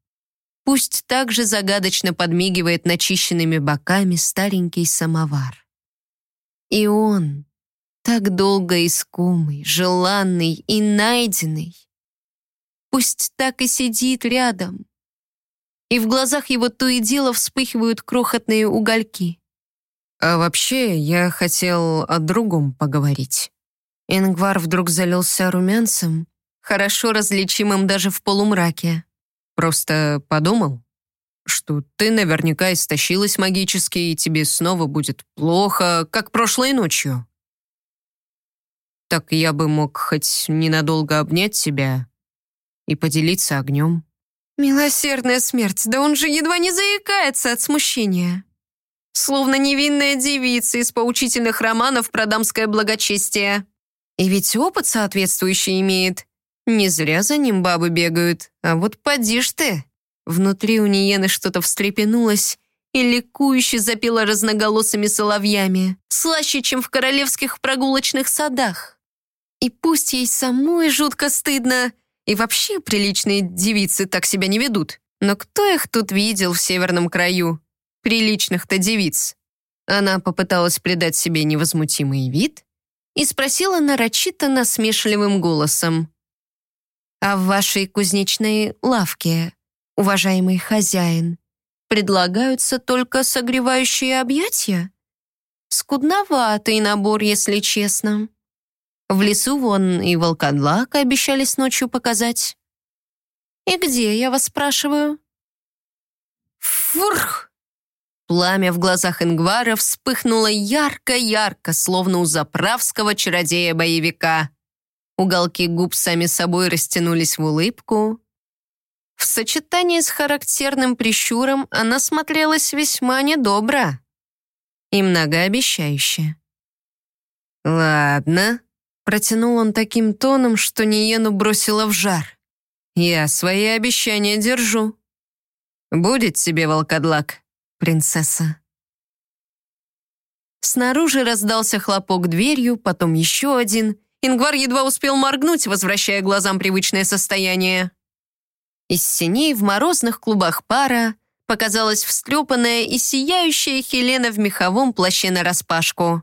Пусть также загадочно подмигивает начищенными боками старенький самовар. И он, так долго искомый, желанный и найденный. Пусть так и сидит рядом. И в глазах его то и дело вспыхивают крохотные угольки. а вообще я хотел о другом поговорить». Ингвар вдруг залился румянцем, хорошо различимым даже в полумраке. «Просто подумал, что ты наверняка истощилась магически, и тебе снова будет плохо, как прошлой ночью. Так я бы мог хоть ненадолго обнять тебя и поделиться огнем». «Милосердная смерть, да он же едва не заикается от смущения!» Словно невинная девица из поучительных романов про дамское благочестие. И ведь опыт соответствующий имеет. Не зря за ним бабы бегают, а вот поди ж ты. Внутри у Ниены что-то встрепенулось и ликующе запела разноголосыми соловьями, слаще, чем в королевских прогулочных садах. И пусть ей самой жутко стыдно, и вообще приличные девицы так себя не ведут, но кто их тут видел в северном краю? Приличных-то девиц. Она попыталась придать себе невозмутимый вид и спросила нарочито насмешливым голосом. «А в вашей кузнечной лавке уважаемый хозяин, предлагаются только согревающие объятия? Скудноватый набор, если честно. В лесу вон и волкодлак обещались ночью показать. И где, я вас спрашиваю? Фурх! Пламя в глазах Ингвара вспыхнуло ярко-ярко, словно у заправского чародея-боевика. Уголки губ сами собой растянулись в улыбку, в сочетании с характерным прищуром она смотрелась весьма недобро и многообещающе. «Ладно», — протянул он таким тоном, что Ниену бросила в жар. «Я свои обещания держу. Будет тебе волкодлак, принцесса». Снаружи раздался хлопок дверью, потом еще один. Ингвар едва успел моргнуть, возвращая глазам привычное состояние. Из синей в морозных клубах пара показалась встрепанная и сияющая Хелена в меховом плаще нараспашку.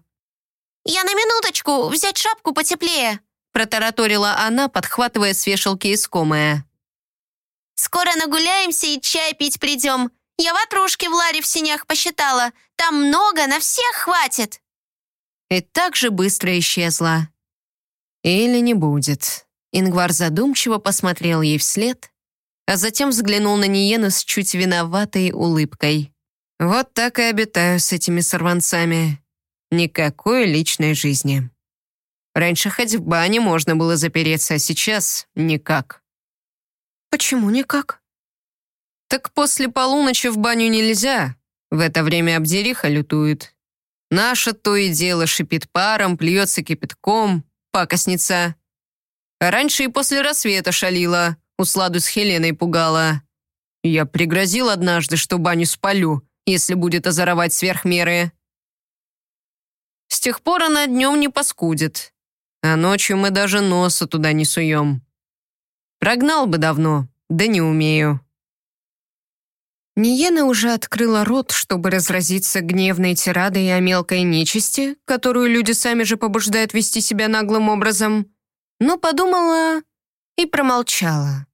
«Я на минуточку, взять шапку потеплее», протараторила она, подхватывая с вешалки искомое. «Скоро нагуляемся и чай пить придем. Я ватрушки в ларе в синях посчитала. Там много, на всех хватит». И так же быстро исчезла. «Или не будет». Ингвар задумчиво посмотрел ей вслед, а затем взглянул на Ниену с чуть виноватой улыбкой. «Вот так и обитаю с этими сорванцами. Никакой личной жизни. Раньше хоть в бане можно было запереться, а сейчас никак». «Почему никак?» «Так после полуночи в баню нельзя. В это время обдериха лютует. Наша то и дело шипит паром, плюется кипятком, пакостница. А раньше и после рассвета шалила, Усладу с Хеленой пугала. Я пригрозил однажды, что баню спалю, если будет озоровать сверх меры. С тех пор она днем не паскудит, а ночью мы даже носа туда не суем. Прогнал бы давно, да не умею. Ниена уже открыла рот, чтобы разразиться гневной тирадой о мелкой нечисти, которую люди сами же побуждают вести себя наглым образом, но подумала и промолчала.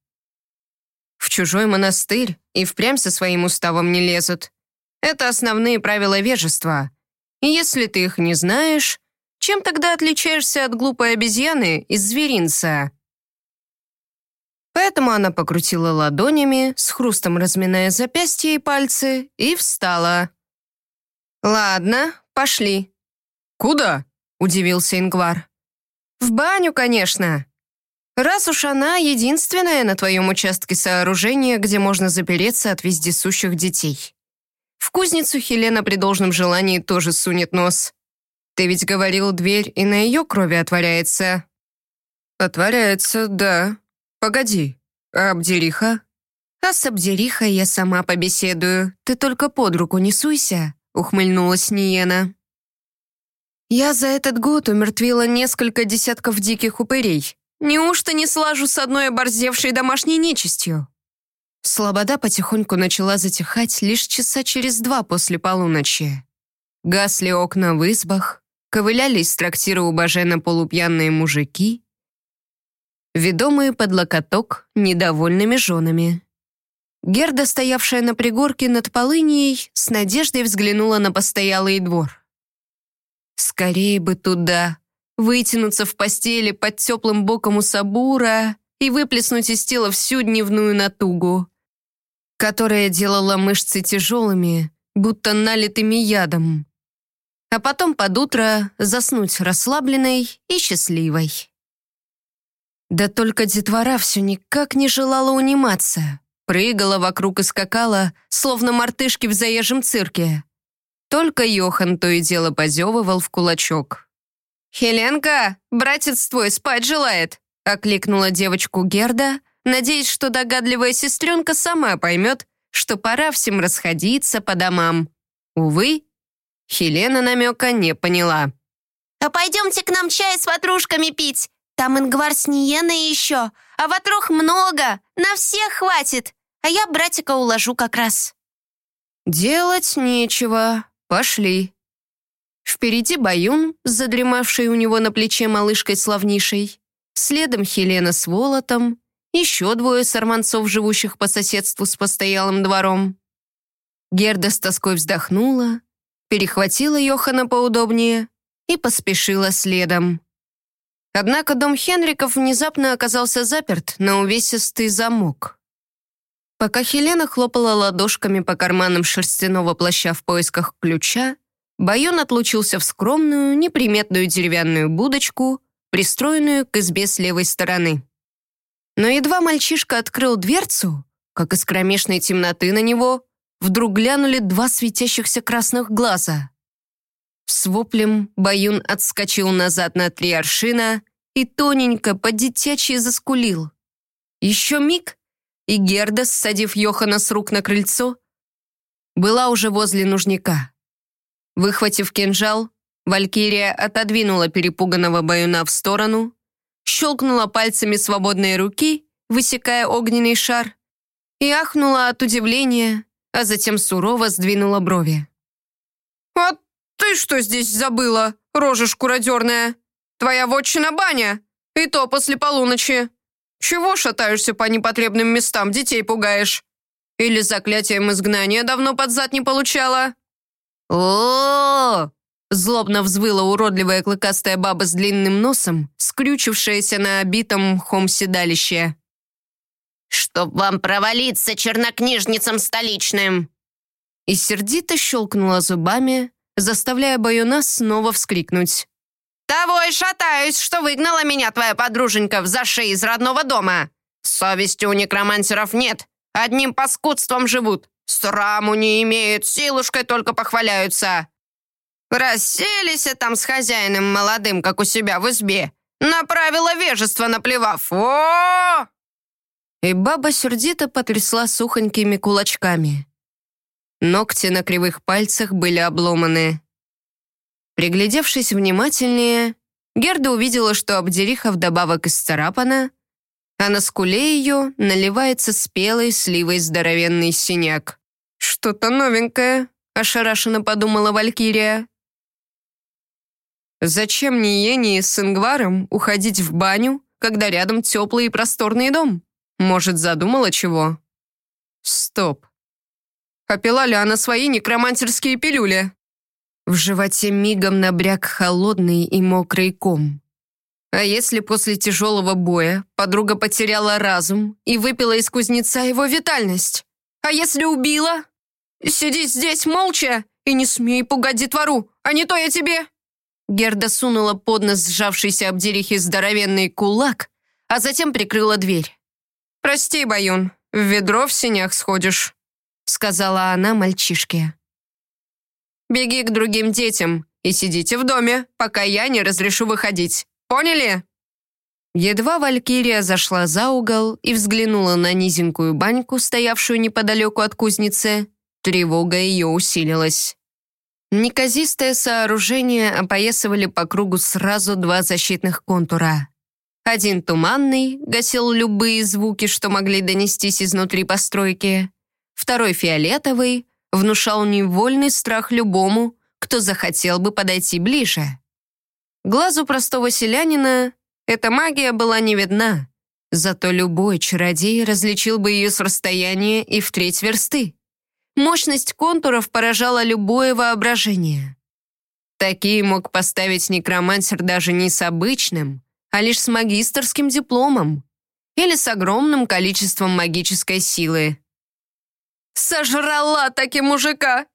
В чужой монастырь и впрямь со своим уставом не лезут. Это основные правила вежества. Если ты их не знаешь, чем тогда отличаешься от глупой обезьяны из зверинца? Поэтому она покрутила ладонями, с хрустом разминая запястья и пальцы, и встала. «Ладно, пошли». «Куда?» — удивился Ингвар. «В баню, конечно. Раз уж она единственная на твоем участке сооружения, где можно запереться от вездесущих детей. В кузницу Хелена при должном желании тоже сунет нос. Ты ведь говорил, дверь и на ее крови отворяется. Отворяется, да. Погоди, а Абдериха? А с Абдерихой я сама побеседую. Ты только под руку не суйся, ухмыльнулась Ниена. Я за этот год умертвила несколько десятков диких упырей. Неужто не слажу с одной оборзевшей домашней нечистью? Слобода потихоньку начала затихать лишь часа через два после полуночи. Гасли окна в избах, ковыляли из трактира у Бажена полупьяные мужики, ведомые под локоток недовольными женами. Герда, стоявшая на пригорке над полынией, с надеждой взглянула на постоялый двор. Скорее бы туда, вытянуться в постели под теплым боком у Сабура и выплеснуть из тела всю дневную натугу, которая делала мышцы тяжелыми, будто налитыми ядом. А потом под утро заснуть расслабленной и счастливой. Да только детвора все никак не желала униматься. Прыгала вокруг и скакала, словно мартышки в заезжем цирке. Только Йохан то и дело позевывал в кулачок. «Хеленка, братец твой спать желает!» окликнула девочку Герда, надеясь, что догадливая сестренка сама поймет, что пора всем расходиться по домам. Увы, Хелена намека не поняла. «А пойдемте к нам чай с ватрушками пить. Там ингвар с ниеной еще, а ватрох много, на всех хватит. А я братика уложу как раз». «Делать нечего. Пошли». Впереди Баюн, задремавший у него на плече малышкой славнейшей. Следом Хелена с Волотом, еще двое сорванцов, живущих по соседству с постоялым двором. Герда с тоской вздохнула, перехватила Йохана поудобнее и поспешила следом. Однако дом Хенриков внезапно оказался заперт на увесистый замок. Пока Хелена хлопала ладошками по карманам шерстяного плаща в поисках ключа, Байон отлучился в скромную, неприметную деревянную будочку, пристроенную к избе с левой стороны. Но едва мальчишка открыл дверцу, как из кромешной темноты на него вдруг глянули два светящихся красных глаза. С воплем Баюн отскочил назад на три аршина и тоненько по-детячьи заскулил. Еще миг, и Герда, ссадив Йохана с рук на крыльцо, была уже возле нужника. Выхватив кинжал, Валькирия отодвинула перепуганного Баюна в сторону, щелкнула пальцами свободной руки, высекая огненный шар, и ахнула от удивления, а затем сурово сдвинула брови. «А ты что здесь забыла, рожа шкуродерная? Твоя вотчина баня, и то после полуночи. Чего шатаешься по непотребным местам, детей пугаешь? Или заклятием изгнания давно под зад не получала?» «О-о-о!» Злобно взвыла уродливая клыкастая баба с длинным носом, скрючившаяся на обитом мхом седалище. «Чтоб вам провалиться, чернокнижницам столичным!» И сердито щелкнула зубами, заставляя Баюна снова вскрикнуть. «Того и шатаюсь, что выгнала меня твоя подруженька в зашей из родного дома. Совести у некромансеров нет, одним паскудством живут, сраму не имеют, силушкой только похваляются. Расселись там с хозяином молодым, как у себя в избе. На правила вежества наплевав. О! И баба сердито потрясла сухонькими кулачками. Ногти на кривых пальцах были обломаны. Приглядевшись внимательнее, Герда увидела, что обдериха вдобавок исцарапана, а на скуле ее наливается спелой сливой здоровенный синяк. «Что-то новенькое», — ошарашенно подумала Валькирия. Зачем Ниене с Ингваром уходить в баню, когда рядом теплый и просторный дом? Может, задумала чего? Стоп. Попила ли она свои некромантерские пилюли? В животе мигом набряк холодный и мокрый ком. А если после тяжелого боя подруга потеряла разум и выпила из кузнеца его витальность? А если убила? Сиди здесь молча и не смей пугать детвору, а не то я тебе... Герда сунула под нос сжавшийся об дерехи здоровенный кулак, а затем прикрыла дверь. «Прости, Баюн, в ведро в синях сходишь», сказала она мальчишке. «Беги к другим детям и сидите в доме, пока я не разрешу выходить. Поняли?» Едва Валькирия зашла за угол и взглянула на низенькую баньку, стоявшую неподалеку от кузницы, тревога ее усилилась. Неказистое сооружение опоясывали по кругу сразу два защитных контура. Один туманный, гасил любые звуки, что могли донестись изнутри постройки. Второй фиолетовый, внушал невольный страх любому, кто захотел бы подойти ближе. Глазу простого селянина эта магия была не видна, зато любой чародей различил бы ее с расстояния и в треть версты. Мощность контуров поражала любое воображение. Такие мог поставить некромансер даже не с обычным, а лишь с магистрским дипломом или с огромным количеством магической силы. «Сожрала таки мужика!»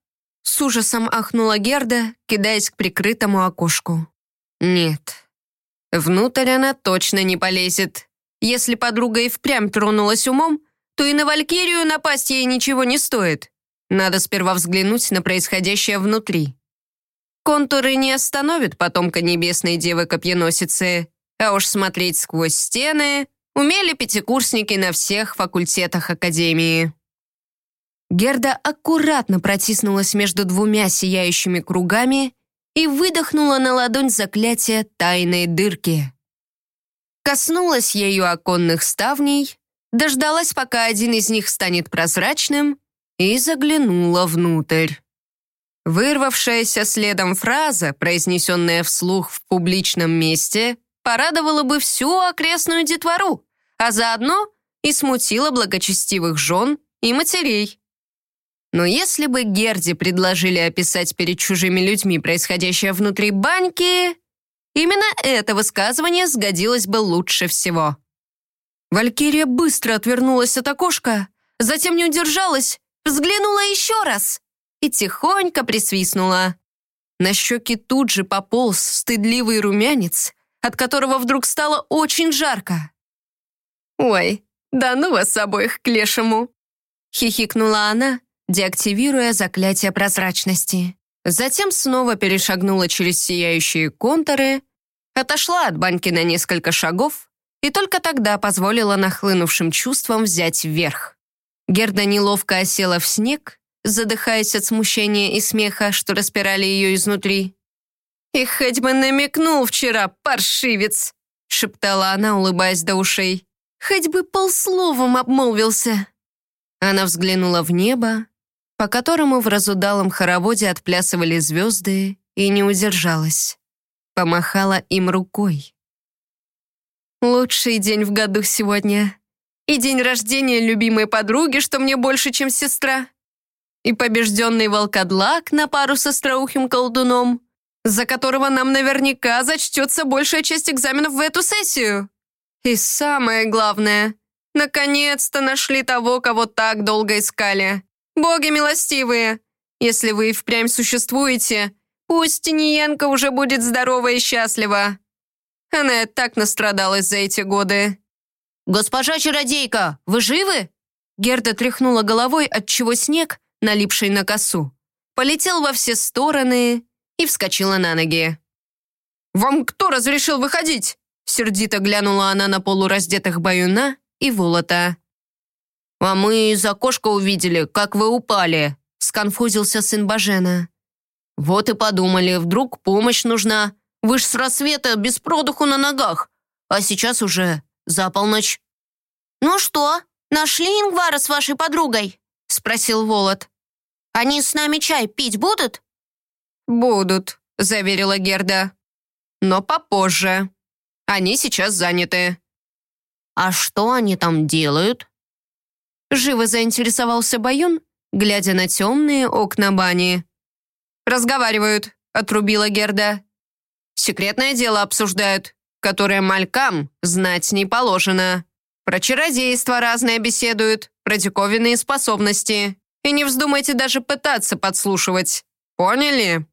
С ужасом ахнула Герда, кидаясь к прикрытому окошку. «Нет, внутрь она точно не полезет. Если подруга и впрямь тронулась умом, то и на Валькирию напасть ей ничего не стоит. Надо сперва взглянуть на происходящее внутри. Контуры не остановят потомка небесной девы-копьеносицы, а уж смотреть сквозь стены умели пятикурсники на всех факультетах Академии. Герда аккуратно протиснулась между двумя сияющими кругами и выдохнула на ладонь заклятие тайной дырки. Коснулась ею оконных ставней, дождалась, пока один из них станет прозрачным, и заглянула внутрь. Вырвавшаяся следом фраза, произнесенная вслух в публичном месте, порадовала бы всю окрестную детвору, а заодно и смутила благочестивых жен и матерей. Но если бы Герде предложили описать перед чужими людьми происходящее внутри баньки, именно это высказывание сгодилось бы лучше всего. Валькирия быстро отвернулась от окошка, затем не удержалась, взглянула еще раз и тихонько присвистнула. На щеки тут же пополз стыдливый румянец, от которого вдруг стало очень жарко. «Ой, да ну вас обоих к лешему!» хихикнула она, деактивируя заклятие прозрачности. Затем снова перешагнула через сияющие контуры, отошла от баньки на несколько шагов и только тогда позволила нахлынувшим чувствам взять вверх. Герда неловко осела в снег, задыхаясь от смущения и смеха, что распирали ее изнутри. «И хоть бы намекнул вчера, паршивец!» шептала она, улыбаясь до ушей. «Хоть бы полсловом обмолвился!» Она взглянула в небо, по которому в разудалом хороводе отплясывали звезды, и не удержалась. Помахала им рукой. «Лучший день в году сегодня. И день рождения любимой подруги, что мне больше, чем сестра. И побежденный волкодлак на пару со остроухим колдуном, за которого нам наверняка зачтется большая часть экзаменов в эту сессию. И самое главное, наконец-то нашли того, кого так долго искали. Боги милостивые! Если вы и впрямь существуете, пусть Тиньенко уже будет здорова и счастлива. Она и так настрадалась за эти годы. «Госпожа чародейка, вы живы?» Герда тряхнула головой, отчего снег, налипший на косу, полетел во все стороны и вскочила на ноги. «Вам кто разрешил выходить?» Сердито глянула она на полураздетых Баюна и Волота. «А мы из окошка увидели, как вы упали», — сконфузился сын Бажена. «Вот и подумали, вдруг помощь нужна. Вы ж с рассвета без продуху на ногах, а сейчас уже за полночь». «Ну что, нашли Ингвара с вашей подругой?» — спросил Волод. «Они с нами чай пить будут?» «Будут», — заверила Герда. «Но попозже. Они сейчас заняты». «А что они там делают?» Живо заинтересовался Баюн, глядя на темные окна бани. «Разговаривают», — отрубила Герда. «Секретное дело обсуждают, которое малькам знать не положено. Про чародейство разное беседуют, про диковинные способности. И не вздумайте даже пытаться подслушивать. Поняли?»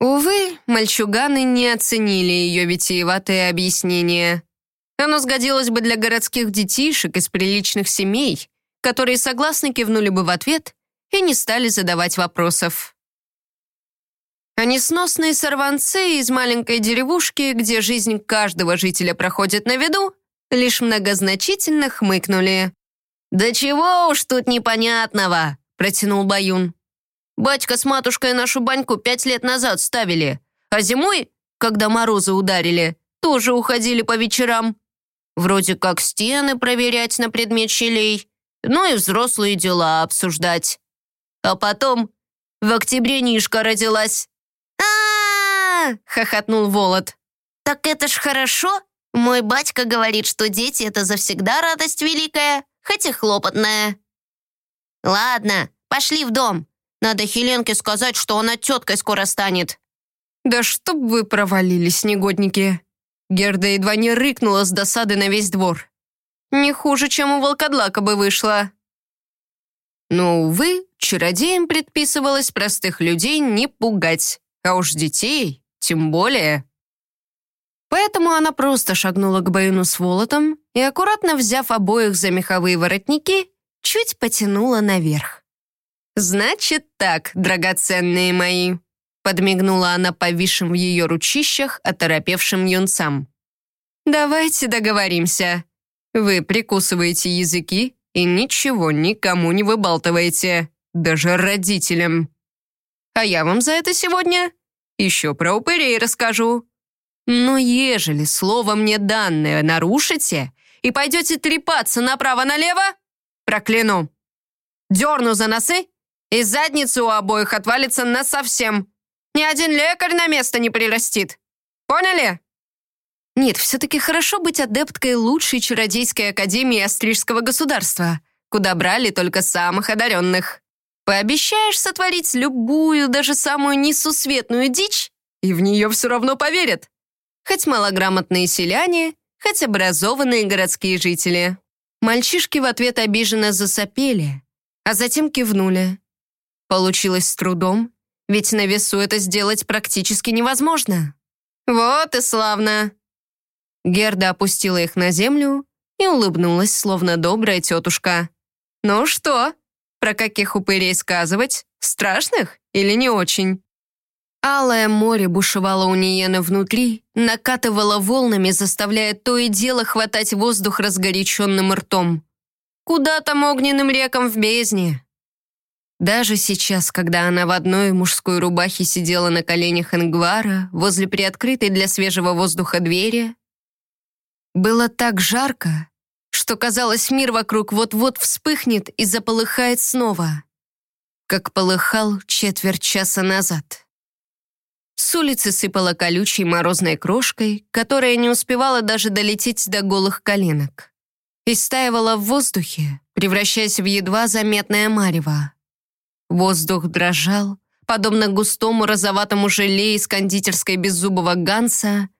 Увы, мальчуганы не оценили ее витиеватое объяснение. Оно сгодилось бы для городских детишек из приличных семей, которые согласно кивнули бы в ответ и не стали задавать вопросов. А несносные сорванцы из маленькой деревушки, где жизнь каждого жителя проходит на виду, лишь многозначительно хмыкнули. «Да чего уж тут непонятного!» — протянул Баюн. «Батька с матушкой нашу баньку пять лет назад ставили, а зимой, когда морозы ударили, тоже уходили по вечерам. Вроде как стены проверять на предмет щелей, ну и взрослые дела обсуждать. А потом в октябре Нишка родилась. Хохотнул Волод. «Так это ж хорошо. Мой батька говорит, что дети — это завсегда радость великая, хоть и хлопотная». «Ладно, пошли в дом. Надо Хеленке сказать, что она теткой скоро станет». «Да чтоб вы провалились, негодники!» Герда едва не рыкнула с досады на весь двор. «Не хуже, чем у волкодлака бы вышло». Но, увы, чародеям предписывалось простых людей не пугать, а уж детей тем более. Поэтому она просто шагнула к Бэйну с Волотом и, аккуратно взяв обоих за меховые воротники, чуть потянула наверх. «Значит так, драгоценные мои», подмигнула она повисшим в ее ручищах оторопевшим юнцам. «Давайте договоримся. Вы прикусываете языки и ничего никому не выбалтываете, даже родителям. А я вам за это сегодня еще про упырей расскажу. Но ежели слово мне данное нарушите и пойдете трепаться направо-налево, прокляну. Дерну за носы, и задница у обоих отвалится насовсем. Ни один лекарь на место не прирастит. Поняли? Нет, все-таки хорошо быть адепткой лучшей чародейской академии Астрижского государства, куда брали только самых одаренных. Пообещаешь сотворить любую, даже самую несусветную дичь, и в нее все равно поверят. Хоть малограмотные селяне, хоть образованные городские жители. Мальчишки в ответ обиженно засопели, а затем кивнули. Получилось с трудом, ведь на весу это сделать практически невозможно. Вот и славно. Герда опустила их на землю и улыбнулась, словно добрая тетушка. «Ну что, про каких упырей сказывать? Страшных или не очень?» Алое море бушевало у Ниены внутри, накатывало волнами, заставляя то и дело хватать воздух разгоряченным ртом. Куда там огненным рекам в бездне? Даже сейчас, когда она в одной мужской рубахе сидела на коленях Ингвара возле приоткрытой для свежего воздуха двери, было так жарко, что казалось, мир вокруг вот-вот вспыхнет и заполыхает снова, как полыхал четверть часа назад. С улицы сыпала колючей морозной крошкой, которая не успевала даже долететь до голых коленок. И стаивала в воздухе, превращаясь в едва заметное марево. Воздух дрожал, подобно густому розоватому желе из кондитерской беззубого Ганса,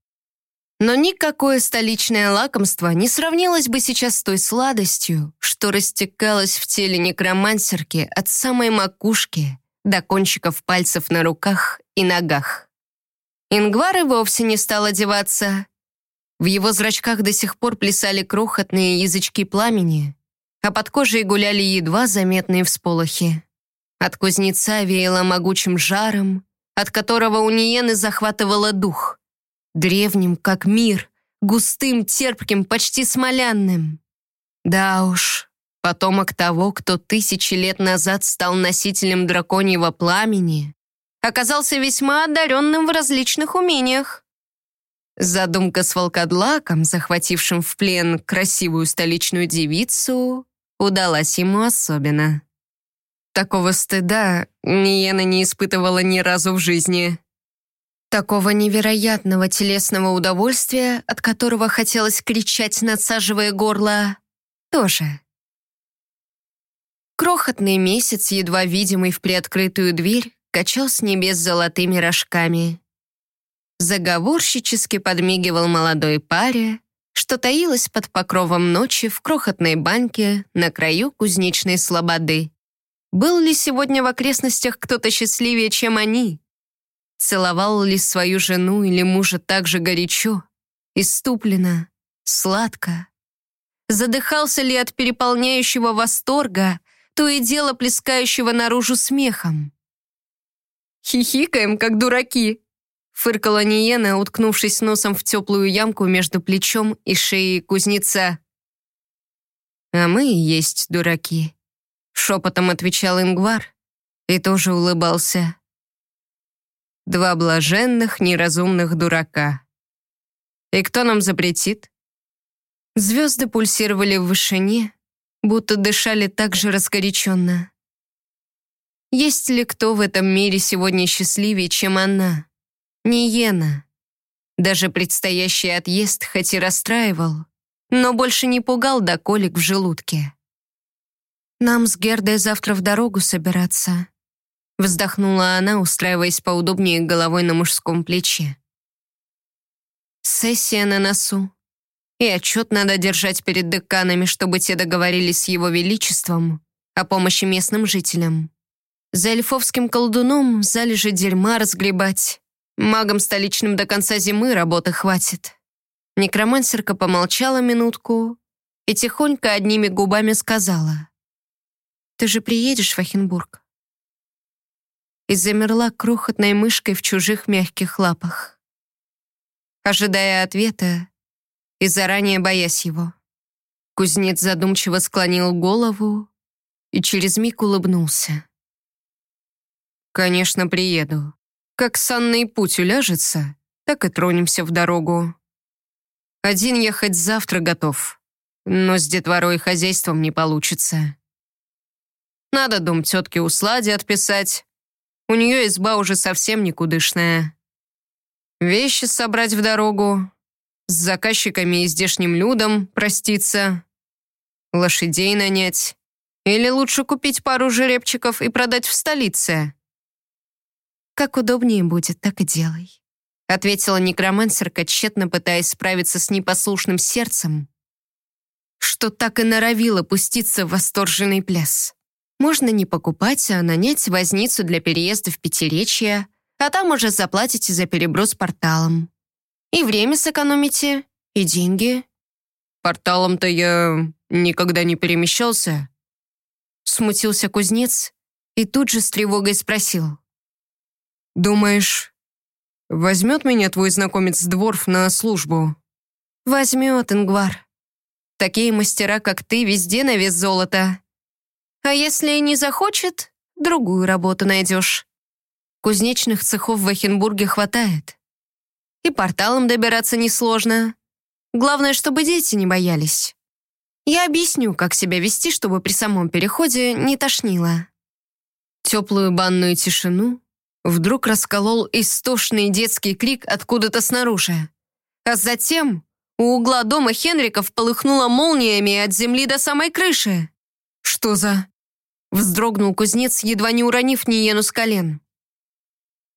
но никакое столичное лакомство не сравнилось бы сейчас с той сладостью, что растекалось в теле некромансерки от самой макушки до кончиков пальцев на руках и ногах. Ингвар и вовсе не стал одеваться. В его зрачках до сих пор плясали крохотные язычки пламени, а под кожей гуляли едва заметные всполохи. От кузнеца веяло могучим жаром, от которого у Ниены захватывало дух — древним, как мир, густым, терпким, почти смолянным. Да уж, потомок того, кто тысячи лет назад стал носителем драконьего пламени, оказался весьма одаренным в различных умениях. Задумка с волкодлаком, захватившим в плен красивую столичную девицу, удалась ему особенно. Такого стыда Ниена не испытывала ни разу в жизни. Такого невероятного телесного удовольствия, от которого хотелось кричать, надсаживая горло, тоже. Крохотный месяц, едва видимый в приоткрытую дверь, качал с небес золотыми рожками. Заговорщически подмигивал молодой паре, что таилась под покровом ночи в крохотной баньке на краю кузнечной слободы. Был ли сегодня в окрестностях кто-то счастливее, чем они? Целовал ли свою жену или мужа так же горячо, иступленно, сладко? Задыхался ли от переполняющего восторга, то и дело плескающего наружу смехом? «Хихикаем, как дураки», — фыркала Ниена, уткнувшись носом в теплую ямку между плечом и шеей кузнеца. «А мы и есть дураки», — шепотом отвечал Ингвар и тоже улыбался. Два блаженных, неразумных дурака. И кто нам запретит? Звезды пульсировали в вышине, будто дышали так же раскоряченно. Есть ли кто в этом мире сегодня счастливее, чем она? Не Ена. Даже предстоящий отъезд хоть и расстраивал, но больше не пугал до колик в желудке. Нам с Гердой завтра в дорогу собираться. Вздохнула она, устраиваясь поудобнее головой на мужском плече. Сессия на носу. И отчет надо держать перед деканами, чтобы те договорились с его величеством о помощи местным жителям. За эльфовским колдуном залежи дерьма разгребать. Магам столичным до конца зимы работы хватит. Некромансерка помолчала минутку и тихонько одними губами сказала. «Ты же приедешь в Ахенбург?» И замерла крохотной мышкой в чужих мягких лапах. Ожидая ответа и заранее боясь его. Кузнец задумчиво склонил голову и через миг улыбнулся. «Конечно, приеду. Как санный путь уляжется, так и тронемся в дорогу. Один ехать завтра готов, но с детворой хозяйством не получится. Надо дом тетки у Слади отписать. У нее изба уже совсем никудышная. Вещи собрать в дорогу, с заказчиками и здешним людом проститься, лошадей нанять. Или лучше купить пару жеребчиков и продать в столице. «Как удобнее будет, так и делай», — ответила некромансерка, тщетно пытаясь справиться с непослушным сердцем, что так и норовило пуститься в восторженный пляс. Можно не покупать, а нанять возницу для переезда в Пятиречье, а там уже заплатите за переброс порталом. И время сэкономите, и деньги. Порталом-то я никогда не перемещался. Смутился кузнец и тут же с тревогой спросил. «Думаешь, возьмет меня твой знакомец Дворф на службу?» «Возьмет, Ингвар. Такие мастера, как ты, везде на вес золота. А если не захочет, другую работу найдешь. Кузнечных цехов в Эхенбурге хватает. И порталом добираться несложно. Главное, чтобы дети не боялись. Я объясню, как себя вести, чтобы при самом переходе не тошнило». Теплую банную тишину Вдруг расколол истошный детский крик откуда-то снаружи. А затем у угла дома Хенриков полыхнуло молниями от земли до самой крыши. «Что за...» Вздрогнул кузнец, едва не уронив Ниену с колен.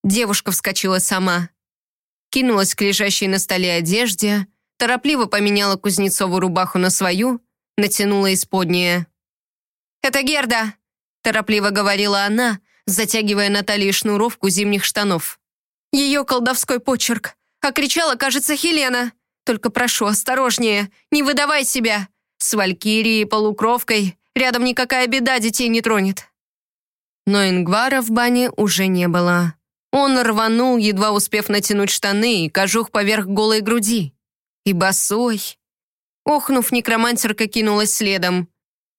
Девушка вскочила сама. Кинулась к лежащей на столе одежде, торопливо поменяла Кузнецову рубаху на свою, натянула исподнее. «Это Герда!» – торопливо говорила она, затягивая на талии шнуровку зимних штанов. Ее колдовской почерк. А кричала, кажется, Хелена. Только прошу, осторожнее, не выдавай себя. С Валькирией полукровкой рядом никакая беда детей не тронет. Но Ингвара в бане уже не было. Он рванул, едва успев натянуть штаны и кожух поверх голой груди. И босой. Охнув, некромантерка кинулась следом.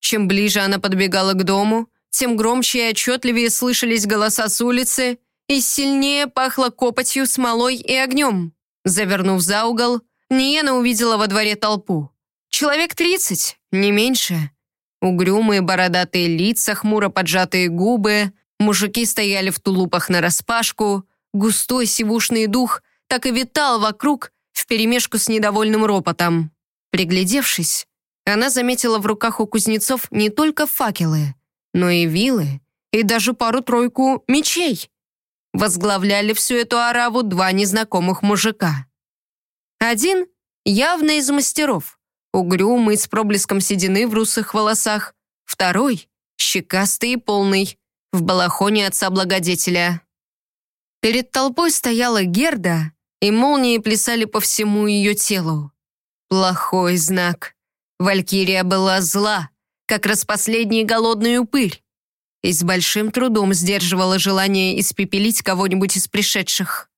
Чем ближе она подбегала к дому, тем громче и отчетливее слышались голоса с улицы, и сильнее пахло копотью, смолой и огнем. Завернув за угол, Ниена увидела во дворе толпу. Человек тридцать, не меньше. Угрюмые бородатые лица, хмуро поджатые губы, мужики стояли в тулупах нараспашку, густой сивушный дух так и витал вокруг вперемешку с недовольным ропотом. Приглядевшись, она заметила в руках у кузнецов не только факелы, но и вилы, и даже пару-тройку мечей. Возглавляли всю эту араву два незнакомых мужика. Один явно из мастеров, угрюмый, с проблеском седины в русых волосах. Второй — щекастый и полный, в балахоне отца-благодетеля. Перед толпой стояла Герда, и молнии плясали по всему ее телу. Плохой знак. Валькирия была зла, как распоследний голодный упырь, и с большим трудом сдерживала желание испепелить кого-нибудь из пришедших.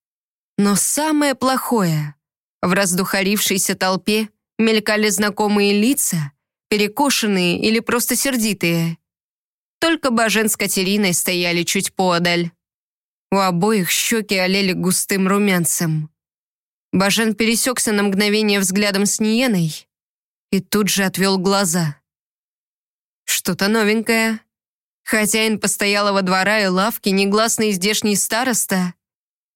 Но самое плохое — в раздухарившейся толпе мелькали знакомые лица, перекошенные или просто сердитые. Только Бажен с Катериной стояли чуть поодаль. У обоих щеки олели густым румянцем. Бажен пересекся на мгновение взглядом с Ниеной и тут же отвел глаза. Что-то новенькое. Хозяин постоялого двора и лавки, негласный здешний староста,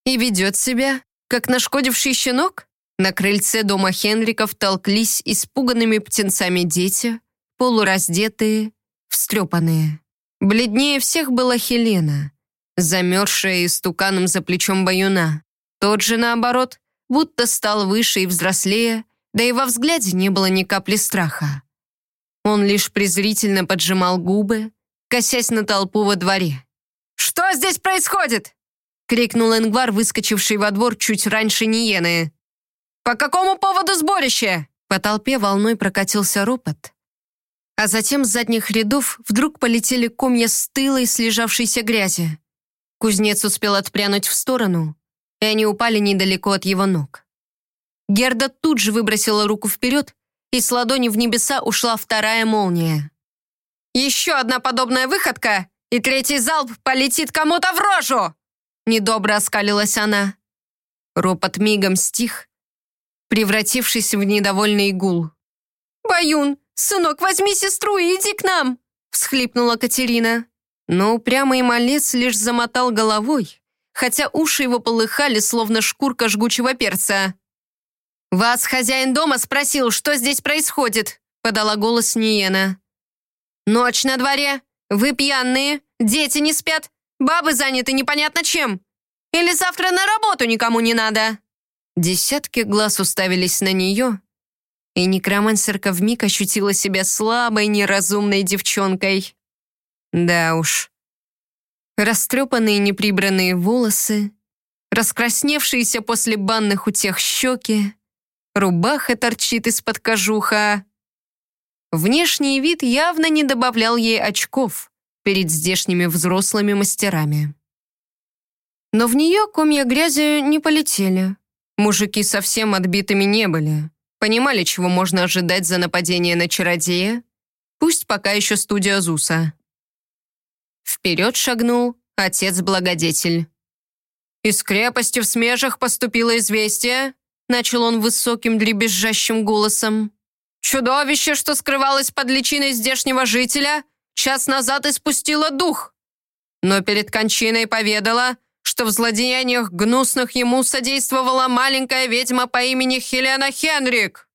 и ведет себя, как нашкодивший щенок? На крыльце дома Хенриков толклись испуганными птенцами дети, полураздетые, встрепанные. Бледнее всех была Хелена. замерзшая истуканом за плечом баюна. Тот же, наоборот, будто стал выше и взрослее, да и во взгляде не было ни капли страха. Он лишь презрительно поджимал губы, косясь на толпу во дворе. «Что здесь происходит?» — крикнул Энгвар, выскочивший во двор чуть раньше Ниены. «По какому поводу сборище?» По толпе волной прокатился ропот. А затем с задних рядов вдруг полетели комья стылой слежавшейся грязи. Кузнец успел отпрянуть в сторону, и они упали недалеко от его ног. Герда тут же выбросила руку вперед, и с ладони в небеса ушла вторая молния. «Еще одна подобная выходка, и третий залп полетит кому-то в рожу!» Недобро оскалилась она. Ропот мигом стих, превратившись в недовольный гул. «Баюн, сынок, возьми сестру и иди к нам!» всхлипнула Катерина. Но упрямый малец лишь замотал головой, хотя уши его полыхали, словно шкурка жгучего перца. «Вас хозяин дома спросил, что здесь происходит», подала голос Ниена. «Ночь на дворе, вы пьяные, дети не спят, бабы заняты непонятно чем. Или завтра на работу никому не надо?» Десятки глаз уставились на нее, и некромансерка вмиг ощутила себя слабой, неразумной девчонкой. Да уж. Растрепанные неприбранные волосы, раскрасневшиеся после банных утех щеки, рубаха торчит из-под кожуха. Внешний вид явно не добавлял ей очков перед здешними взрослыми мастерами. Но в нее комья грязи не полетели. Мужики совсем отбитыми не были. Понимали, чего можно ожидать за нападение на чародея, пусть пока еще студия Зуса. Вперед шагнул отец-благодетель. «Из крепости в смежах поступило известие», начал он высоким дребезжащим голосом. «Чудовище, что скрывалось под личиной здешнего жителя, час назад испустило дух, но перед кончиной поведала, что в злодеяниях гнусных ему содействовала маленькая ведьма по имени Хелена Хенрик.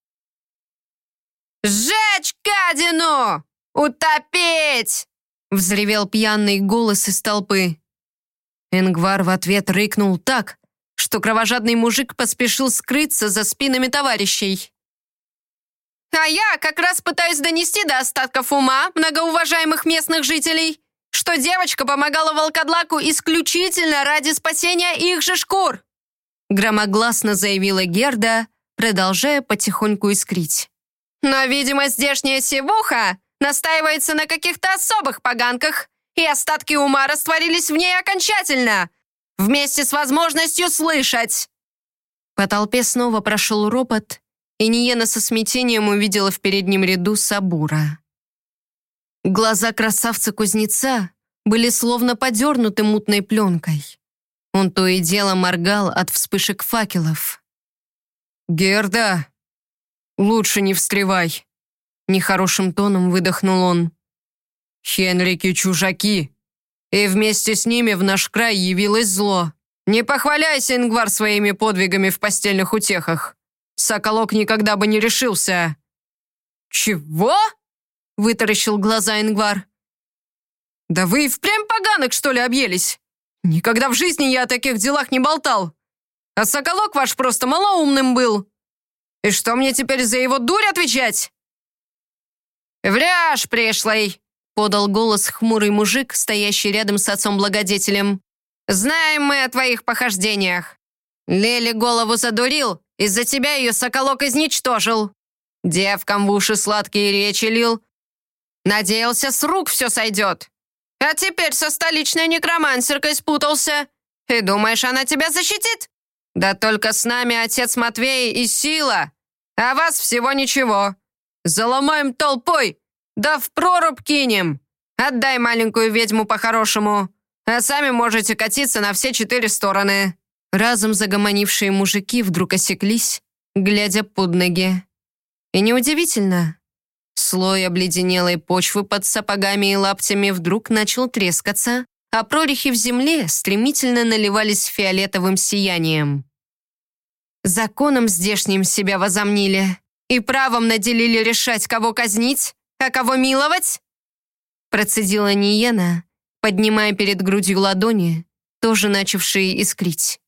«Сжечь гадину! Утопить!» взревел пьяный голос из толпы. Энгвар в ответ рыкнул так, что кровожадный мужик поспешил скрыться за спинами товарищей. «А я как раз пытаюсь донести до остатков ума многоуважаемых местных жителей, что девочка помогала волкодлаку исключительно ради спасения их же шкур!» Громогласно заявила Герда, продолжая потихоньку искрить. «Но, видимо, здешняя севуха настаивается на каких-то особых поганках, и остатки ума растворились в ней окончательно, вместе с возможностью слышать!» По толпе снова прошел ропот, и Ниена со смятением увидела в переднем ряду Сабура. Глаза красавца-кузнеца были словно подернуты мутной пленкой. Он то и дело моргал от вспышек факелов. «Герда, лучше не встревай», — нехорошим тоном выдохнул он. «Хенрики чужаки, и вместе с ними в наш край явилось зло. Не похваляйся, Ингвар, своими подвигами в постельных утехах. Соколок никогда бы не решился». «Чего?» Вытаращил глаза Ингвар. «Да вы и впрямь поганок, что ли, объелись? Никогда в жизни я о таких делах не болтал. А соколок ваш просто малоумным был. И что мне теперь за его дурь отвечать?» «Вряжь, пришлый!» подал голос хмурый мужик, стоящий рядом с отцом-благодетелем. «Знаем мы о твоих похождениях. Лели голову задурил, из-за тебя ее соколок изничтожил. Девкам в уши сладкие речи лил, Надеялся, с рук все сойдет. А теперь со столичной некромансеркой спутался. И думаешь, она тебя защитит? Да только с нами отец Матвей и сила, а вас всего ничего. Заломаем толпой, да в прорубь кинем. Отдай маленькую ведьму по-хорошему, а сами можете катиться на все четыре стороны». Разом загомонившие мужики вдруг осеклись, глядя под ноги. И неудивительно, Слой обледенелой почвы под сапогами и лаптями вдруг начал трескаться, а прорехи в земле стремительно наливались фиолетовым сиянием. Законом здешним себя возомнили и правом наделили решать, кого казнить, а кого миловать? Процедила Ниена, поднимая перед грудью ладони, тоже начавшие искрить.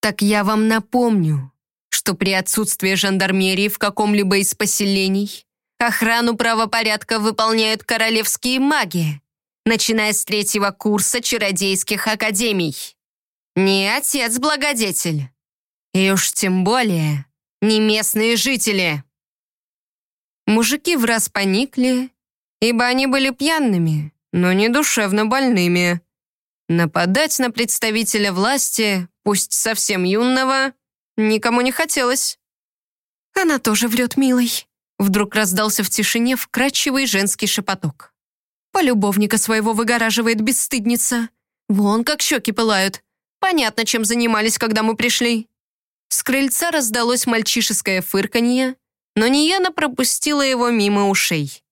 «Так я вам напомню, что при отсутствии жандармерии в каком-либо из поселений охрану правопорядка выполняют королевские маги, начиная с третьего курса чародейских академий. Не отец-благодетель. И уж тем более не местные жители». Мужики в поникли, ибо они были пьяными, но не душевно больными. Нападать на представителя власти, пусть совсем юного, никому не хотелось. «Она тоже врет, милый», — вдруг раздался в тишине вкрадчивый женский шепоток. «Полюбовника своего выгораживает бесстыдница. Вон как щеки пылают. Понятно, чем занимались, когда мы пришли». С крыльца раздалось мальчишеское фырканье, но Нияна пропустила его мимо ушей.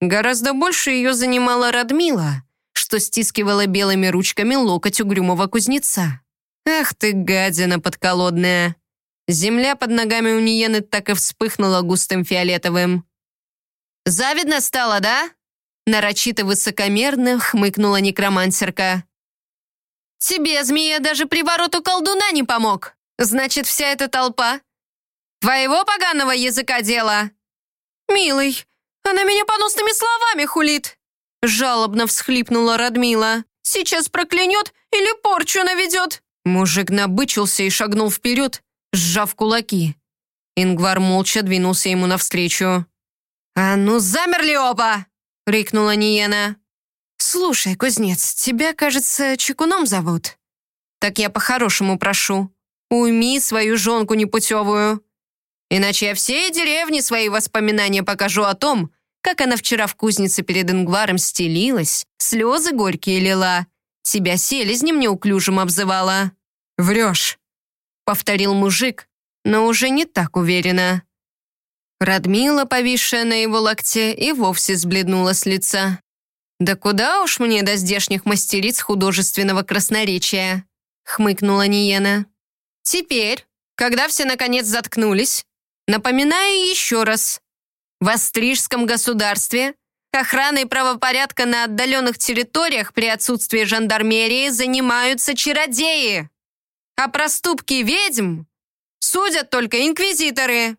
Гораздо больше ее занимала Радмила, что стискивала белыми ручками локоть угрюмого кузнеца. «Ах ты, гадина подколодная!» Земля под ногами у Ниены так и вспыхнула густым фиолетовым. «Завидно стало, да?» Нарочито высокомерно хмыкнула некромансерка. «Тебе, змея, даже привороту колдуна не помог. Значит, вся эта толпа твоего поганого языка дело?» «Милый, она меня поносными словами хулит!» Жалобно всхлипнула Радмила. «Сейчас проклянет или порчу наведет!» Мужик набычился и шагнул вперед, сжав кулаки. Ингвар молча двинулся ему навстречу. «А ну, замерли оба!» — рикнула Ниена. «Слушай, кузнец, тебя, кажется, Чекуном зовут. Так я по-хорошему прошу, уйми свою жонку непутевую. Иначе я всей деревне свои воспоминания покажу о том, как она вчера в кузнице перед Ингваром стелилась, слезы горькие лила, тебя селезнем неуклюжим обзывала». «Врешь», — повторил мужик, но уже не так уверенно. Радмила, повисшая на его локте, и вовсе сбледнула с лица. «Да куда уж мне до здешних мастериц художественного красноречия?» — хмыкнула Ниена. «Теперь, когда все наконец заткнулись, Напоминаю еще раз. В Астрижском государстве охраной правопорядка на отдаленных территориях при отсутствии жандармерии занимаются чародеи. А проступки ведьм судят только инквизиторы.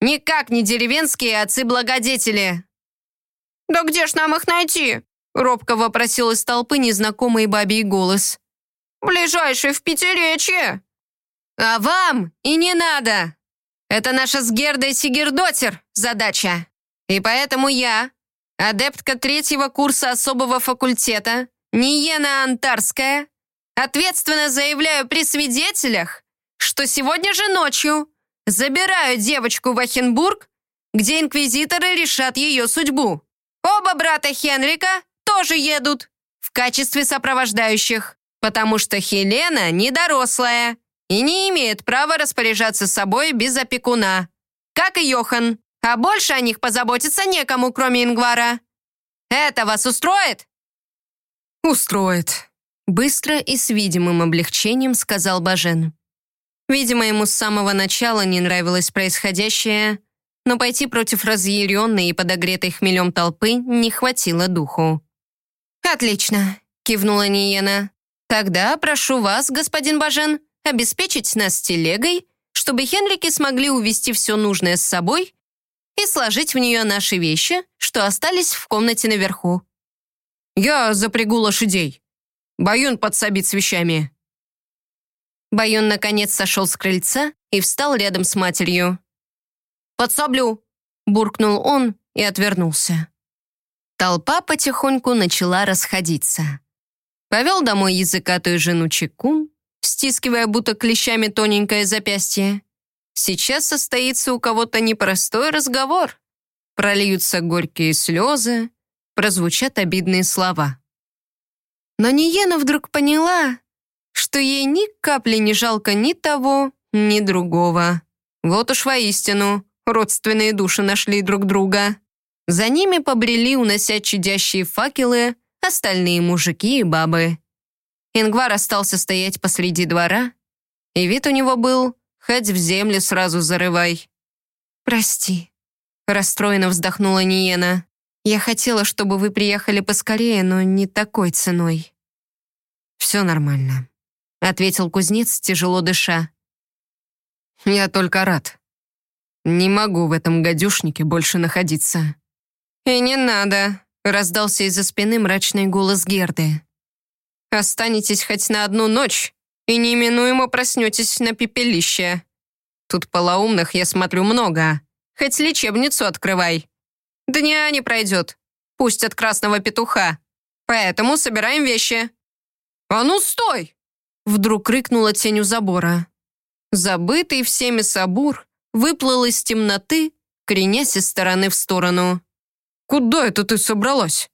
Никак не деревенские отцы-благодетели. «Да где ж нам их найти?» робко вопросил из толпы незнакомый бабий голос. «Ближайший в Пятеречье». «А вам и не надо!» Это наша с Гердой Сигердотер задача. И поэтому я, адептка третьего курса особого факультета, Ниена Антарская, ответственно заявляю при свидетелях, что сегодня же ночью забираю девочку в Ахенбург, где инквизиторы решат ее судьбу. Оба брата Хенрика тоже едут в качестве сопровождающих, потому что Хелена недорослая и не имеет права распоряжаться собой без опекуна, как и Йохан. А больше о них позаботиться некому, кроме Ингвара. Это вас устроит?» «Устроит», — быстро и с видимым облегчением сказал Бажен. Видимо, ему с самого начала не нравилось происходящее, но пойти против разъяренной и подогретой хмелем толпы не хватило духу. «Отлично», — кивнула Ниена. «Тогда прошу вас, господин Бажен, обеспечить нас телегой, чтобы Хенрики смогли увезти все нужное с собой и сложить в нее наши вещи, что остались в комнате наверху. «Я запрягу лошадей. Баюн подсобит с вещами». Баюн наконец сошел с крыльца и встал рядом с матерью. «Подсоблю!» — буркнул он и отвернулся. Толпа потихоньку начала расходиться. Повел домой языкатую жену Чекун, стискивая будто клещами тоненькое запястье. Сейчас состоится у кого-то непростой разговор. Прольются горькие слезы, прозвучат обидные слова. Но Ниена вдруг поняла, что ей ни капли не жалко ни того, ни другого. Вот уж воистину, родственные души нашли друг друга. За ними побрели, унося чудящие факелы, остальные мужики и бабы. Ингвар остался стоять посреди двора, и вид у него был «хоть в землю сразу зарывай». «Прости», — расстроенно вздохнула Ниена. «Я хотела, чтобы вы приехали поскорее, но не такой ценой». «Все нормально», — ответил кузнец, тяжело дыша. «Я только рад. Не могу в этом гадюшнике больше находиться». «И не надо», — раздался из-за спины мрачный голос Герды. «Останетесь хоть на одну ночь и неименуемо проснетесь на пепелище. Тут полоумных, я смотрю, много. Хоть лечебницу открывай. Дня не пройдет. Пусть от красного петуха. Поэтому собираем вещи». «А ну, стой!» Вдруг крикнула тень у забора. Забытый всеми Сабур выплыл из темноты, кренясь из стороны в сторону. «Куда это ты собралась?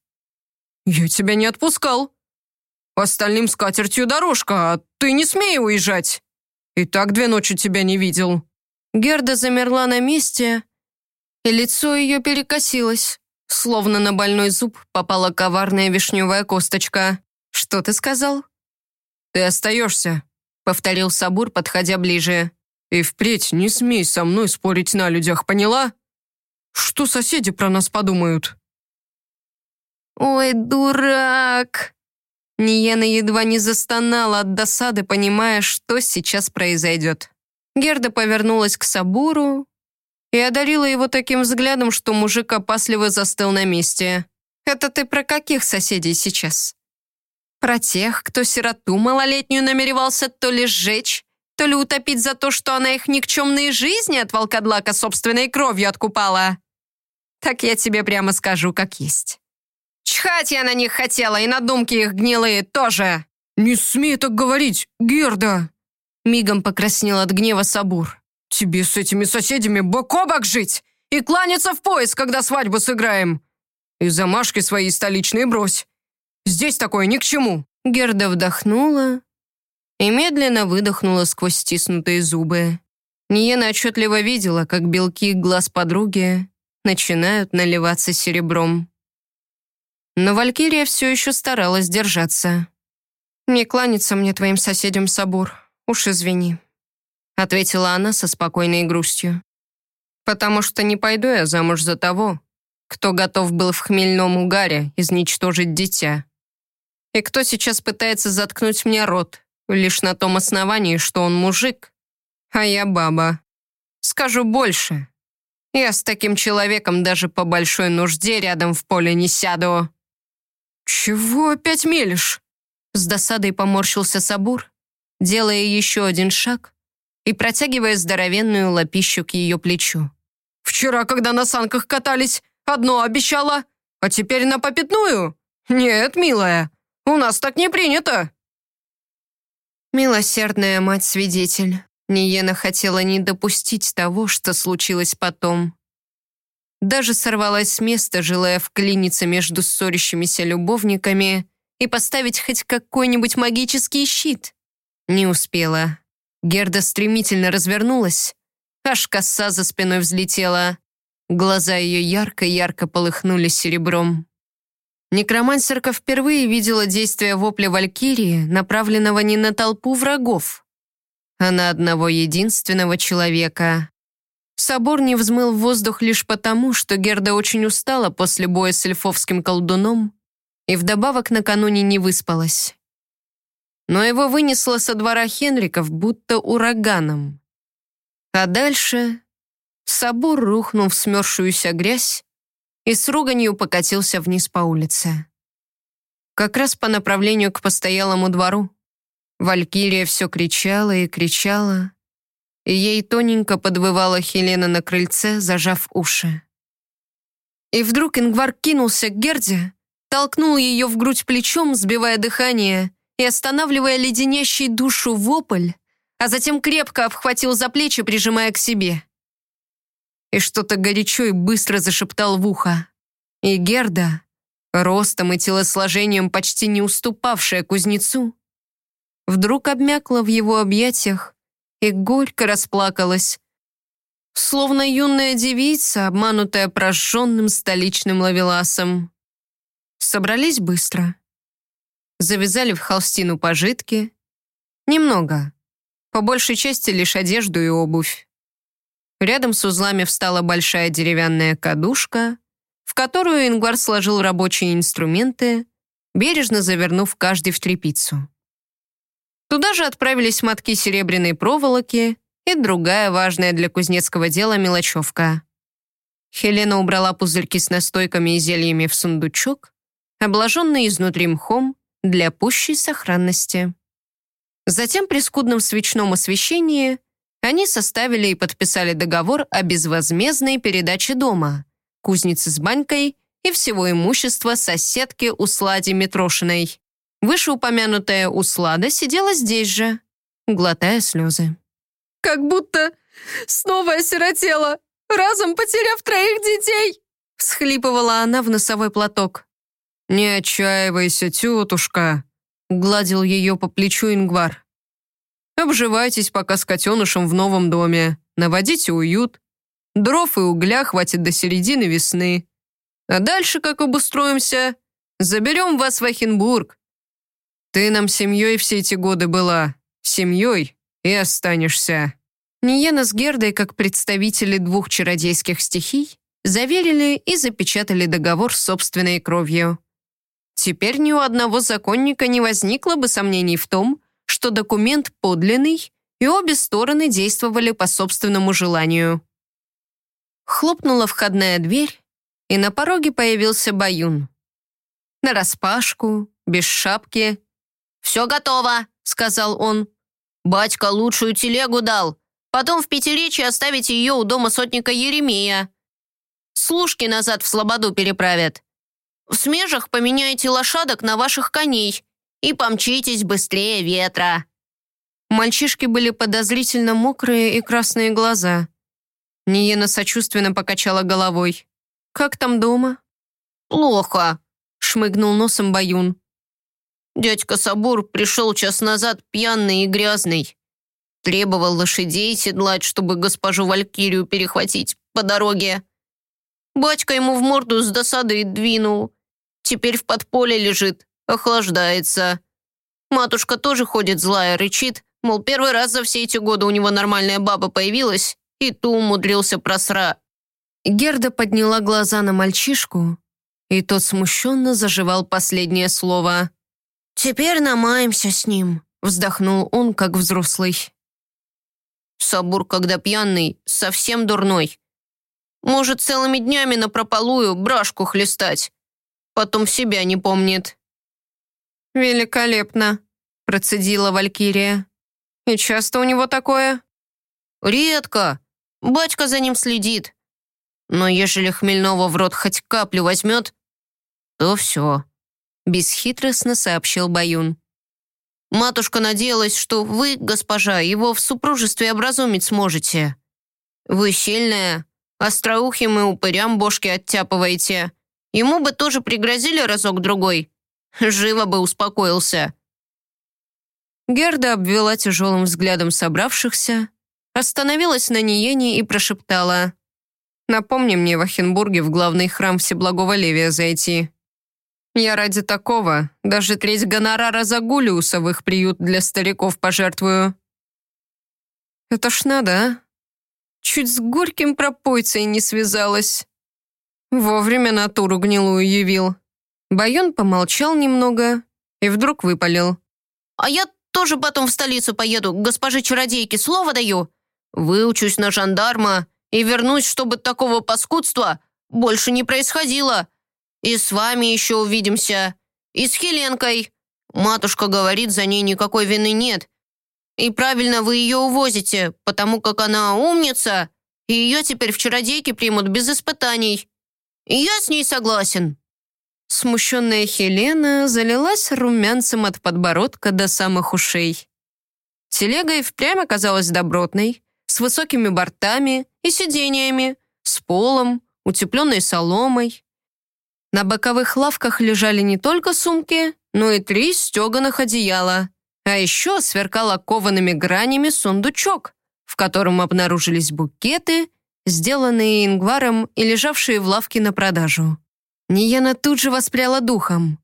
Я тебя не отпускал. Остальным скатертью дорожка, а ты не смей уезжать. И так две ночи тебя не видел». Герда замерла на месте, и лицо ее перекосилось, словно на больной зуб попала коварная вишневая косточка. «Что ты сказал?» «Ты остаешься», — повторил Сабур, подходя ближе. «И впредь не смей со мной спорить на людях, поняла? Что соседи про нас подумают?» «Ой, дурак!» Ниена едва не застонала от досады, понимая, что сейчас произойдет. Герда повернулась к Сабуру и одарила его таким взглядом, что мужик опасливо застыл на месте. «Это ты про каких соседей сейчас?» «Про тех, кто сироту малолетнюю намеревался то ли сжечь, то ли утопить за то, что она их никчемные жизни от волкодлака собственной кровью откупала?» «Так я тебе прямо скажу, как есть». Чхать я на них хотела, и на думки их гнилые тоже!» «Не смей так говорить, Герда!» Мигом покраснел от гнева Сабур. «Тебе с этими соседями бок о бок жить и кланяться в пояс, когда свадьбу сыграем! И замашки свои столичные брось! Здесь такое ни к чему!» Герда вдохнула и медленно выдохнула сквозь стиснутые зубы. Ниена отчетливо видела, как белки глаз подруги начинают наливаться серебром. Но Валькирия все еще старалась держаться. «Не кланяться мне твоим соседям, Сабур, уж извини», ответила она со спокойной грустью. «Потому что не пойду я замуж за того, кто готов был в хмельном угаре изничтожить дитя. И кто сейчас пытается заткнуть мне рот, лишь на том основании, что он мужик, а я баба. Скажу больше. Я с таким человеком даже по большой нужде рядом в поле не сяду». «Чего опять мелешь?» С досадой поморщился Сабур, делая еще один шаг и протягивая здоровенную лапищу к ее плечу. «Вчера, когда на санках катались, одно обещала, а теперь на попятную? Нет, милая, у нас так не принято!» Милосердная мать-свидетель, Ниена хотела не допустить того, что случилось потом. Даже сорвалась с места, желая вклиниться между ссорящимися любовниками и поставить хоть какой-нибудь магический щит. Не успела. Герда стремительно развернулась, аж коса за спиной взлетела. Глаза ее ярко-ярко полыхнули серебром. Некромансерка впервые видела действие вопля Валькирии, направленного не на толпу врагов, а на одного единственного человека. Собор не взмыл в воздух лишь потому, что Герда очень устала после боя с эльфовским колдуном и вдобавок накануне не выспалась. Но его вынесло со двора Хенриков будто ураганом. А дальше собор рухнул в смерзшуюся грязь и с руганью покатился вниз по улице. Как раз по направлению к постоялому двору. Валькирия все кричала и кричала, Ей тоненько подвывала Хелена на крыльце, зажав уши. И вдруг Ингвар кинулся к Герде, толкнул ее в грудь плечом, сбивая дыхание и останавливая леденящий душу вопль, а затем крепко обхватил за плечи, прижимая к себе. И что-то горячо и быстро зашептал в ухо. И Герда, ростом и телосложением почти не уступавшая кузнецу, вдруг обмякла в его объятиях, и горько расплакалась, словно юная девица, обманутая прожженным столичным лавеласом. Собрались быстро. Завязали в холстину пожитки. Немного. По большей части лишь одежду и обувь. Рядом с узлами встала большая деревянная кадушка, в которую Ингвар сложил рабочие инструменты, бережно завернув каждый в тряпицу. Туда же отправились мотки серебряной проволоки и другая важная для кузнецкого дела мелочевка. Хелена убрала пузырьки с настойками и зельями в сундучок, обложенный изнутри мхом для пущей сохранности. Затем при скудном свечном освещении они составили и подписали договор о безвозмездной передаче дома, кузницы с банькой и всего имущества соседки Услади Митрошиной. Вышеупомянутая Услада сидела здесь же, глотая слезы. «Как будто снова осиротела, разом потеряв троих детей!» всхлипывала она в носовой платок. «Не отчаивайся, тетушка», — гладил ее по плечу Ингвар. «Обживайтесь пока с котенышем в новом доме, наводите уют. Дров и угля хватит до середины весны. А дальше, как обустроимся, заберем вас в Ахенбург. Ты нам семьей все эти годы была, семьей и останешься». Ниена с Гердой, как представители двух чародейских стихий, заверили и запечатали договор собственной кровью. Теперь ни у одного законника не возникло бы сомнений в том, что документ подлинный, и обе стороны действовали по собственному желанию. Хлопнула входная дверь, и на пороге появился Баюн. Нараспашку, без шапки. «Все готово», — сказал он. «Батька лучшую телегу дал. Потом в пятиречии оставите ее у дома сотника Еремея. Служки назад в Слободу переправят. В смежах поменяйте лошадок на ваших коней и помчитесь быстрее ветра». Мальчишки были подозрительно мокрые и красные глаза. Ниена сочувственно покачала головой. «Как там дома?» «Плохо», — шмыгнул носом Баюн. «Дядька Сабур пришел час назад пьяный и грязный. Требовал лошадей седлать, чтобы госпожу Валькирию перехватить по дороге. Батька ему в морду с досадой двинул. Теперь в подполе лежит, охлаждается. Матушка тоже ходит злая, рычит, мол, первый раз за все эти годы у него нормальная баба появилась, и ту умудрился просра. Герда подняла глаза на мальчишку, и тот смущенно заживал последнее слово. «Теперь намаемся с ним», — вздохнул он, как взрослый. Сабур, когда пьяный, совсем дурной. Может целыми днями напропалую брашку хлестать. Потом себя не помнит». «Великолепно», — процедила Валькирия. «И часто у него такое?» «Редко. Батька за ним следит. Но ежели хмельного в рот хоть каплю возьмет, то все», — бесхитростно сообщил Баюн. Матушка надеялась, что вы, госпожа, его в супружестве образумить сможете. Вы сильная, остроухим и упырям бошки оттяпываете. Ему бы тоже пригрозили разок-другой. Живо бы успокоился». Герда обвела тяжелым взглядом собравшихся, остановилась на Ниене и прошептала. «Напомни мне в Ахенбурге в главный храм Всеблагого Левия зайти. Я ради такого даже треть гонорара за Гулиуса в их приют для стариков пожертвую. Это ж надо, а? Чуть с горьким пропойцей не связалась. Вовремя натуру гнилую явил. Байон помолчал немного и вдруг выпалил. «А я тоже потом в столицу поеду, госпоже чародейке слово даю. Выучусь на жандарма и вернусь, чтобы такого паскудства больше не происходило. И с вами еще увидимся. И с Хеленкой. Матушка говорит, за ней никакой вины нет. И правильно вы ее увозите, потому как она умница, и ее теперь в чародейке примут без испытаний. Я с ней согласен». Смущенная Хелена залилась румянцем от подбородка до самых ушей. Телега и впрямь оказалась добротной, с высокими бортами и сидениями, с полом, утепленной соломой. На боковых лавках лежали не только сумки, но и три стеганых одеяла. А еще сверкал окованными гранями сундучок, в котором обнаружились букеты, сделанные ингваром и лежавшие в лавке на продажу. Нияна тут же воспряла духом.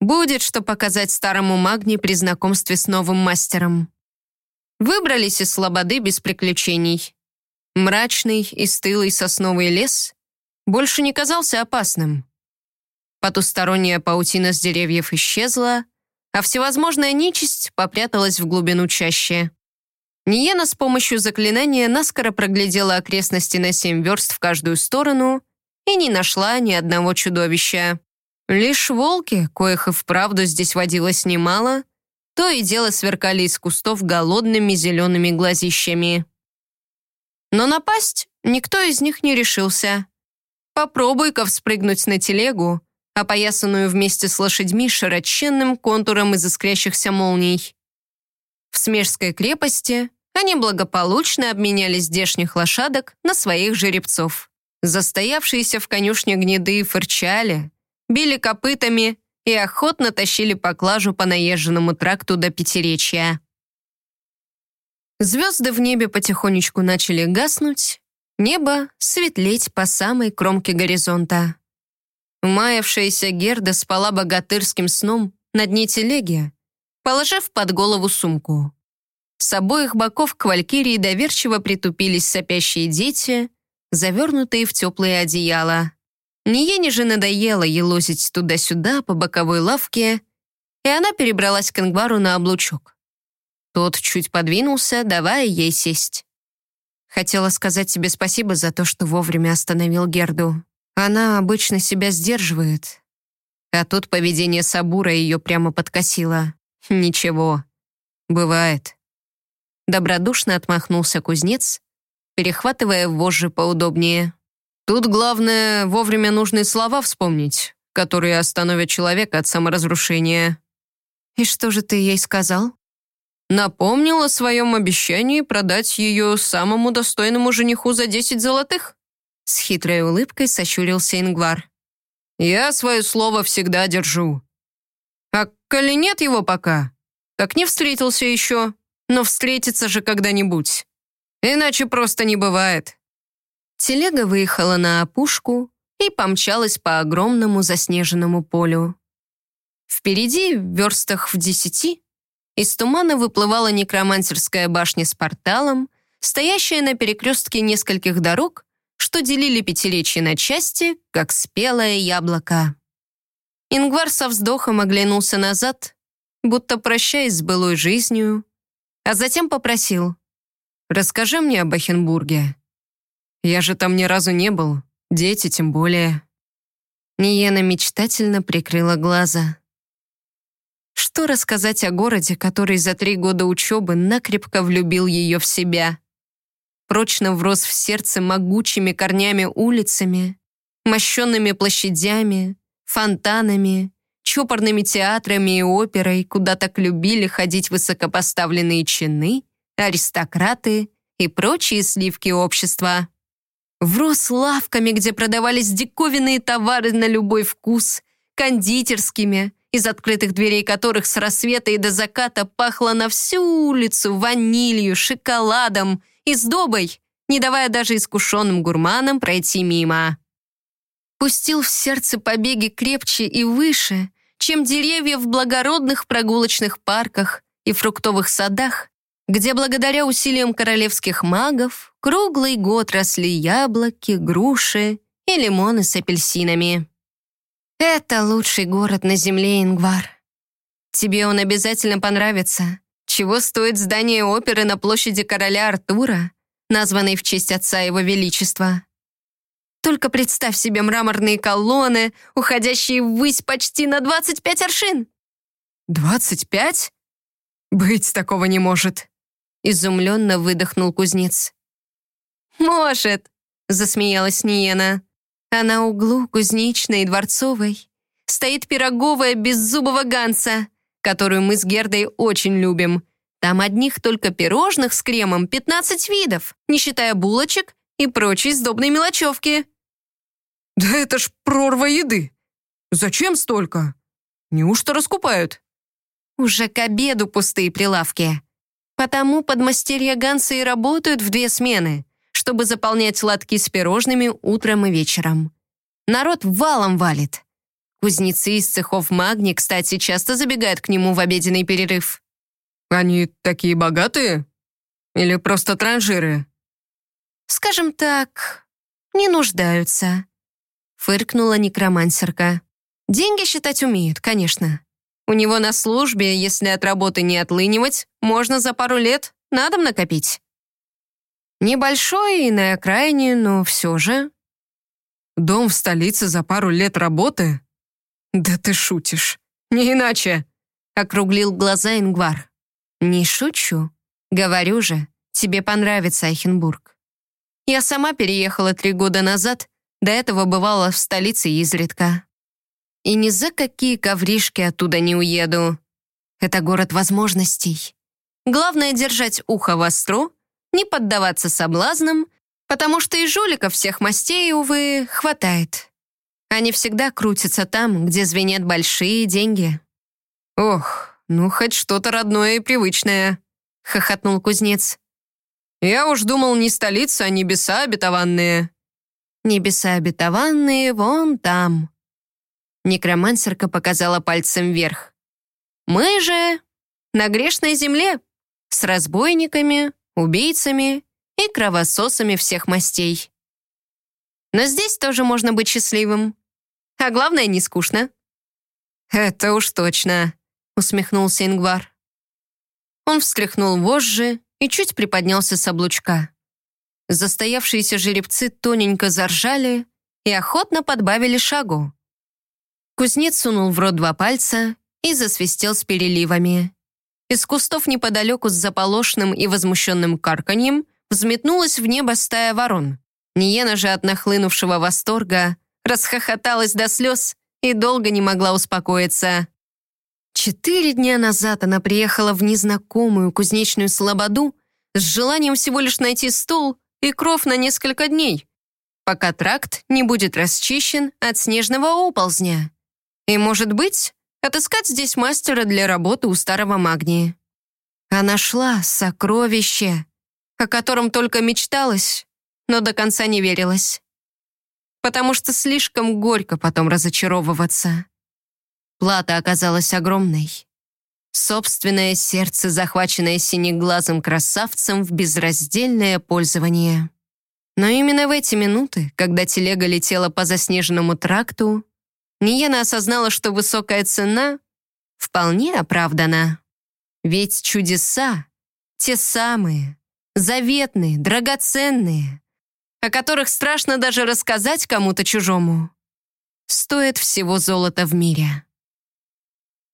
Будет что показать старому магне при знакомстве с новым мастером. Выбрались из слободы без приключений. Мрачный и стылый сосновый лес больше не казался опасным. Потусторонняя паутина с деревьев исчезла, а всевозможная нечисть попряталась в глубину чаще. Ниена с помощью заклинания наскоро проглядела окрестности на семь верст в каждую сторону и не нашла ни одного чудовища. Лишь волки, коих и вправду здесь водилось немало, то и дело сверкали из кустов голодными зелеными глазищами. Но напасть никто из них не решился. Попробуй-ка вспрыгнуть на телегу, опоясанную вместе с лошадьми широченным контуром из искрящихся молний. В Смежской крепости они благополучно обменяли здешних лошадок на своих жеребцов. Застоявшиеся в конюшне гнеды фырчали, били копытами и охотно тащили поклажу по наезженному тракту до Пятиречья. Звезды в небе потихонечку начали гаснуть, небо светлеть по самой кромке горизонта. Маявшаяся Герда спала богатырским сном на дне телеги, положив под голову сумку. С обоих боков к Валькирии доверчиво притупились сопящие дети, завернутые в теплые одеяла. Ниене же надоело елозить туда-сюда по боковой лавке, и она перебралась к Ингвару на облучок. Тот чуть подвинулся, давая ей сесть. Хотела сказать тебе спасибо за то, что вовремя остановил Герду. Она обычно себя сдерживает. А тут поведение Сабура ее прямо подкосило. Ничего. Бывает. Добродушно отмахнулся кузнец, перехватывая вожжи поудобнее. Тут главное вовремя нужные слова вспомнить, которые остановят человека от саморазрушения. И что же ты ей сказал? Напомнил о своем обещании продать ее самому достойному жениху за 10 золотых. С хитрой улыбкой сощурился Ингвар. «Я свое слово всегда держу. А коли нет его пока, так не встретился еще, но встретится же когда-нибудь. Иначе просто не бывает». Телега выехала на опушку и помчалась по огромному заснеженному полю. Впереди, в верстах в десяти, из тумана выплывала некромансерская башня с порталом, стоящая на перекрестке нескольких дорог что делили пятиречье на части, как спелое яблоко. Ингвар со вздохом оглянулся назад, будто прощаясь с былой жизнью, а затем попросил «Расскажи мне об Ахенбурге. Я же там ни разу не был, дети тем более». Ниена мечтательно прикрыла глаза. Что рассказать о городе, который за три года учебы накрепко влюбил ее в себя? прочно врос в сердце могучими корнями улицами, мощенными площадями, фонтанами, чопорными театрами и оперой, куда так любили ходить высокопоставленные чины, аристократы и прочие сливки общества. Врос лавками, где продавались диковинные товары на любой вкус, кондитерскими, из открытых дверей которых с рассвета и до заката пахло на всю улицу ванилью, шоколадом и сдобой, не давая даже искушенным гурманам пройти мимо. Пустил в сердце побеги крепче и выше, чем деревья в благородных прогулочных парках и фруктовых садах, где благодаря усилиям королевских магов круглый год росли яблоки, груши и лимоны с апельсинами. Это лучший город на земле, Ингвар. Тебе он обязательно понравится. Чего стоит здание оперы на площади короля Артура, названной в честь отца его величества? Только представь себе мраморные колонны, уходящие ввысь почти на 25 аршин. «25? Быть такого не может!» Изумленно выдохнул кузнец. «Может!» — засмеялась Ниена. А на углу кузнечной и дворцовой стоит пироговая беззубого ганса, которую мы с Гердой очень любим. Там одних только пирожных с кремом 15 видов, не считая булочек и прочей сдобной мелочевки. «Да это ж прорва еды! Зачем столько? Неужто раскупают?» Уже к обеду пустые прилавки. Потому подмастерья Ганса и работают в две смены, чтобы заполнять лотки с пирожными утром и вечером. Народ валом валит. Кузнецы из цехов магни, кстати, часто забегают к нему в обеденный перерыв. «Они такие богатые? Или просто транжиры?» «Скажем так, не нуждаются», — фыркнула некромансерка. «Деньги считать умеют, конечно. У него на службе, если от работы не отлынивать, можно за пару лет на дом накопить. Небольшой и на окраине, но все же. Дом в столице за пару лет работы? Да ты шутишь. Не иначе. Округлил глаза Ингвар. Не шучу. Говорю же, тебе понравится Айхенбург. Я сама переехала три года назад, до этого бывала в столице изредка. И ни за какие ковришки оттуда не уеду. Это город возможностей. Главное — держать ухо востро, не поддаваться соблазнам, потому что и жуликов всех мастей, увы, хватает. Они всегда крутятся там, где звенят большие деньги. «Ох, ну хоть что-то родное и привычное», — хохотнул кузнец. «Я уж думал, не столица, а небеса обетованные». «Небеса обетованные вон там». Некромансерка показала пальцем вверх. «Мы же на грешной земле, с разбойниками, убийцами и кровососами всех мастей. Но здесь тоже можно быть счастливым. А главное, не скучно». «Это уж точно», — усмехнулся Ингвар. Он встряхнул вожжи и чуть приподнялся с облучка. Застоявшиеся жеребцы тоненько заржали и охотно подбавили шагу. Кузнец сунул в рот два пальца и засвистел с переливами. Из кустов неподалеку с заполошным и возмущенным карканьем взметнулась в небо стая ворон. Ниена же от нахлынувшего восторга расхохоталась до слез и долго не могла успокоиться. Четыре дня назад она приехала в незнакомую кузнечную слободу с желанием всего лишь найти стол и кров на несколько дней, пока тракт не будет расчищен от снежного оползня. И, может быть, отыскать здесь мастера для работы у старого магния. Она нашла сокровище, о котором только мечталось, но до конца не верилась. Потому что слишком горько потом разочаровываться. Плата оказалась огромной. Собственное сердце, захваченное синеглазым красавцем в безраздельное пользование. Но именно в эти минуты, когда телега летела по заснеженному тракту, Ниена осознала, что высокая цена вполне оправдана. Ведь чудеса, те самые, заветные, драгоценные, о которых страшно даже рассказать кому-то чужому, стоят всего золота в мире.